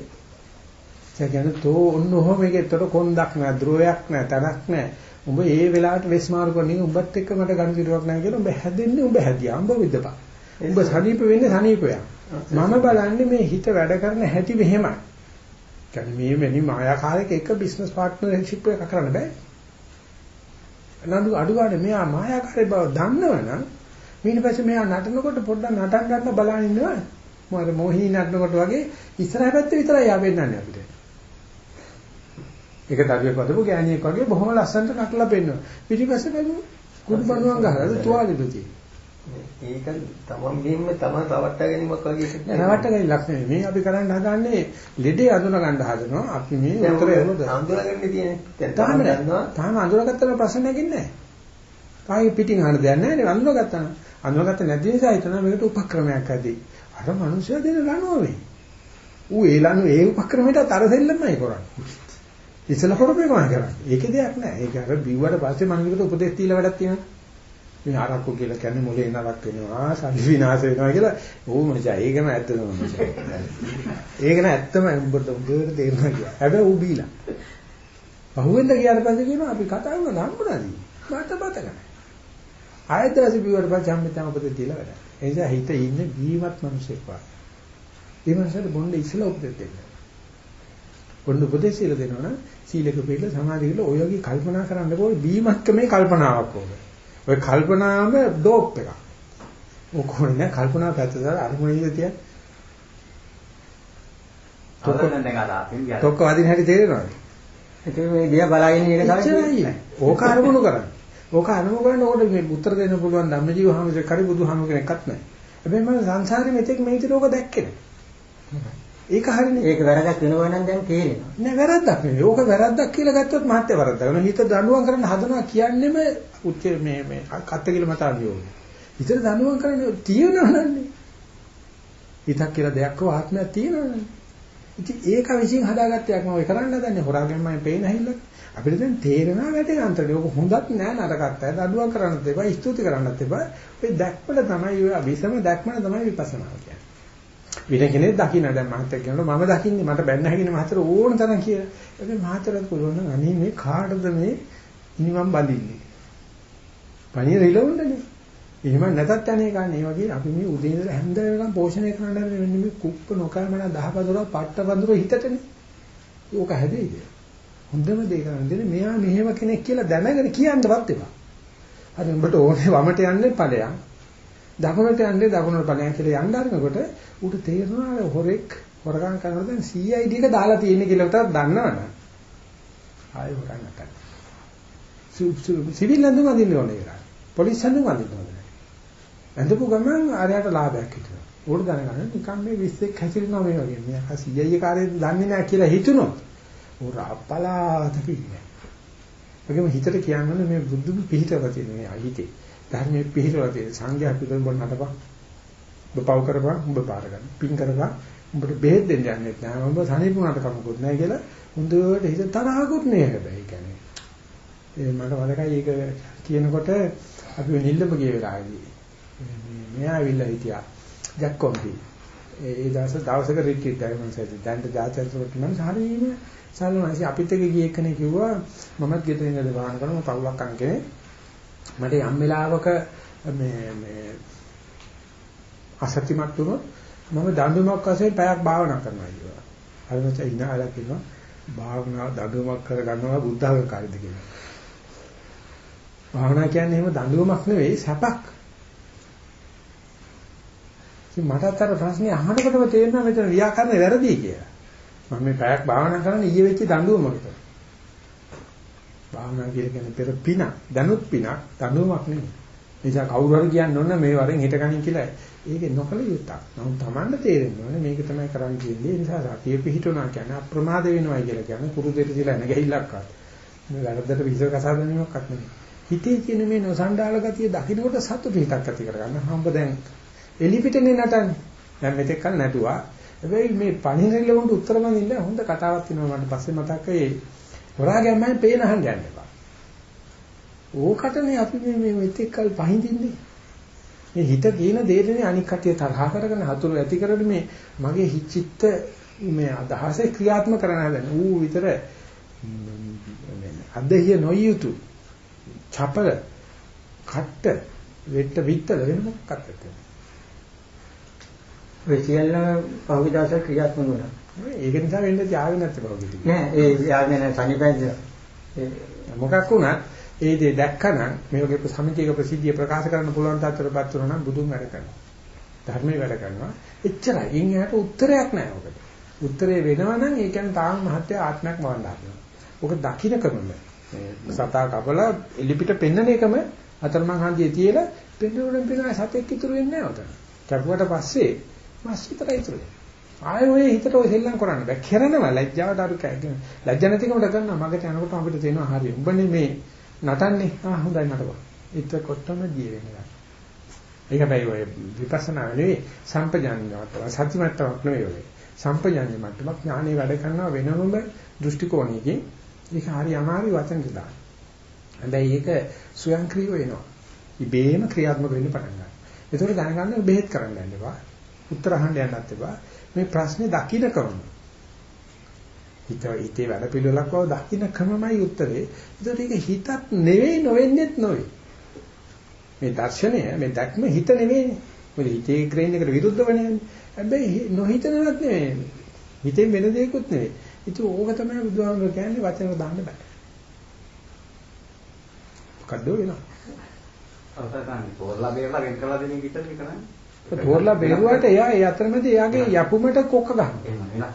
ඒ කියන්නේ තෝ ඔන්න ඔහොම එකේතර කොන්දක් නෑ, ධ්‍රුවයක් නෑ, තනක් නෑ. උඹ ඒ වෙලාවට වෙස් මාරු කරන්නේ උඹත් එක්ක මට ගනුදෙනුවක් නෑ කියලා උඹ හැදෙන්නේ උඹ හැදියා. උඹ විදපන්. උඹ සනීප වෙන්නේ සනීපයක්. මම බලන්නේ මේ හිත වැඩ කරන හැටි මෙහෙමයි. කියන්නේ මේ වෙනි මායාකාරයක එක බිස්නස් පාර්ට්නර්ෂිප් එකක් කරන්න බෑ. නඩු අඩුවානේ මෙයා මායාකාරී බව දන්නවනම් ඊට පස්සේ මෙයා නටනකොට පොඩ්ඩක් නටන්න ගන්න බලන් ඉන්නවා. මොකද මොහි නටනකොට වගේ ඉස්සරහ පැත්තේ විතරයි ආවෙන්නන්නේ අපිට. ඒක දරුවෙක් වදපු ගෑණියෙක් වගේ බොහොම ලස්සනට නටලා පෙන්වනවා. පිටිපස්සේ බලමු කුඩු බණුවන් ගහලා තුවාලෙද තියෙන්නේ. ඒක තමන් බින්ම තමන් රවට්ට ගැනීමක් වගේ එකක් නෑ රවට්ට ගැනීම ලක්ෂණ මේ අපි කරන්න හදන්නේ ලෙඩේ අඳුන ගන්න හදනවා. අපි මේ උත්තරය එනොද අඳුනගන්න තියෙන්නේ තාම දන්නවා. තාම අඳුනගත්තම ප්‍රශ්න නැගින්නේ නෑ. කායි පිටින් අහන්න දෙයක් නෑ. නේ අඳුනගත්තා නම්. අඳුනගත්ත නැති නිසා හිතනවා මේකට උපක්‍රමයක් ඇති. අර මිනිස්සු දෙන ලනුව මේ ඌ ඒ ලනු ඒ උපක්‍රමයට අර දෙල්ලමයි කරන්නේ. ඉස්සලා කරපේකම කරන්නේ. ඒකේ දෙයක් නෑ. ඒක අර බිව්වට පස්සේ මනුස්සයෙකුට උපදෙස් දීලා වැඩක් තියෙනවා මේ අරක්කු කියලා කියන්නේ මොලේ නරක් වෙනවා, සල්ලි විනාශ වෙනවා කියලා. ඕ මචං ඒකම ඇත්තම මචං. ඒක නෑ ඇත්තම උඹට උඹට තේරෙනවා කියලා. හැබැයි ඌ බීලා. පහුවෙන්ද ගියාට පස්සේ කියනවා අපි කතා කරනවා හම්බුණාදී. මට බත ගන්න. ආයෙත් රසි බිව්වට පස්සේ හැමතැනම උපදෙස් දීලා වැඩ. ඒ නිසා හිත ඉන්නේ බීමත් මිනිසෙක් වගේ. ඒ මනසට බොන්න ඉස්සලා උපදෙස් දෙන්න. බොන්න උපදෙස් කියලා දෙනවනම් සීලක පිළිල සමාධියක ඔය වගේ කල්පනා කරන්න ඕනේ බීමත්කමේ කල්පනාවක් ඕනේ. ඔය කල්පනාවම ඩෝප් එකක්. ඔකෝනේ නෑ කල්පනා පැත්තට අරමුණේ ගියා. තොක්ක වදින හැටි තේරෙනවද? ඒක මේ දිහා බලාගෙන ඉන්න එච්චරයි. ඕක අරමුණු කරන්නේ. ඕක අරමුණු කරන ඕකට මේ උත්තර දෙන්න පුළුවන් ධම්මජීව හැමදේ කරි බුදුහාම කෙනෙක්වත් නැහැ. හැබැයි මම සංසාරේ මෙතෙක් මේ විදිහට ඕක දැක්කේ නැහැ. ඒක හරිනේ. ඒක වැරදක් වෙනවා නම් දැන් තේරෙනවා. නෑ වැරද්දක් නෙවෙයි. ඕක වැරද්දක් කියලා ගත්තොත් මහත්ය වැරද්දක්. වෙන හිත දඬුවම් කරන්න හදනවා කියන්නේම උච්ච මේ මේ අත්තිකිල මත අභියෝගය. හිතට දඬුවම් කරන්නේ තියෙනවනේ. හිතක් කියලා දෙයක් හෝ ආත්මයක් තියෙනවනේ. ඉතින් ඒක විශ්ින් හදාගත්ත එකක් මම කරන්න හදන්නේ හොරාගෙන්මයි පේන හැහිල්ල. අපිට දැන් තේරෙනවා වැඩේ අන්තරේ. ඕක හොඳත් නෑ නරකත් නෑ. දඬුවම් කරන්නත් එපා, ස්තුති කරන්නත් එපා. ඔය දැක්මල තමයි ඔය අභිසම දැක්මල තමයි විපස්සනා කියන්නේ. වෙන කෙනෙක් දකින්න දැන් මහත්තයා කියනවා මම දකින්නේ මට බැන්න හැකිනේ මහත්තයා ඕන තරම් කියලා. ඒක මහත්තයාට පුළුවන් නම් අනේ මේ කාටද මේ ඉනිමම් බඳින්නේ. පණිය රිලවුන්නනේ. එහෙම නැතත් යන්නේ ගන්න. ඒ වගේ අපි මේ උදේ ඉඳලා හැන්ද වෙනකම් පෝෂණය කරන්න වෙන්නේ මේ කුප්ප නොකෑමන දහපදොර පට්ට බඳුර හිතටනේ. ඕක හැදෙයිද? හොඳම දේ කරන්නේ මෙයා මෙහෙම කෙනෙක් කියලා දැනගෙන කියන්නවත් එපා. හරි උඹට ඕනේ වමට යන්නේ ඵලයන්. දකුණට යන්නේ දකුණට ඵලයන් කියලා යන්න හදනකොට ඌට තේරෙනවා හොරෙක් හොරගම් කරනකොට දැන් CID එක දාලා තියෙන්නේ කියලා උටත් දන්නවනේ. ආයෙ හොරගම් නැතත්. සිවිල් ලඳුම අදින්න ඕනේ ඒක. පොලිස් ලඳුම අදින්න ඕනේ. ඇඳපු ගමන් ආරයට ලාභයක් හිටිනවා. ඌට දැනගන්න නිකන් මේ 20ක් හැසිරෙනවා මේ වගේ. මෙයා CI කාර්යය දන්නේ නැහැ කියලා හිතුනොත් ඌ රාප්පලාතක ඉන්නේ. ඒකම හිතට කියන්නේ මේ බුද්ධ පිහිටව තියෙන මේ අහිතේ. ධර්මයේ පිහිටව තියෙන සංඝයා පිටුන් බොන්න හදපන්. ඔබ පව කරපන් ඔබ පාර ගන්න. පින් කරපන් උඹට බෙහෙත් දෙන්න යන්නේ නැහැ. උඹ සනීපුණාට කමකුත් නැහැ කියලා හොඳට හිත තරහකුත් නෑ හැබැයි කියන්නේ. ඒ මට මතකයි ඒක කියනකොට අපි නිල්ලම ගිය වෙලාවේදී මෙයා ඇවිල්ලා හිටියා ජැක්කොම්පි. ඒ දවස් දවසක රිට්‍රීට් එකක් මම සයිද දැන්ට ජාතකවලට මම හරියම සල්මාසි අපිත් එක්ක ගිය එකනේ කිව්වා මමත් ගෙදර ඉඳලා බාහන කරනවා පවුලක් අන් කෙනෙක්. මට යම් වෙලාවක මේ මේ අසත්‍යමත් වුණොත් මම දඬුවමක් වශයෙන් පැයක් භාවනා කරනවා කියලා. හරිමච ඉනාලා කියනවා භාවනා දඬුවමක් කර ගන්නවා බුද්ධඝ කාර්යද කියලා. භාවනා කියන්නේ එහෙම දඬුවමක් නෙවෙයි සැපක්. ඉතින් මටත් අර ප්‍රශ්නේ අහනකොටම තේරෙනවා මෙතන ව්‍යාකරණ වැරදි කියලා. මම මේ පැයක් භාවනා කරන්නේ ඊයේ වෙච්ච දඬුවමකට. භාවනා කියලා කියන්නේ පෙර පින, දනුත් පිනක්, දඬුවමක් නෙවෙයි. නිසා කවුරු හරි කියන්න ඕන මේ වරෙන් හිට ගනින් කියලා. ඒක නොකල යුත්තක්. නමුත් Tamanne තේරෙන්න ඕනේ මේක තමයි කරන්න කියන්නේ. ඒ නිසා සතිය පිහිටුණා කියන්නේ අප්‍රමාද වෙනවා කියලා කියන්නේ කුරු දෙට දිලා නැගහිල්ලක්වත්. මේ වැරද්දට විසර කසා ගැනීමක්වත් නෙවෙයි. හිතේ තියෙන මේ නොසන්ඩාල ගතිය දකින්නකොට සතුට හිතක් ඇති කරගන්න. හම්බ දැන් එලි පිටනේ නටන්නේ. දැන් මෙතෙක් කල නැටුවා. හැබැයි මේ පණිරෙල්ල වුන්ට උත්තර මදින්න හොඳ කතාවක් තියෙනවා මට පස්සේ මතක් ඒ හොරාගෙන්මයි පේන අහන්න යන්න එපා. ඕකටනේ අපි මේ මේ මෙතෙක් කල් පහඳින්නේ. මේ හිත කියන දේනේ අනික් කටිය තරහ කරගෙන හතුරු ඇති කරගෙන මේ මගේ හිචිත්ත මේ අදහසේ ක්‍රියාත්මක කරන හදන ඌ විතර අධ්‍යය නොයුතු චපල කට්ට වෙට්ට විත්තල වෙන මොකක්ද නැහැ. ඔය සියල්ලම පහුගිය දවසට ක්‍රියාත්මක වුණා. ඒක නිසා වෙන්න ත්‍යාගෙ නැත්තේ පහුගිය. නෑ ඒ යාගෙන සනිපැද්ද ඒ මොකක් වුණත් ඒ දේ දැක්කනම් මේ වගේ සමිතියක ප්‍රසිද්ධිය ප්‍රකාශ කරන්න පුළුවන් තත්ත්වයටපත් වුණා නම් බුදුන් වැඩ කරනවා. ධර්මයේ වැඩ කරනවා. එච්චරයි. ඉන් එහාට උත්තරයක් නැහැ ඔකට. උත්තරේ වෙනවා නම් ඒ කියන්නේ තාම මහත්ය ආත්මයක් මවන්න හදනවා. ඔක දකින්න කරුණ. මේ සතා කපලා එලිපිට පෙන්නන එකම අතරමං හන්දියේ තියලා පෙන්නුවෙන් පෙන්නා සතෙක් ඉතුරු වෙන්නේ නැහැ උතන. කැපුවට පස්සේ මස් විතරයි ඉතුරු වෙන්නේ. ආයෙ ඔය හිතට ඔය සෙල්ලම් කරන්න බෑ. කරනවා ලැජ්ජාවට අර ලැජ්ජ නැතිකමට කරනවා. මගට යනකොට අපිට තේනවා හරිය. උඹනේ මේ නටන්නේ. ආ හොඳයි නටපන්. එතකොටම දී වෙනවා. ඒක බයි ඔය විපස්සනා නෙවෙයි සම්පජාන්‍යවත් සත්‍යමත්වක් නෙවෙයි ඔය. සම්පජාන්‍ය මට්ටමක් ඥානෙ වැඩ කරනවා වෙනමම දෘෂ්ටි කෝණයකින් ඒක හරි අමාරු වචන දාන්න. හැබැයි ඒක ස්වයංක්‍රීය වෙනවා. ඉබේම ක්‍රියාත්මක වෙන්න පටන් ගන්නවා. ඒතකොට දැනගන්න බෙහෙත් කරන්න යන්න එපා. උත්තර අහන්න යන්නත් එපා. මේ ප්‍රශ්නේ දකින්න ක්‍රම. හිත හිතේ වැඩ පිළිවෙලක් වව දකින්න ක්‍රමමයි උත්තරේ. ඒතකොට ඒක හිතක් නෙවෙයි නොවෙන්නේත් නොවේ. මේ දර්ශනය මේ දැක්ම හිත නෙවෙයිනේ. මොකද හිතේ ග්‍රේන් එකට විරුද්ධවනේ. හැබැයි නොහිතනවත් නෙවෙයි. හිතෙන් වෙන දෙයක්වත් නෙවෙයි. ඉතින් ඕක තමයි බුදුහාමුදුරුවෝ කියන්නේ වචන දාන්න බෑ. මොකද්ද වෙනවා? අවසන් තෝරලා බේරලා වෙන් කරලා දෙන එක විතරනේ කරන්නේ. තෝරලා බේරුවාට එයා ඒ අතරමැද එයාගේ යපුමට කොක්ක ගන්නවා.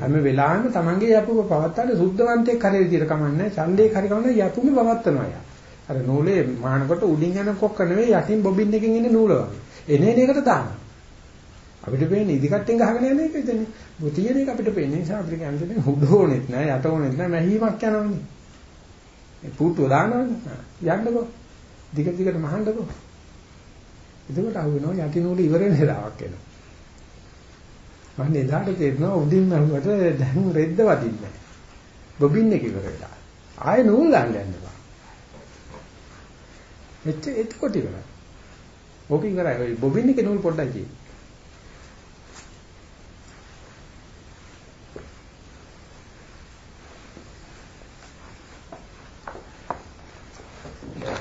හැම වෙලාවෙම තමන්ගේ යපුම පවත්තන්න සුද්ධවන්තයෙක් හරි විදියට කමන්නේ ඡන්දේ හරි කමන්නේ යපුම පවත්තනවා යා. අර නූලේ මානකොට උඩින් යන කොක්ක නෙවෙයි යටින් බොබින් එකකින් එන නූල වගේ. එනේන එකට දානවා. අපිට පේන්නේ ඉදිකට්ටෙන් ගහගෙන යන එක ඉතින් බුතියන එක අපිට පේන්නේ නිසා අපිට කියන්නේ උඩ ඕනෙත් නෑ යට ඕනෙත් නෑ මැහිමක් යනවනේ. ඒ පුටුව දානවනේ. යන්නකෝ. දිග දිගට මහන්නකෝ. එතකොට අහු වෙනවා යටි නූල ඉවර වෙන වෙලාවක් එනවා. මම එදාට තේරෙනවා උඩින් මහුවට දැන් රෙද්ද වදින්නේ. බොබින් එක ඉවර වෙලා. ආයෙ නූල් දාන්න යන්න එච්ච එතකොට ඉවරයි. ඕක ඉවරයි. ඔය බොබින් එකේ නූල් පොඩ්ඩයි තියෙන්නේ.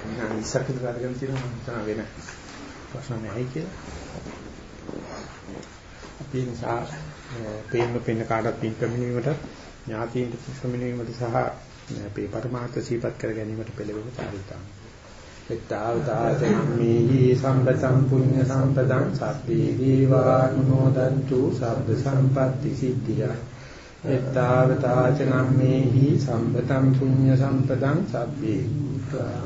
මම ඉස්සරහට ගාගෙන තියෙනවා මම හිතනවා වෙන ප්‍රශ්න නැහැ කියලා. අපි නිසා පේන්න පේන්න කාටත් පින් පැමිණීමට ඥාතීන්ට පින් පැමිණීමට සහ අපේ පරමාර්ථ සීපත් කර ගැනීමට පෙළවෙන චාරිතාවක්. එත්තාවතාචම්මේහි සම්පතං පුඤ්ඤ සම්පතං සබ්බේ දීවානුමෝදන්තු සබ්බ සම්පatti සිද්ධිය එත්තාවතාචනම්මේහි සම්පතං පුඤ්ඤ සම්පතං සබ්බේ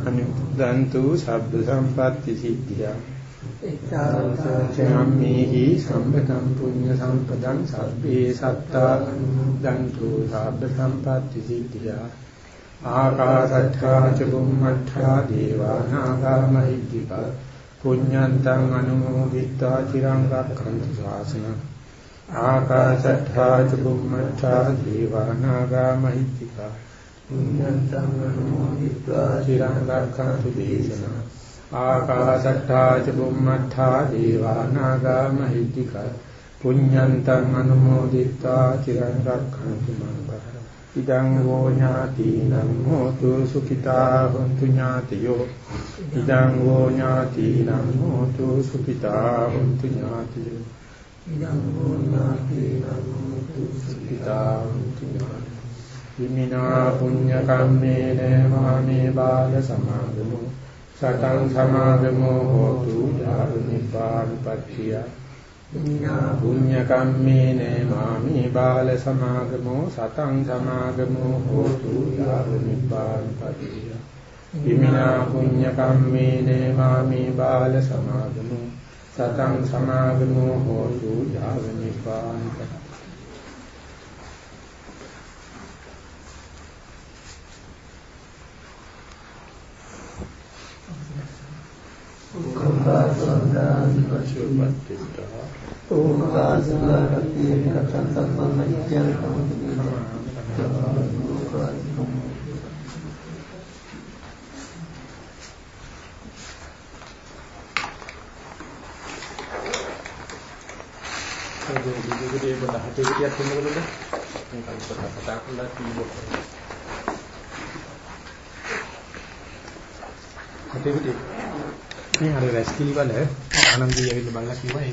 අනුදන්තු සබ්බ සම්පatti සිද්ධිය චම්මේහි සම්පතම් පුඤ්ඤ සම්පතං සබ්බේ සත්තා අනුමෝදන්තු සබ්බ සම්පatti සිද්ධා ආකාශත්තා ච බුම්මත්තා දේවානාගා මහිද්దిక. පුඤ්ඤන්තං අනුමෝදිත්වා චිරං රක්ඛන්තු ශාසන. ආකාශත්තා ච බුම්මත්තා දේවානාගා මහිද්దిక. පුඤ්ඤන්තං අනුමෝදිත්වා චිරං රක්ඛන්තු දේශනා. ආකාශත්තා ච බුම්මත්තා දේවා නාග මහිද්దిక පුඤ්ඤන්තං අනුමෝදිත්වා චිරං රක්ඛන්තු මං ඉදං වූ ඥාතිනම් හෝතු සුඛිතා හොන්තු ඥාතියෝ. ඉදං වූ ඥාතිනම් හෝතු සුඛිතා හොන්තු ඥාතියෝ. ඉදං වූ ඥාතිනම් හෝතු සුඛිතා හොන්තු ඥාතියෝ. ඉමිනා පුඤ්ඤ කම්මේන මාමේ බාල සමාගමෝ සතං සමාගමෝ හෝතු යාව නිපාන පත්‍තිය පුඤ්ඤ කම්මේන මාමි බාල සමාගමෝ සතං සමාගමෝ හෝතු යාව නිපාන පතිය ඉමිනා පුඤ්ඤ කම්මේන මාමි බාල සමාගමෝ සතං සමාගමෝ හෝතු යාව නිපාන පතිය හතේ පිටේ මේ අර රැස්කිලි වල ආනන්දී ඇවිල්ලා බලලා කිව්වා.